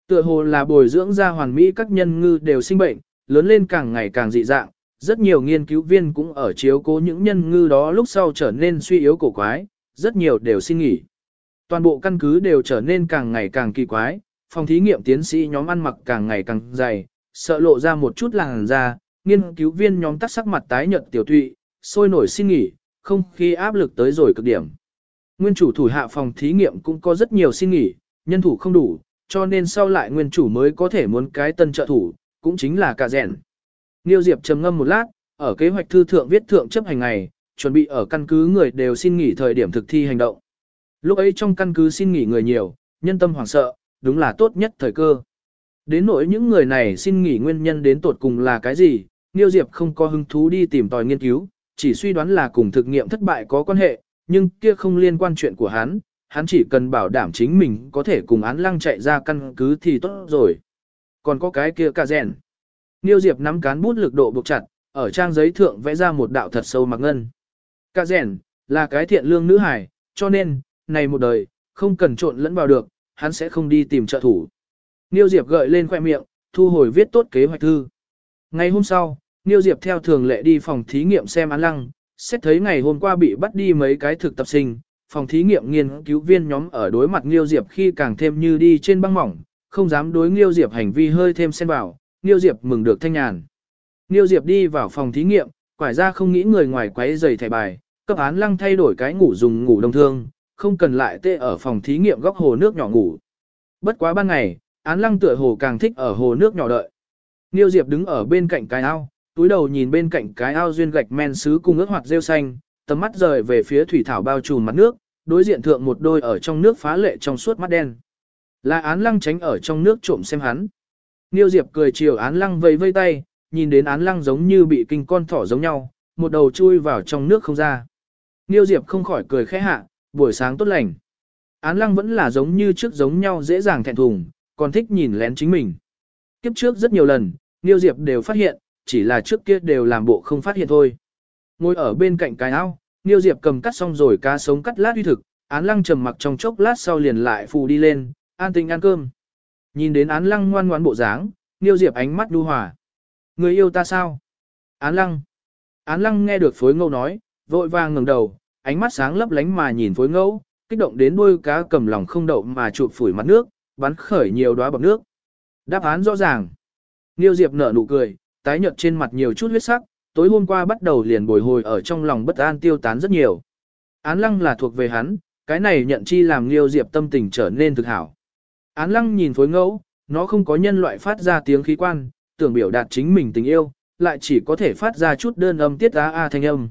Tựa hồ là bồi dưỡng ra hoàn mỹ các nhân ngư đều sinh bệnh, lớn lên càng ngày càng dị dạng, rất nhiều nghiên cứu viên cũng ở chiếu cố những nhân ngư đó lúc sau trở nên suy yếu cổ quái, rất nhiều đều xin nghỉ. Toàn bộ căn cứ đều trở nên càng ngày càng kỳ quái, phòng thí nghiệm tiến sĩ nhóm ăn mặc càng ngày càng dày, sợ lộ ra một chút làn da, nghiên cứu viên nhóm tắt sắc mặt tái nhợt tiểu thụy, sôi nổi xin nghỉ, không khi áp lực tới rồi cực điểm. Nguyên chủ thủ hạ phòng thí nghiệm cũng có rất nhiều xin nghỉ, nhân thủ không đủ, cho nên sau lại nguyên chủ mới có thể muốn cái tân trợ thủ, cũng chính là cả rèn. Niêu Diệp trầm ngâm một lát, ở kế hoạch thư thượng viết thượng chấp hành ngày, chuẩn bị ở căn cứ người đều xin nghỉ thời điểm thực thi hành động. Lúc ấy trong căn cứ xin nghỉ người nhiều, nhân tâm hoảng sợ, đúng là tốt nhất thời cơ. Đến nỗi những người này xin nghỉ nguyên nhân đến tột cùng là cái gì, Niêu Diệp không có hứng thú đi tìm tòi nghiên cứu, chỉ suy đoán là cùng thực nghiệm thất bại có quan hệ, nhưng kia không liên quan chuyện của hắn, hắn chỉ cần bảo đảm chính mình có thể cùng án lăng chạy ra căn cứ thì tốt rồi. Còn có cái kia cả rèn. Niêu Diệp nắm cán bút lực độ buộc chặt, ở trang giấy thượng vẽ ra một đạo thật sâu mặc ngân. Cả rèn, là cái thiện lương nữ hải, cho nên, này một đời, không cần trộn lẫn vào được, hắn sẽ không đi tìm trợ thủ. Niêu Diệp gợi lên khoe miệng, thu hồi viết tốt kế hoạch thư. Ngày hôm sau, Niêu Diệp theo thường lệ đi phòng thí nghiệm xem án lăng, xét thấy ngày hôm qua bị bắt đi mấy cái thực tập sinh, phòng thí nghiệm nghiên cứu viên nhóm ở đối mặt Nghiêu Diệp khi càng thêm như đi trên băng mỏng, không dám đối Nghiêu Diệp hành vi hơi thêm xen vào, Nghiêu Diệp mừng được thanh nhàn. Nghiêu Diệp đi vào phòng thí nghiệm, quải ra không nghĩ người ngoài quấy giày thẻ bài, cấp án lăng thay đổi cái ngủ dùng ngủ đông thương, không cần lại tê ở phòng thí nghiệm góc hồ nước nhỏ ngủ. Bất quá ban ngày, án lăng tựa hồ càng thích ở hồ nước nhỏ đợi. Nghiêu Diệp đứng ở bên cạnh cái ao, túi đầu nhìn bên cạnh cái ao duyên gạch men sứ cùng ước hoạt rêu xanh, tầm mắt rời về phía thủy thảo bao trùm mặt nước, đối diện thượng một đôi ở trong nước phá lệ trong suốt mắt đen. Là án lăng tránh ở trong nước trộm xem hắn. Niêu Diệp cười chiều án lăng vây vây tay, nhìn đến án lăng giống như bị kinh con thỏ giống nhau, một đầu chui vào trong nước không ra. Niêu Diệp không khỏi cười khẽ hạ, buổi sáng tốt lành. Án lăng vẫn là giống như trước giống nhau dễ dàng thẹn thùng, còn thích nhìn lén chính mình. Kiếp trước rất nhiều lần, Niêu Diệp đều phát hiện, chỉ là trước kia đều làm bộ không phát hiện thôi. Ngồi ở bên cạnh cái ao, Niêu Diệp cầm cắt xong rồi cá sống cắt lát uy thực, án lăng trầm mặc trong chốc lát sau liền lại phù đi lên, an tình ăn cơm. Nhìn đến án lăng ngoan ngoãn bộ dáng, Niêu Diệp ánh mắt đu hòa. Người yêu ta sao? Án lăng. Án lăng nghe được phối ngâu nói, vội vàng ngẩng đầu, ánh mắt sáng lấp lánh mà nhìn phối ngâu, kích động đến đuôi cá cầm lòng không đậu mà chụp phủi mặt nước, bắn khởi nhiều đóa bọt nước. Đáp án rõ ràng. Niêu Diệp nở nụ cười, tái nhợt trên mặt nhiều chút huyết sắc, tối hôm qua bắt đầu liền bồi hồi ở trong lòng bất an tiêu tán rất nhiều. Án lăng là thuộc về hắn, cái này nhận chi làm Liêu Diệp tâm tình trở nên thực hảo. Án lăng nhìn phối ngẫu, nó không có nhân loại phát ra tiếng khí quan, tưởng biểu đạt chính mình tình yêu, lại chỉ có thể phát ra chút đơn âm tiết á a thanh âm.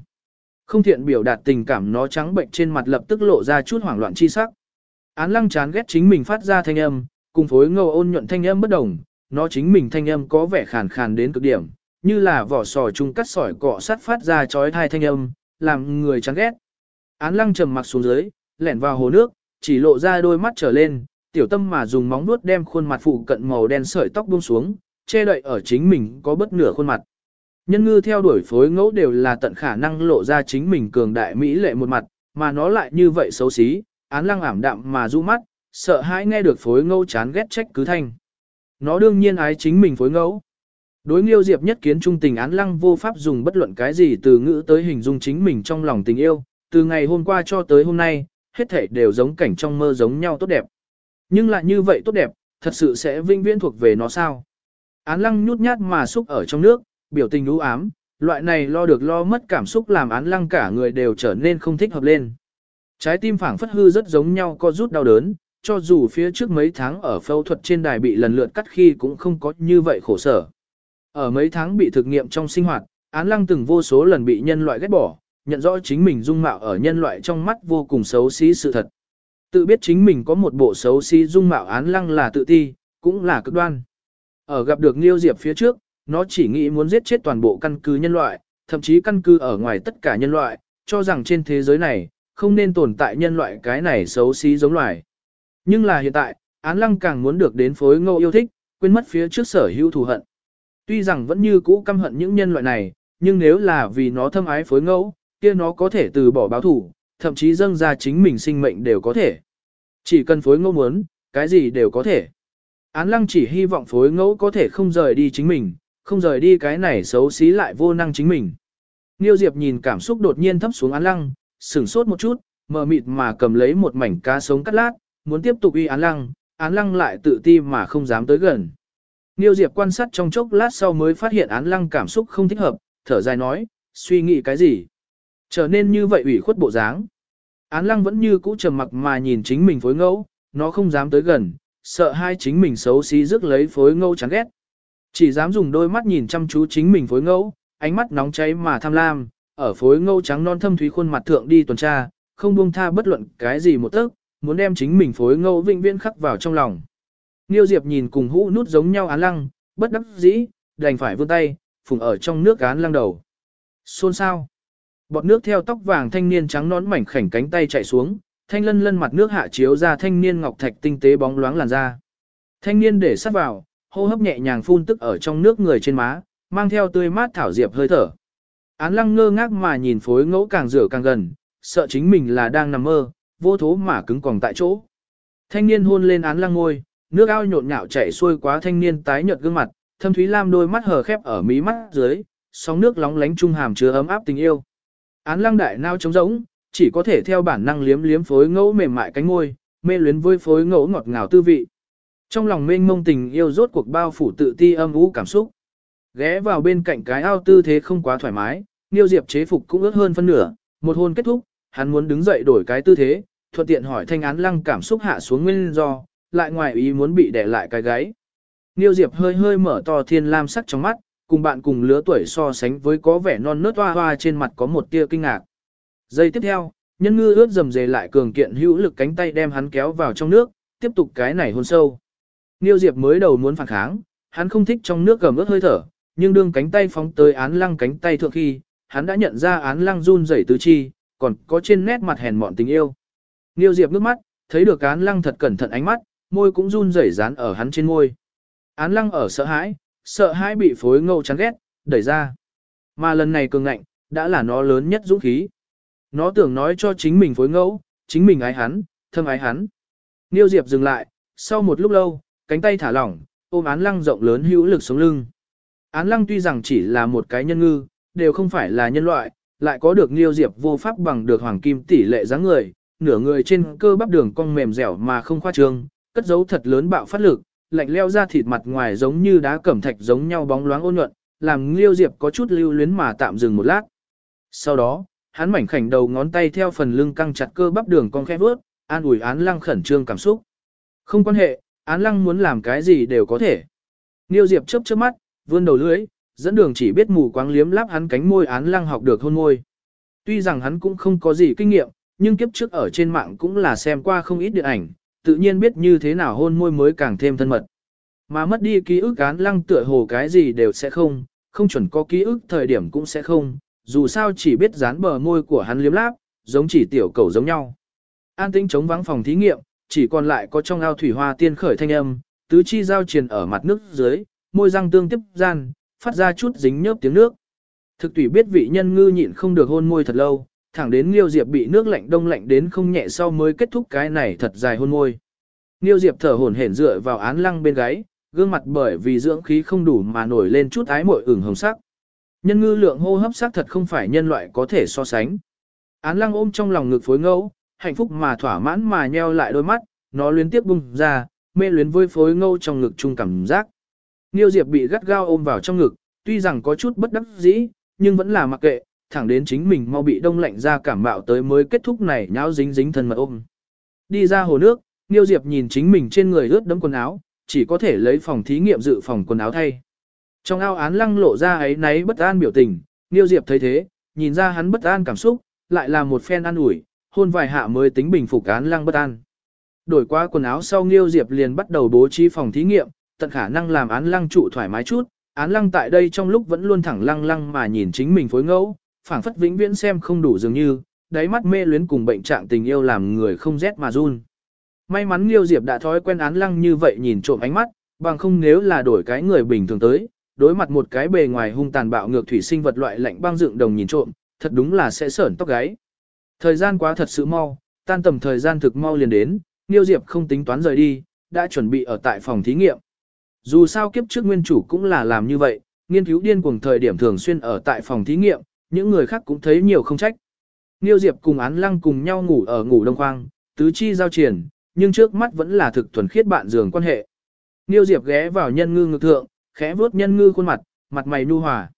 Không thiện biểu đạt tình cảm nó trắng bệnh trên mặt lập tức lộ ra chút hoảng loạn chi sắc. Án lăng chán ghét chính mình phát ra thanh âm, cùng phối ngẫu ôn nhuận thanh âm bất đồng, nó chính mình thanh âm có vẻ khàn khàn đến cực điểm, như là vỏ sò chung cắt sỏi cọ sắt phát ra chói thai thanh âm, làm người chán ghét. Án lăng trầm mặc xuống dưới, lẻn vào hồ nước, chỉ lộ ra đôi mắt trở lên, tiểu tâm mà dùng móng vuốt đem khuôn mặt phụ cận màu đen sợi tóc buông xuống, che đậy ở chính mình có bất nửa khuôn mặt. Nhân ngư theo đuổi phối ngẫu đều là tận khả năng lộ ra chính mình cường đại mỹ lệ một mặt, mà nó lại như vậy xấu xí, án lăng ảm đạm mà du mắt, sợ hãi nghe được phối ngẫu chán ghét trách cứ thanh. Nó đương nhiên ái chính mình phối ngẫu. Đối Nghiêu Diệp nhất kiến trung tình án lăng vô pháp dùng bất luận cái gì từ ngữ tới hình dung chính mình trong lòng tình yêu, từ ngày hôm qua cho tới hôm nay, hết thảy đều giống cảnh trong mơ giống nhau tốt đẹp. Nhưng lại như vậy tốt đẹp, thật sự sẽ vinh viễn thuộc về nó sao? Án lăng nhút nhát mà xúc ở trong nước, biểu tình u ám, loại này lo được lo mất cảm xúc làm án lăng cả người đều trở nên không thích hợp lên. Trái tim phảng phất hư rất giống nhau co rút đau đớn, cho dù phía trước mấy tháng ở phẫu thuật trên đài bị lần lượt cắt khi cũng không có như vậy khổ sở. Ở mấy tháng bị thực nghiệm trong sinh hoạt, án lăng từng vô số lần bị nhân loại ghét bỏ, nhận rõ chính mình dung mạo ở nhân loại trong mắt vô cùng xấu xí sự thật. Tự biết chính mình có một bộ xấu xí dung mạo án lăng là tự ti, cũng là cực đoan. Ở gặp được Nghiêu Diệp phía trước, nó chỉ nghĩ muốn giết chết toàn bộ căn cứ nhân loại, thậm chí căn cứ ở ngoài tất cả nhân loại, cho rằng trên thế giới này, không nên tồn tại nhân loại cái này xấu xí giống loài. Nhưng là hiện tại, án lăng càng muốn được đến phối Ngô yêu thích, quên mất phía trước sở hữu thù hận. Tuy rằng vẫn như cũ căm hận những nhân loại này, nhưng nếu là vì nó thâm ái phối ngẫu, kia nó có thể từ bỏ báo thủ, thậm chí dâng ra chính mình sinh mệnh đều có thể. Chỉ cần phối ngẫu muốn, cái gì đều có thể. Án lăng chỉ hy vọng phối ngẫu có thể không rời đi chính mình, không rời đi cái này xấu xí lại vô năng chính mình. Niêu Diệp nhìn cảm xúc đột nhiên thấp xuống án lăng, sửng sốt một chút, mờ mịt mà cầm lấy một mảnh cá sống cắt lát, muốn tiếp tục uy án lăng, án lăng lại tự ti mà không dám tới gần. Niêu Diệp quan sát trong chốc lát sau mới phát hiện án lăng cảm xúc không thích hợp, thở dài nói, suy nghĩ cái gì? Trở nên như vậy ủy khuất bộ dáng. Án lăng vẫn như cũ trầm mặc mà nhìn chính mình phối ngẫu, nó không dám tới gần, sợ hai chính mình xấu xí rước lấy phối ngẫu chán ghét. Chỉ dám dùng đôi mắt nhìn chăm chú chính mình phối ngẫu, ánh mắt nóng cháy mà tham lam, ở phối ngẫu trắng non thâm thúy khuôn mặt thượng đi tuần tra, không buông tha bất luận cái gì một tấc, muốn đem chính mình phối ngẫu vĩnh viễn khắc vào trong lòng. Niêu Diệp nhìn cùng hũ nút giống nhau án lăng, bất đắc dĩ, đành phải vươn tay, phùng ở trong nước án lăng đầu. Xôn sao? Bọt nước theo tóc vàng thanh niên trắng nón mảnh khảnh cánh tay chạy xuống, thanh lân lân mặt nước hạ chiếu ra thanh niên ngọc thạch tinh tế bóng loáng làn da. Thanh niên để sát vào, hô hấp nhẹ nhàng phun tức ở trong nước người trên má, mang theo tươi mát thảo diệp hơi thở. Án lăng ngơ ngác mà nhìn phối ngẫu càng rửa càng gần, sợ chính mình là đang nằm mơ, vô thố mà cứng còn tại chỗ. Thanh niên hôn lên án lăng ngôi, nước ao nhộn nhạo chảy xuôi quá thanh niên tái nhợt gương mặt, thâm thúy lam đôi mắt hờ khép ở mí mắt dưới, sóng nước lóng lánh trung hàm chứa ấm áp tình yêu. Án lăng đại nao trống rỗng, chỉ có thể theo bản năng liếm liếm phối ngẫu mềm mại cánh môi, mê luyến với phối ngẫu ngọt ngào tư vị. Trong lòng mênh mông tình yêu rốt cuộc bao phủ tự ti âm u cảm xúc. Ghé vào bên cạnh cái ao tư thế không quá thoải mái, Niêu Diệp chế phục cũng ướt hơn phân nửa, một hôn kết thúc, hắn muốn đứng dậy đổi cái tư thế, thuận tiện hỏi thanh án lăng cảm xúc hạ xuống nguyên do, lại ngoài ý muốn bị đẻ lại cái gáy. Niêu Diệp hơi hơi mở to thiên lam sắc trong mắt, cùng bạn cùng lứa tuổi so sánh với có vẻ non nớt hoa hoa trên mặt có một tia kinh ngạc. Giây tiếp theo, nhân ngư ướt dầm dề lại cường kiện hữu lực cánh tay đem hắn kéo vào trong nước, tiếp tục cái này hôn sâu. Niêu Diệp mới đầu muốn phản kháng, hắn không thích trong nước gầm ướt hơi thở, nhưng đương cánh tay phóng tới án lăng cánh tay thượng khi, hắn đã nhận ra án lăng run rẩy tứ chi, còn có trên nét mặt hèn mọn tình yêu. Niêu Diệp nước mắt, thấy được án lăng thật cẩn thận ánh mắt, môi cũng run rẩy dán ở hắn trên môi. Án lăng ở sợ hãi, sợ hãi bị phối ngâu chán ghét, đẩy ra. Mà lần này cường ngạnh, đã là nó lớn nhất dũng khí. Nó tưởng nói cho chính mình phối ngẫu, chính mình ái hắn, thâm ái hắn. Niêu Diệp dừng lại, sau một lúc lâu, cánh tay thả lỏng, ôm án lăng rộng lớn hữu lực sống lưng. Án lăng tuy rằng chỉ là một cái nhân ngư, đều không phải là nhân loại, lại có được Niêu Diệp vô pháp bằng được hoàng kim tỷ lệ dáng người, nửa người trên cơ bắp đường cong mềm dẻo mà không khoa trương, cất dấu thật lớn bạo phát lực, lạnh leo ra thịt mặt ngoài giống như đá cẩm thạch giống nhau bóng loáng ôn nhuận, làm Liêu Diệp có chút lưu luyến mà tạm dừng một lát. Sau đó, hắn mảnh khảnh đầu ngón tay theo phần lưng căng chặt cơ bắp đường cong khẽ vớt, an ủi án lăng khẩn trương cảm xúc. Không quan hệ, án lăng muốn làm cái gì đều có thể. Liêu Diệp chớp chớp mắt, vươn đầu lưỡi, dẫn đường chỉ biết mù quáng liếm láp hắn cánh môi án lăng học được hôn môi. Tuy rằng hắn cũng không có gì kinh nghiệm, nhưng kiếp trước ở trên mạng cũng là xem qua không ít điện ảnh, tự nhiên biết như thế nào hôn môi mới càng thêm thân mật. Mà mất đi ký ức án lăng tựa hồ cái gì đều sẽ không, không chuẩn có ký ức thời điểm cũng sẽ không, dù sao chỉ biết dán bờ môi của hắn liếm láp, giống chỉ tiểu cầu giống nhau. An tĩnh chống vắng phòng thí nghiệm, chỉ còn lại có trong ao thủy hoa tiên khởi thanh âm, tứ chi giao triền ở mặt nước dưới, môi răng tương tiếp gian, phát ra chút dính nhớp tiếng nước. Thực tủy biết vị nhân ngư nhịn không được hôn môi thật lâu, thẳng đến Liêu Diệp bị nước lạnh đông lạnh đến không nhẹ sau mới kết thúc cái này thật dài hôn môi. Liêu Diệp thở hổn hển dựa vào án lăng bên gáy, gương mặt bởi vì dưỡng khí không đủ mà nổi lên chút ái mội ửng hồng sắc. Nhân ngư lượng hô hấp sắc thật không phải nhân loại có thể so sánh. Án lăng ôm trong lòng ngực phối ngẫu, hạnh phúc mà thỏa mãn mà nheo lại đôi mắt, nó luyến tiếp bung ra, mê luyến với phối ngẫu trong ngực chung cảm giác. Niêu Diệp bị gắt gao ôm vào trong ngực, tuy rằng có chút bất đắc dĩ, nhưng vẫn là mặc kệ, thẳng đến chính mình mau bị đông lạnh ra cảm mạo tới mới kết thúc này nháo dính dính thân mật ôm. Đi ra hồ nước, Niêu Diệp nhìn chính mình trên người ướt đẫm quần áo, chỉ có thể lấy phòng thí nghiệm dự phòng quần áo thay. Trong ao án lăng lộ ra ấy náy bất an biểu tình, Niêu Diệp thấy thế, nhìn ra hắn bất an cảm xúc, lại là một phen an ủi, hôn vài hạ mới tính bình phục án lăng bất an. Đổi qua quần áo sau Niêu Diệp liền bắt đầu bố trí phòng thí nghiệm, tận khả năng làm án lăng trụ thoải mái chút, án lăng tại đây trong lúc vẫn luôn thẳng lăng lăng mà nhìn chính mình phối ngẫu, phảng phất vĩnh viễn xem không đủ dường như, đáy mắt mê luyến cùng bệnh trạng tình yêu làm người không rét mà run. May mắn Liêu Diệp đã thói quen án lăng như vậy nhìn trộm ánh mắt, bằng không nếu là đổi cái người bình thường tới, đối mặt một cái bề ngoài hung tàn bạo ngược thủy sinh vật loại lạnh băng dựng đồng nhìn trộm, thật đúng là sẽ sởn tóc gáy. Thời gian quá thật sự mau, tan tầm thời gian thực mau liền đến, Liêu Diệp không tính toán rời đi, đã chuẩn bị ở tại phòng thí nghiệm. Dù sao kiếp trước nguyên chủ cũng là làm như vậy, nghiên cứu điên cuồng thời điểm thường xuyên ở tại phòng thí nghiệm, những người khác cũng thấy nhiều không trách. Niêu Diệp cùng án lăng cùng nhau ngủ ở ngủ đông khoang, tứ chi giao triển, nhưng trước mắt vẫn là thực thuần khiết bạn giường quan hệ. Niêu Diệp ghé vào nhân ngư ngực thượng, khẽ vuốt nhân ngư khuôn mặt, mặt mày nu hòa.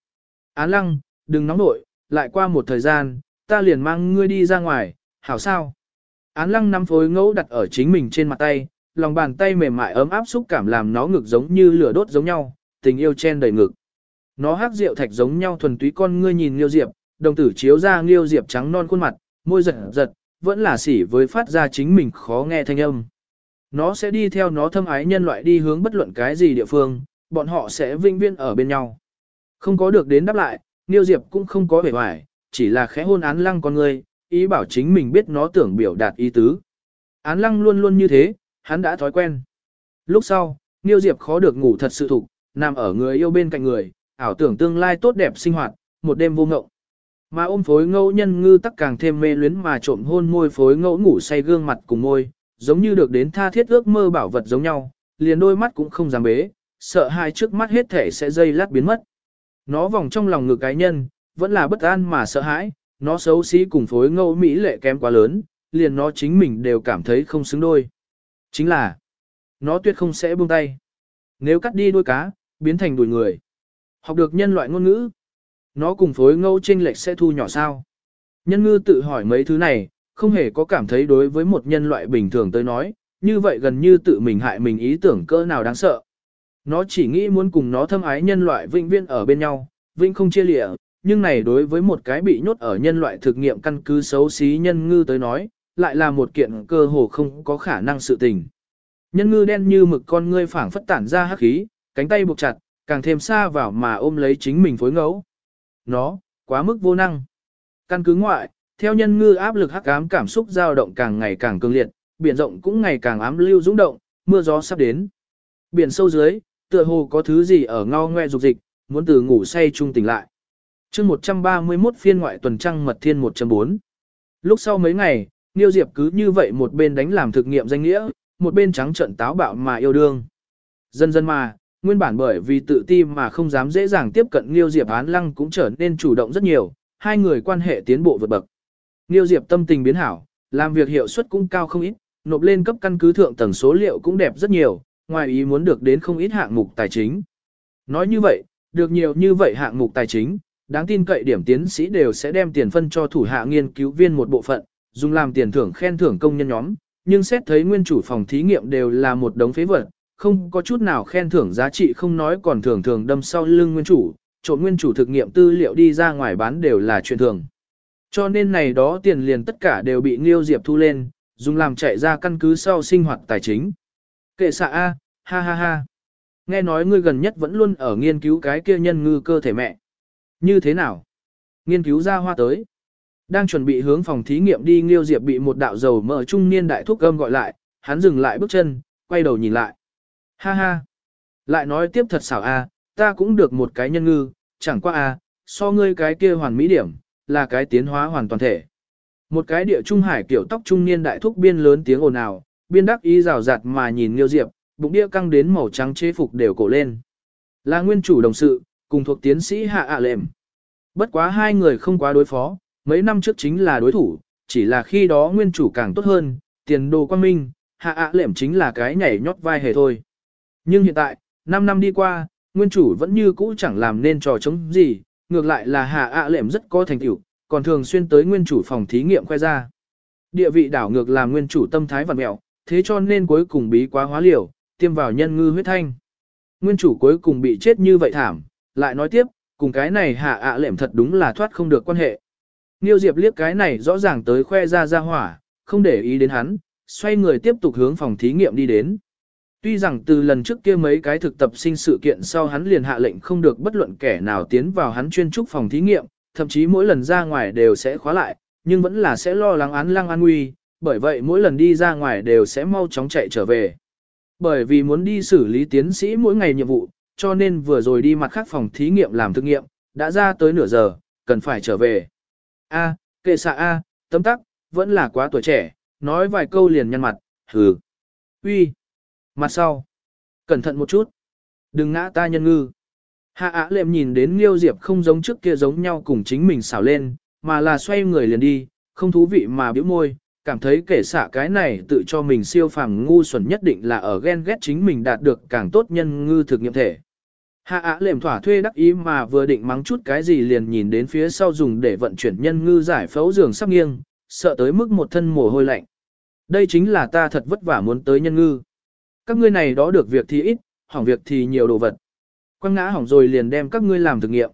Án lăng, đừng nóng nội, lại qua một thời gian, ta liền mang ngươi đi ra ngoài, hảo sao. Án lăng nắm phối ngẫu đặt ở chính mình trên mặt tay, lòng bàn tay mềm mại ấm áp xúc cảm làm nó ngực giống như lửa đốt giống nhau, tình yêu chen đầy ngực. Nó hát rượu thạch giống nhau thuần túy con ngươi nhìn Liêu Diệp, đồng tử chiếu ra Liêu Diệp trắng non khuôn mặt, môi giật giật, vẫn là sỉ với phát ra chính mình khó nghe thanh âm. Nó sẽ đi theo nó thâm ái nhân loại đi hướng bất luận cái gì địa phương, bọn họ sẽ vinh viên ở bên nhau. Không có được đến đáp lại, Liêu Diệp cũng không có vẻ hoài, chỉ là khẽ hôn án lăng con ngươi, ý bảo chính mình biết nó tưởng biểu đạt ý tứ. Án lăng luôn luôn như thế, hắn đã thói quen. Lúc sau, Nghiêu Diệp khó được ngủ thật sự thục, nằm ở người yêu bên cạnh người, ảo tưởng tương lai tốt đẹp sinh hoạt, một đêm vô ngộng. Mà ôm phối ngẫu nhân ngư tắc càng thêm mê luyến mà trộm hôn môi phối ngẫu ngủ say gương mặt cùng môi, giống như được đến tha thiết ước mơ bảo vật giống nhau, liền đôi mắt cũng không dám bế, sợ hai trước mắt hết thể sẽ dây lát biến mất. Nó vòng trong lòng ngực cái nhân, vẫn là bất an mà sợ hãi, nó xấu xí cùng phối ngẫu mỹ lệ kém quá lớn, liền nó chính mình đều cảm thấy không xứng đôi. Chính là, nó tuyệt không sẽ buông tay. Nếu cắt đi đuôi cá, biến thành đuổi người. Học được nhân loại ngôn ngữ, nó cùng phối ngẫu chênh lệch sẽ thu nhỏ sao. Nhân ngư tự hỏi mấy thứ này, không hề có cảm thấy đối với một nhân loại bình thường tới nói, như vậy gần như tự mình hại mình ý tưởng cỡ nào đáng sợ. Nó chỉ nghĩ muốn cùng nó thâm ái nhân loại vĩnh viên ở bên nhau, vĩnh không chia lìa, nhưng này đối với một cái bị nhốt ở nhân loại thực nghiệm căn cứ xấu xí nhân ngư tới nói, lại là một kiện cơ hồ không có khả năng sự tình. Nhân ngư đen như mực con ngươi phảng phất tản ra hắc khí, cánh tay buộc chặt, càng thêm xa vào mà ôm lấy chính mình phối ngẫu. Nó, quá mức vô năng. Căn cứ ngoại, theo nhân ngư áp lực hắc ám cảm xúc dao động càng ngày càng cường liệt, biển rộng cũng ngày càng ám lưu dũng động, mưa gió sắp đến. Biển sâu dưới, tựa hồ có thứ gì ở ngao ngoe dục dịch, muốn từ ngủ say trung tỉnh lại. chương 131 phiên ngoại tuần trăng mật thiên 1.4. Lúc sau mấy ngày, Niêu Diệp cứ như vậy một bên đánh làm thực nghiệm danh nghĩa, một bên trắng trận táo bạo mà yêu đương. Dần dần mà, nguyên bản bởi vì tự ti mà không dám dễ dàng tiếp cận Nghiêu Diệp án lăng cũng trở nên chủ động rất nhiều, hai người quan hệ tiến bộ vượt bậc. Nghiêu Diệp tâm tình biến hảo, làm việc hiệu suất cũng cao không ít, nộp lên cấp căn cứ thượng tầng số liệu cũng đẹp rất nhiều, ngoài ý muốn được đến không ít hạng mục tài chính. Nói như vậy, được nhiều như vậy hạng mục tài chính, đáng tin cậy điểm tiến sĩ đều sẽ đem tiền phân cho thủ hạ nghiên cứu viên một bộ phận, dùng làm tiền thưởng khen thưởng công nhân nhóm, nhưng xét thấy nguyên chủ phòng thí nghiệm đều là một đống phế vật, không có chút nào khen thưởng giá trị không nói còn thường thường đâm sau lưng nguyên chủ, trộn nguyên chủ thực nghiệm tư liệu đi ra ngoài bán đều là chuyện thường. Cho nên này đó tiền liền tất cả đều bị Nghiêu Diệp thu lên, dùng làm chạy ra căn cứ sau sinh hoạt tài chính. Kệ xạ A, ha ha ha. Nghe nói ngươi gần nhất vẫn luôn ở nghiên cứu cái kia nhân ngư cơ thể mẹ. Như thế nào? Nghiên cứu ra hoa tới. Đang chuẩn bị hướng phòng thí nghiệm đi Nghiêu Diệp bị một đạo dầu mỡ trung niên đại thúc gâm gọi lại, hắn dừng lại bước chân, quay đầu nhìn lại. Ha ha. Lại nói tiếp thật xảo a, ta cũng được một cái nhân ngư, chẳng qua a, so ngươi cái kia hoàn mỹ điểm, là cái tiến hóa hoàn toàn thể. Một cái địa trung hải kiểu tóc trung niên đại thúc biên lớn tiếng ồn ào, biên đắc ý rào rạt mà nhìn Nghiêu Diệp, bụng đĩa căng đến màu trắng chế phục đều cổ lên. Là nguyên chủ đồng sự, cùng thuộc tiến sĩ hạ ạ lệm. Bất quá hai người không quá đối phó, mấy năm trước chính là đối thủ, chỉ là khi đó nguyên chủ càng tốt hơn, tiền đồ quan minh, hạ ạ lệm chính là cái nhảy nhót vai hề thôi. Nhưng hiện tại, 5 năm đi qua, nguyên chủ vẫn như cũ chẳng làm nên trò chống gì, ngược lại là hạ ạ lệm rất có thành tựu, còn thường xuyên tới nguyên chủ phòng thí nghiệm khoe ra. Địa vị đảo ngược làm nguyên chủ tâm thái vặn mẹo, thế cho nên cuối cùng bí quá hóa liều, tiêm vào nhân ngư huyết thanh. Nguyên chủ cuối cùng bị chết như vậy thảm, lại nói tiếp, cùng cái này hạ ạ lệm thật đúng là thoát không được quan hệ. Niêu Diệp liếc cái này rõ ràng tới khoe ra ra hỏa, không để ý đến hắn, xoay người tiếp tục hướng phòng thí nghiệm đi đến. Tuy rằng từ lần trước kia mấy cái thực tập sinh sự kiện sau hắn liền hạ lệnh không được bất luận kẻ nào tiến vào hắn chuyên trúc phòng thí nghiệm, thậm chí mỗi lần ra ngoài đều sẽ khóa lại, nhưng vẫn là sẽ lo lắng án lăng an nguy, bởi vậy mỗi lần đi ra ngoài đều sẽ mau chóng chạy trở về. Bởi vì muốn đi xử lý tiến sĩ mỗi ngày nhiệm vụ, cho nên vừa rồi đi mặt khác phòng thí nghiệm làm thực nghiệm, đã ra tới nửa giờ, cần phải trở về. A, kệ xạ A, tấm tắc, vẫn là quá tuổi trẻ, nói vài câu liền nhăn mặt, hừ. Uy, mặt sau. Cẩn thận một chút. Đừng ngã ta nhân ngư. Hạ Á lệm nhìn đến Nghiêu Diệp không giống trước kia giống nhau cùng chính mình xảo lên, mà là xoay người liền đi, không thú vị mà biểu môi, cảm thấy kể xả cái này tự cho mình siêu phàm ngu xuẩn nhất định là ở ghen ghét chính mình đạt được càng tốt nhân ngư thực nghiệm thể. Hạ Á lệm thỏa thuê đắc ý mà vừa định mắng chút cái gì liền nhìn đến phía sau dùng để vận chuyển nhân ngư giải phẫu giường sắp nghiêng, sợ tới mức một thân mồ hôi lạnh. Đây chính là ta thật vất vả muốn tới nhân ngư. Các ngươi này đó được việc thì ít, hỏng việc thì nhiều đồ vật. Quăng ngã hỏng rồi liền đem các ngươi làm thực nghiệm.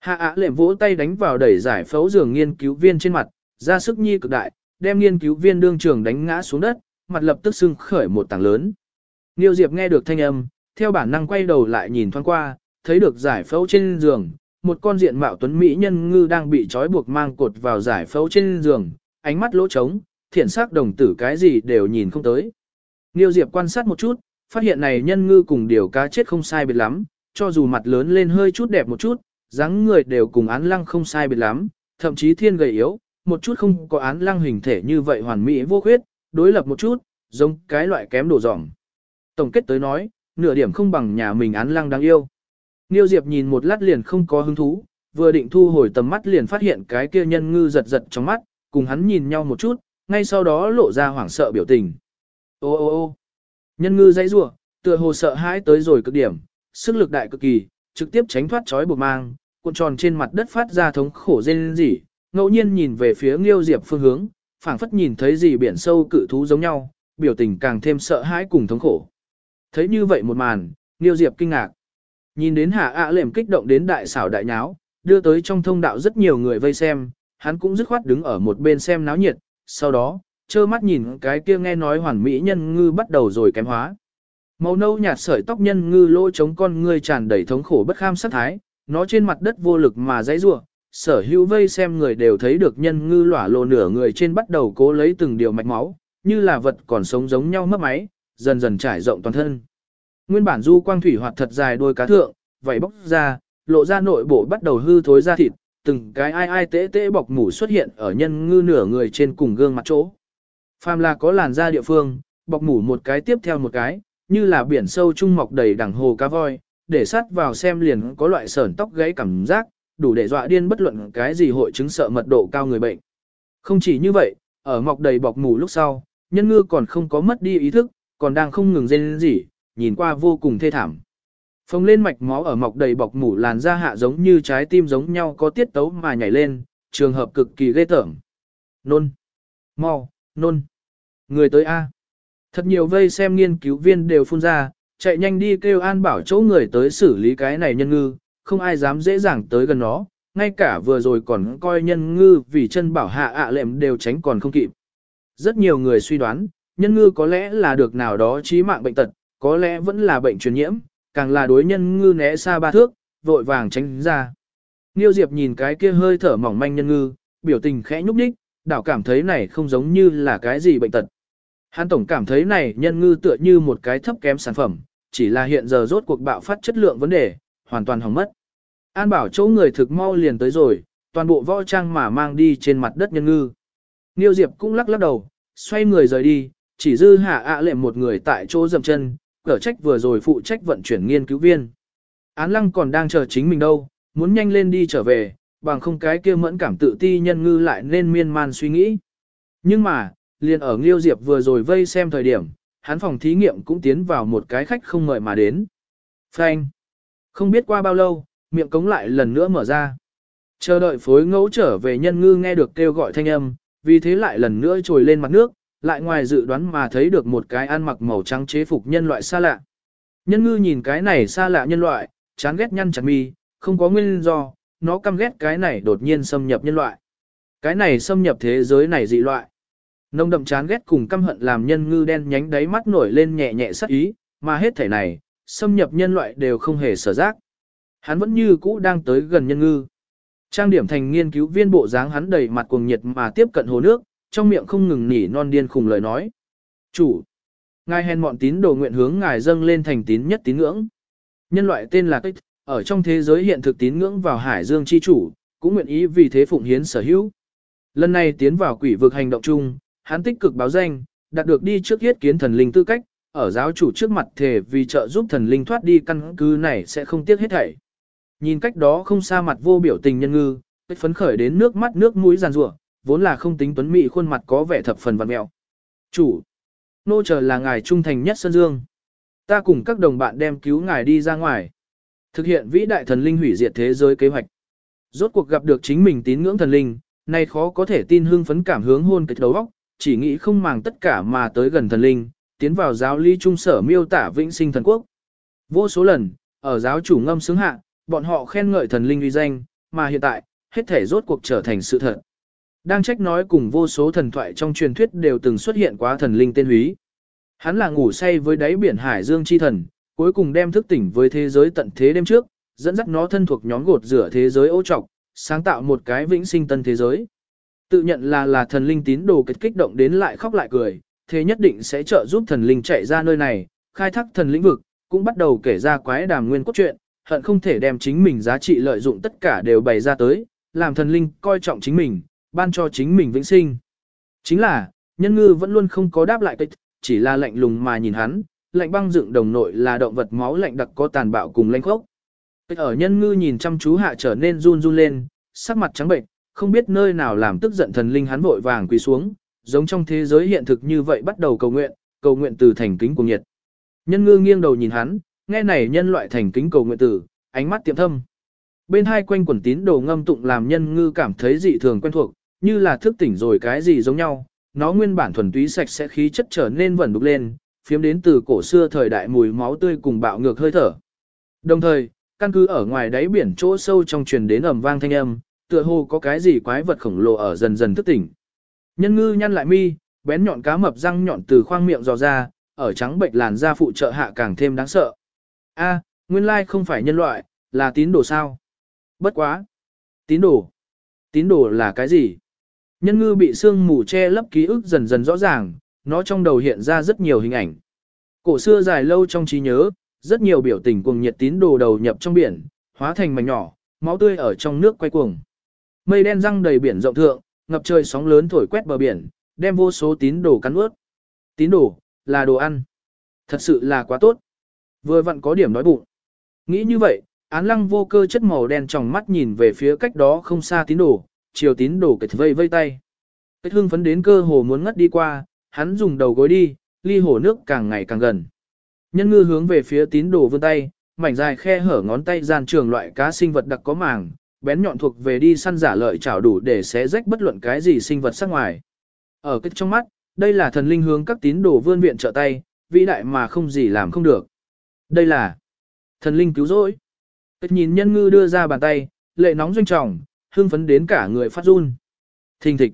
Hạ ạ lệm vỗ tay đánh vào đẩy giải phẫu giường nghiên cứu viên trên mặt, ra sức nhi cực đại, đem nghiên cứu viên đương trường đánh ngã xuống đất, mặt lập tức sưng khởi một tảng lớn. Niêu Diệp nghe được thanh âm, theo bản năng quay đầu lại nhìn thoáng qua, thấy được giải phẫu trên giường, một con diện mạo tuấn mỹ nhân ngư đang bị trói buộc mang cột vào giải phẫu trên giường, ánh mắt lỗ trống, thiện sắc đồng tử cái gì đều nhìn không tới. Niêu Diệp quan sát một chút, phát hiện này nhân ngư cùng điều cá chết không sai biệt lắm, cho dù mặt lớn lên hơi chút đẹp một chút, dáng người đều cùng án lăng không sai biệt lắm, thậm chí thiên gầy yếu, một chút không có án lăng hình thể như vậy hoàn mỹ vô khuyết, đối lập một chút, giống cái loại kém đổ dỏng. Tổng kết tới nói, nửa điểm không bằng nhà mình án lăng đáng yêu. Niêu Diệp nhìn một lát liền không có hứng thú, vừa định thu hồi tầm mắt liền phát hiện cái kia nhân ngư giật giật trong mắt, cùng hắn nhìn nhau một chút, ngay sau đó lộ ra hoảng sợ biểu tình. Ô ô ô nhân ngư dãy rủa, tựa hồ sợ hãi tới rồi cực điểm, sức lực đại cực kỳ, trực tiếp tránh thoát trói buộc mang, cuộn tròn trên mặt đất phát ra thống khổ rên rỉ, ngẫu nhiên nhìn về phía Nghiêu Diệp phương hướng, phảng phất nhìn thấy gì biển sâu cự thú giống nhau, biểu tình càng thêm sợ hãi cùng thống khổ. Thấy như vậy một màn, Nghiêu Diệp kinh ngạc. Nhìn đến Hạ ạ lệm kích động đến đại xảo đại nháo, đưa tới trong thông đạo rất nhiều người vây xem, hắn cũng dứt khoát đứng ở một bên xem náo nhiệt, sau đó, trơ mắt nhìn cái kia nghe nói hoàn mỹ nhân ngư bắt đầu rồi kém hóa. Màu nâu nhạt sợi tóc nhân ngư lỗ chống con ngươi tràn đầy thống khổ bất kham sát thái, nó trên mặt đất vô lực mà dãy rủa, sở hữu vây xem người đều thấy được nhân ngư lỏa lộ nửa người trên bắt đầu cố lấy từng điều mạch máu, như là vật còn sống giống nhau mất máy, dần dần trải rộng toàn thân. Nguyên bản du quang thủy hoạt thật dài đôi cá thượng, vảy bóc ra, lộ ra nội bộ bắt đầu hư thối ra thịt, từng cái ai ai tế tế bọc mủ xuất hiện ở nhân ngư nửa người trên cùng gương mặt chỗ. Phàm là có làn da địa phương, bọc mủ một cái tiếp theo một cái, như là biển sâu trung mọc đầy đằng hồ cá voi, để sát vào xem liền có loại sởn tóc gãy cảm giác, đủ để dọa điên bất luận cái gì hội chứng sợ mật độ cao người bệnh. Không chỉ như vậy, ở mọc đầy bọc mủ lúc sau, nhân ngư còn không có mất đi ý thức, còn đang không ngừng rên rỉ, nhìn qua vô cùng thê thảm. Phồng lên mạch máu ở mọc đầy bọc mủ làn da hạ giống như trái tim giống nhau có tiết tấu mà nhảy lên, trường hợp cực kỳ ghê tởm. Nôn. Mau, nôn. Người tới A. Thật nhiều vây xem nghiên cứu viên đều phun ra, chạy nhanh đi kêu an bảo chỗ người tới xử lý cái này nhân ngư, không ai dám dễ dàng tới gần nó, ngay cả vừa rồi còn coi nhân ngư vì chân bảo hạ ạ lệm đều tránh còn không kịp. Rất nhiều người suy đoán, nhân ngư có lẽ là được nào đó trí mạng bệnh tật, có lẽ vẫn là bệnh truyền nhiễm, càng là đối nhân ngư né xa ba thước, vội vàng tránh ra. Niêu Diệp nhìn cái kia hơi thở mỏng manh nhân ngư, biểu tình khẽ nhúc đích, đảo cảm thấy này không giống như là cái gì bệnh tật. Hắn tổng cảm thấy này nhân ngư tựa như một cái thấp kém sản phẩm, chỉ là hiện giờ rốt cuộc bạo phát chất lượng vấn đề, hoàn toàn hỏng mất. An bảo chỗ người thực mau liền tới rồi, toàn bộ võ trang mà mang đi trên mặt đất nhân ngư. Niêu Diệp cũng lắc lắc đầu, xoay người rời đi, chỉ dư hạ ạ lệ một người tại chỗ dậm chân, cở trách vừa rồi phụ trách vận chuyển nghiên cứu viên. Án lăng còn đang chờ chính mình đâu, muốn nhanh lên đi trở về, bằng không cái kia mẫn cảm tự ti nhân ngư lại nên miên man suy nghĩ. Nhưng mà, liền ở Nghiêu Diệp vừa rồi vây xem thời điểm, hắn phòng thí nghiệm cũng tiến vào một cái khách không mời mà đến. phanh Không biết qua bao lâu, miệng cống lại lần nữa mở ra. Chờ đợi phối ngẫu trở về nhân ngư nghe được kêu gọi thanh âm, vì thế lại lần nữa trồi lên mặt nước, lại ngoài dự đoán mà thấy được một cái ăn mặc màu trắng chế phục nhân loại xa lạ. Nhân ngư nhìn cái này xa lạ nhân loại, chán ghét nhăn chặt mi, không có nguyên do, nó căm ghét cái này đột nhiên xâm nhập nhân loại. Cái này xâm nhập thế giới này dị loại. Nông đậm chán ghét cùng căm hận làm nhân ngư đen nhánh đáy mắt nổi lên nhẹ nhẹ sắc ý, mà hết thể này, xâm nhập nhân loại đều không hề sở giác. Hắn vẫn như cũ đang tới gần nhân ngư. Trang điểm thành nghiên cứu viên bộ dáng hắn đầy mặt cuồng nhiệt mà tiếp cận hồ nước, trong miệng không ngừng nỉ non điên khùng lời nói. Chủ, ngài hèn mọn tín đồ nguyện hướng ngài dâng lên thành tín nhất tín ngưỡng. Nhân loại tên là Kích ở trong thế giới hiện thực tín ngưỡng vào hải dương chi chủ, cũng nguyện ý vì thế phụng hiến sở hữu. Lần này tiến vào quỷ vực hành động chung, hắn tích cực báo danh, đạt được đi trước yết kiến thần linh tư cách, ở giáo chủ trước mặt thể vì trợ giúp thần linh thoát đi căn cứ này sẽ không tiếc hết thảy. Nhìn cách đó không xa mặt vô biểu tình nhân ngư, cách phấn khởi đến nước mắt nước mũi giàn rủa, vốn là không tính tuấn mỹ khuôn mặt có vẻ thập phần vặn mẹo. Chủ, nô chờ là ngài trung thành nhất Sơn Dương. Ta cùng các đồng bạn đem cứu ngài đi ra ngoài. Thực hiện vĩ đại thần linh hủy diệt thế giới kế hoạch. Rốt cuộc gặp được chính mình tín ngưỡng thần linh, nay khó có thể tin hương phấn cảm hướng hôn kịch đầu óc, chỉ nghĩ không màng tất cả mà tới gần thần linh, tiến vào giáo lý trung sở miêu tả vĩnh sinh thần quốc. Vô số lần, ở giáo chủ ngâm sướng hạ, bọn họ khen ngợi thần linh uy danh, mà hiện tại, hết thể rốt cuộc trở thành sự thật. Đang trách nói cùng vô số thần thoại trong truyền thuyết đều từng xuất hiện quá thần linh tên húy. Hắn là ngủ say với đáy biển hải dương chi thần, cuối cùng đem thức tỉnh với thế giới tận thế đêm trước, dẫn dắt nó thân thuộc nhóm gột rửa thế giới ô trọc, sáng tạo một cái vĩnh sinh tân thế giới. Tự nhận là là thần linh tín đồ kịch kích động đến lại khóc lại cười, thế nhất định sẽ trợ giúp thần linh chạy ra nơi này, khai thác thần lĩnh vực, cũng bắt đầu kể ra quái đàm nguyên cốt truyện, hận không thể đem chính mình giá trị lợi dụng tất cả đều bày ra tới, làm thần linh coi trọng chính mình, ban cho chính mình vĩnh sinh. Chính là, nhân ngư vẫn luôn không có đáp lại kịch, chỉ là lạnh lùng mà nhìn hắn, lạnh băng dựng đồng nội là động vật máu lạnh đặc có tàn bạo cùng lanh khốc. Ở nhân ngư nhìn chăm chú hạ trở nên run run lên, sắc mặt trắng bệnh, không biết nơi nào làm tức giận thần linh hắn vội vàng quỳ xuống, giống trong thế giới hiện thực như vậy bắt đầu cầu nguyện, cầu nguyện từ thành kính của nhiệt. Nhân ngư nghiêng đầu nhìn hắn, nghe này nhân loại thành kính cầu nguyện tử, ánh mắt tiệm thâm. Bên hai quanh quần tín đồ ngâm tụng làm nhân ngư cảm thấy dị thường quen thuộc, như là thức tỉnh rồi cái gì giống nhau, nó nguyên bản thuần túy sạch sẽ khí chất trở nên vẩn đục lên, phiếm đến từ cổ xưa thời đại mùi máu tươi cùng bạo ngược hơi thở. Đồng thời, căn cứ ở ngoài đáy biển chỗ sâu trong truyền đến ầm vang thanh âm, tựa hồ có cái gì quái vật khổng lồ ở dần dần thức tỉnh. Nhân ngư nhăn lại mi, bén nhọn cá mập răng nhọn từ khoang miệng dò ra, ở trắng bệnh làn da phụ trợ hạ càng thêm đáng sợ. A, nguyên lai không phải nhân loại, là tín đồ sao? Bất quá. Tín đồ. Tín đồ là cái gì? Nhân ngư bị sương mù che lấp ký ức dần dần rõ ràng, nó trong đầu hiện ra rất nhiều hình ảnh. Cổ xưa dài lâu trong trí nhớ, rất nhiều biểu tình cuồng nhiệt tín đồ đầu nhập trong biển, hóa thành mảnh nhỏ, máu tươi ở trong nước quay cuồng. Mây đen răng đầy biển rộng thượng, ngập trời sóng lớn thổi quét bờ biển, đem vô số tín đồ cắn ướt. Tín đồ, là đồ ăn. Thật sự là quá tốt. Vừa vặn có điểm nói bụng. Nghĩ như vậy, án lăng vô cơ chất màu đen trong mắt nhìn về phía cách đó không xa tín đồ, chiều tín đồ kịch vây vây tay. Cách hương phấn đến cơ hồ muốn ngất đi qua, hắn dùng đầu gối đi, ly hồ nước càng ngày càng gần. Nhân ngư hướng về phía tín đồ vươn tay, mảnh dài khe hở ngón tay gian trường loại cá sinh vật đặc có màng, bén nhọn thuộc về đi săn giả lợi chảo đủ để xé rách bất luận cái gì sinh vật sắc ngoài. Ở kích trong mắt, đây là thần linh hướng các tín đồ vươn viện trợ tay, vĩ đại mà không gì làm không được. Đây là thần linh cứu rỗi. Kích nhìn nhân ngư đưa ra bàn tay, lệ nóng doanh trọng, hưng phấn đến cả người phát run. Thình thịch.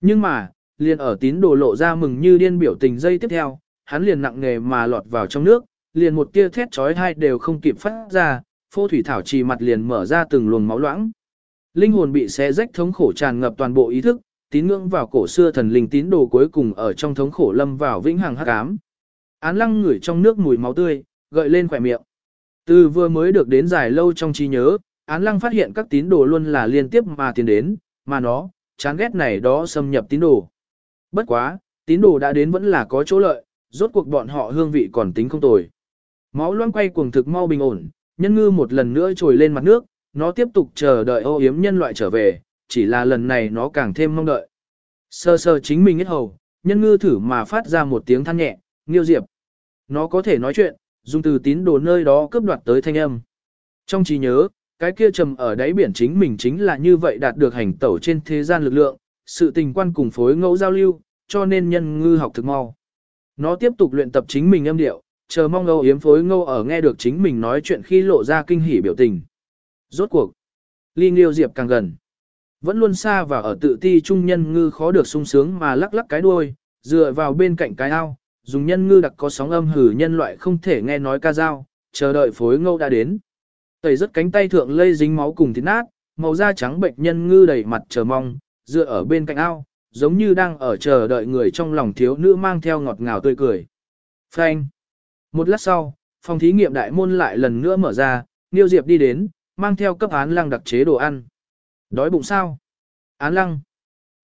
Nhưng mà, liền ở tín đồ lộ ra mừng như điên biểu tình dây tiếp theo, hắn liền nặng nghề mà lọt vào trong nước, liền một tia thét chói hai đều không kịp phát ra, phô thủy thảo trì mặt liền mở ra từng luồng máu loãng. Linh hồn bị xé rách thống khổ tràn ngập toàn bộ ý thức, tín ngưỡng vào cổ xưa thần linh tín đồ cuối cùng ở trong thống khổ lâm vào vĩnh hằng hắc ám. Án lăng ngửi trong nước mùi máu tươi, gợi lên khỏe miệng. Từ vừa mới được đến dài lâu trong trí nhớ, án lăng phát hiện các tín đồ luôn là liên tiếp mà tiến đến, mà nó, chán ghét này đó xâm nhập tín đồ. Bất quá, tín đồ đã đến vẫn là có chỗ lợi, rốt cuộc bọn họ hương vị còn tính không tồi. Máu loang quay cuồng thực mau bình ổn, nhân ngư một lần nữa trồi lên mặt nước, nó tiếp tục chờ đợi ô yếm nhân loại trở về, chỉ là lần này nó càng thêm mong đợi. Sơ sơ chính mình hết hầu, nhân ngư thử mà phát ra một tiếng than nhẹ, Nghiêu Diệp. Nó có thể nói chuyện, dùng từ tín đồ nơi đó cướp đoạt tới thanh âm. Trong trí nhớ, cái kia trầm ở đáy biển chính mình chính là như vậy đạt được hành tẩu trên thế gian lực lượng, sự tình quan cùng phối ngẫu giao lưu, cho nên nhân ngư học thực mau. Nó tiếp tục luyện tập chính mình âm điệu, chờ mong âu yếm phối ngâu ở nghe được chính mình nói chuyện khi lộ ra kinh hỉ biểu tình. Rốt cuộc, ly nghiêu diệp càng gần. Vẫn luôn xa và ở tự ti trung nhân ngư khó được sung sướng mà lắc lắc cái đuôi, dựa vào bên cạnh cái ao, dùng nhân ngư đặc có sóng âm hử nhân loại không thể nghe nói ca dao, chờ đợi phối ngâu đã đến. Tẩy rất cánh tay thượng lây dính máu cùng thịt nát, màu da trắng bệnh nhân ngư đầy mặt chờ mong, dựa ở bên cạnh ao, giống như đang ở chờ đợi người trong lòng thiếu nữ mang theo ngọt ngào tươi cười. Phanh. Một lát sau, phòng thí nghiệm đại môn lại lần nữa mở ra, Niêu Diệp đi đến, mang theo cấp án lăng đặc chế đồ ăn. Đói bụng sao? Án lăng.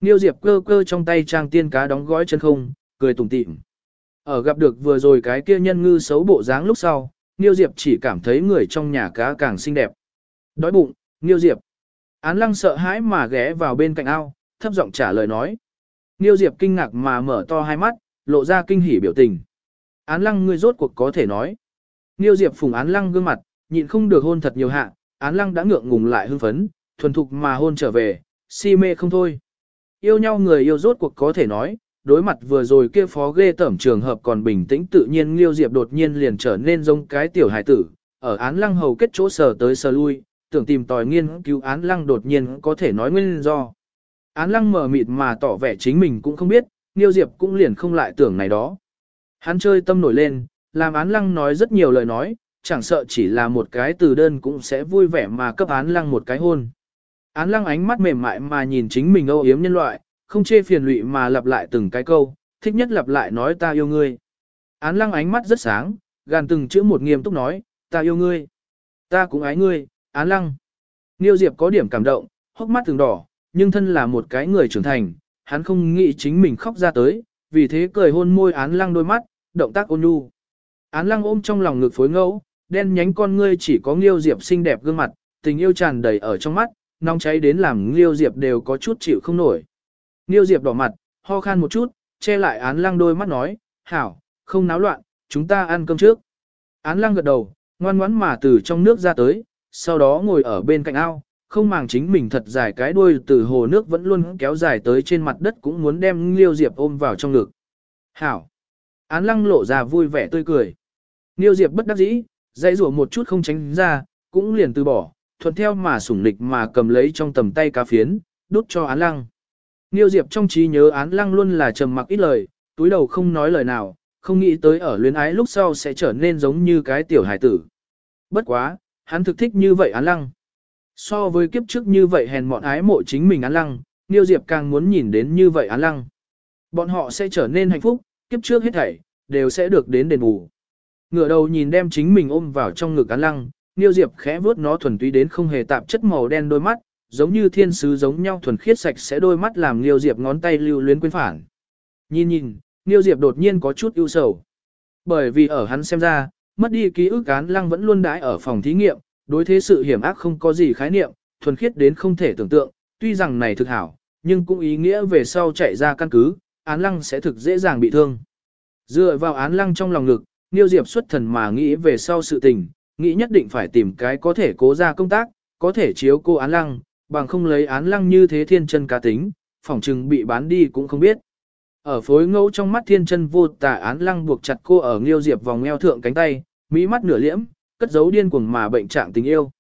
Niêu Diệp cơ cơ trong tay trang tiên cá đóng gói chân không, cười tủm tỉm. Ở gặp được vừa rồi cái kia nhân ngư xấu bộ dáng lúc sau, Niêu Diệp chỉ cảm thấy người trong nhà cá càng xinh đẹp. Đói bụng, Niêu Diệp. Án lăng sợ hãi mà ghé vào bên cạnh ao, thấp giọng trả lời nói. Niêu Diệp kinh ngạc mà mở to hai mắt, lộ ra kinh hỉ biểu tình. Án lăng ngươi rốt cuộc có thể nói. Niêu Diệp phùng án lăng gương mặt, nhịn không được hôn thật nhiều hạ, án lăng đã ngượng ngùng lại hưng phấn, thuần thục mà hôn trở về, si mê không thôi. Yêu nhau người yêu rốt cuộc có thể nói, đối mặt vừa rồi kia phó ghê tẩm trường hợp còn bình tĩnh tự nhiên Liêu Diệp đột nhiên liền trở nên giống cái tiểu hải tử, ở án lăng hầu kết chỗ sờ tới sờ lui, tưởng tìm tòi nghiên cứu án lăng đột nhiên có thể nói nguyên do. Án lăng mở mịt mà tỏ vẻ chính mình cũng không biết, Liêu Diệp cũng liền không lại tưởng này đó. Hắn chơi tâm nổi lên, làm án lăng nói rất nhiều lời nói, chẳng sợ chỉ là một cái từ đơn cũng sẽ vui vẻ mà cấp án lăng một cái hôn. Án lăng ánh mắt mềm mại mà nhìn chính mình âu yếm nhân loại, không chê phiền lụy mà lặp lại từng cái câu, thích nhất lặp lại nói ta yêu ngươi. Án lăng ánh mắt rất sáng, gàn từng chữ một nghiêm túc nói, ta yêu ngươi. Ta cũng ái ngươi, án lăng. Niêu Diệp có điểm cảm động, hốc mắt từng đỏ, nhưng thân là một cái người trưởng thành, hắn không nghĩ chính mình khóc ra tới, vì thế cười hôn môi án lăng đôi mắt, động tác ôn nhu. Án lăng ôm trong lòng ngực phối ngẫu, đen nhánh con ngươi chỉ có Nghiêu Diệp xinh đẹp gương mặt, tình yêu tràn đầy ở trong mắt, nóng cháy đến làm Nghiêu Diệp đều có chút chịu không nổi. Nghiêu Diệp đỏ mặt, ho khan một chút, che lại án lăng đôi mắt nói, hảo, không náo loạn, chúng ta ăn cơm trước. Án lăng gật đầu, ngoan ngoãn mà từ trong nước ra tới, sau đó ngồi ở bên cạnh ao, không màng chính mình thật dài cái đuôi từ hồ nước vẫn luôn kéo dài tới trên mặt đất cũng muốn đem Liêu Diệp ôm vào trong ngực. Hảo! Án lăng lộ ra vui vẻ tươi cười. Liêu Diệp bất đắc dĩ, dây rủa một chút không tránh ra, cũng liền từ bỏ, thuận theo mà sủng nịch mà cầm lấy trong tầm tay cá phiến, đút cho án lăng. Liêu Diệp trong trí nhớ án lăng luôn là trầm mặc ít lời, túi đầu không nói lời nào, không nghĩ tới ở luyến ái lúc sau sẽ trở nên giống như cái tiểu hải tử. Bất quá, hắn thực thích như vậy án lăng. So với kiếp trước như vậy hèn mọn ái mộ chính mình án lăng, Nghiêu Diệp càng muốn nhìn đến như vậy án lăng. Bọn họ sẽ trở nên hạnh phúc, kiếp trước hết thảy, đều sẽ được đến đền bù. Ngửa đầu nhìn đem chính mình ôm vào trong ngực án lăng, Nghiêu Diệp khẽ vuốt nó thuần túy đến không hề tạp chất màu đen đôi mắt, giống như thiên sứ giống nhau thuần khiết sạch sẽ đôi mắt làm Nghiêu Diệp ngón tay lưu luyến quên phản. Nhìn nhìn, Nghiêu Diệp đột nhiên có chút ưu sầu. Bởi vì ở hắn xem ra, mất đi ký ức án lăng vẫn luôn đãi ở phòng thí nghiệm, đối thế sự hiểm ác không có gì khái niệm, thuần khiết đến không thể tưởng tượng, tuy rằng này thực hảo, nhưng cũng ý nghĩa về sau chạy ra căn cứ, án lăng sẽ thực dễ dàng bị thương. Dựa vào án lăng trong lòng ngực, Niêu Diệp xuất thần mà nghĩ về sau sự tình, nghĩ nhất định phải tìm cái có thể cố ra công tác, có thể chiếu cô án lăng, bằng không lấy án lăng như thế thiên chân cá tính, phỏng chừng bị bán đi cũng không biết. Ở phối ngẫu trong mắt thiên chân vô tà án lăng buộc chặt cô ở Niêu Diệp vòng eo thượng cánh tay, mỹ mắt nửa liễm, cất giấu điên cuồng mà bệnh trạng tình yêu.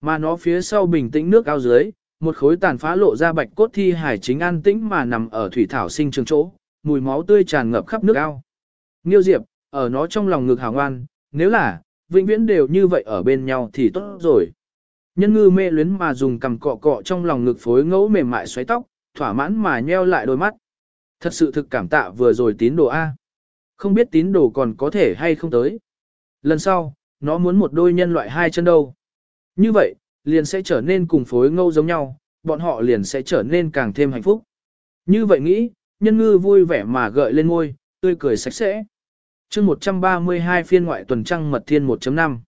Mà nó phía sau bình tĩnh nước ao dưới, một khối tàn phá lộ ra bạch cốt thi hải chính an tĩnh mà nằm ở thủy thảo sinh trường chỗ, mùi máu tươi tràn ngập khắp nước ao. Nghiêu Diệp, ở nó trong lòng ngực hào ngoan, nếu là, vĩnh viễn đều như vậy ở bên nhau thì tốt rồi. Nhân ngư mê luyến mà dùng cầm cọ cọ trong lòng ngực phối ngẫu mềm mại xoáy tóc, thỏa mãn mà nheo lại đôi mắt. Thật sự thực cảm tạ vừa rồi tín đồ A. Không biết tín đồ còn có thể hay không tới. Lần sau, nó muốn một đôi nhân loại hai chân đâu. Như vậy, liền sẽ trở nên cùng phối ngâu giống nhau, bọn họ liền sẽ trở nên càng thêm hạnh phúc. Như vậy nghĩ, nhân ngư vui vẻ mà gợi lên môi, tươi cười sạch sẽ. chương 132 phiên ngoại tuần trăng mật thiên 1.5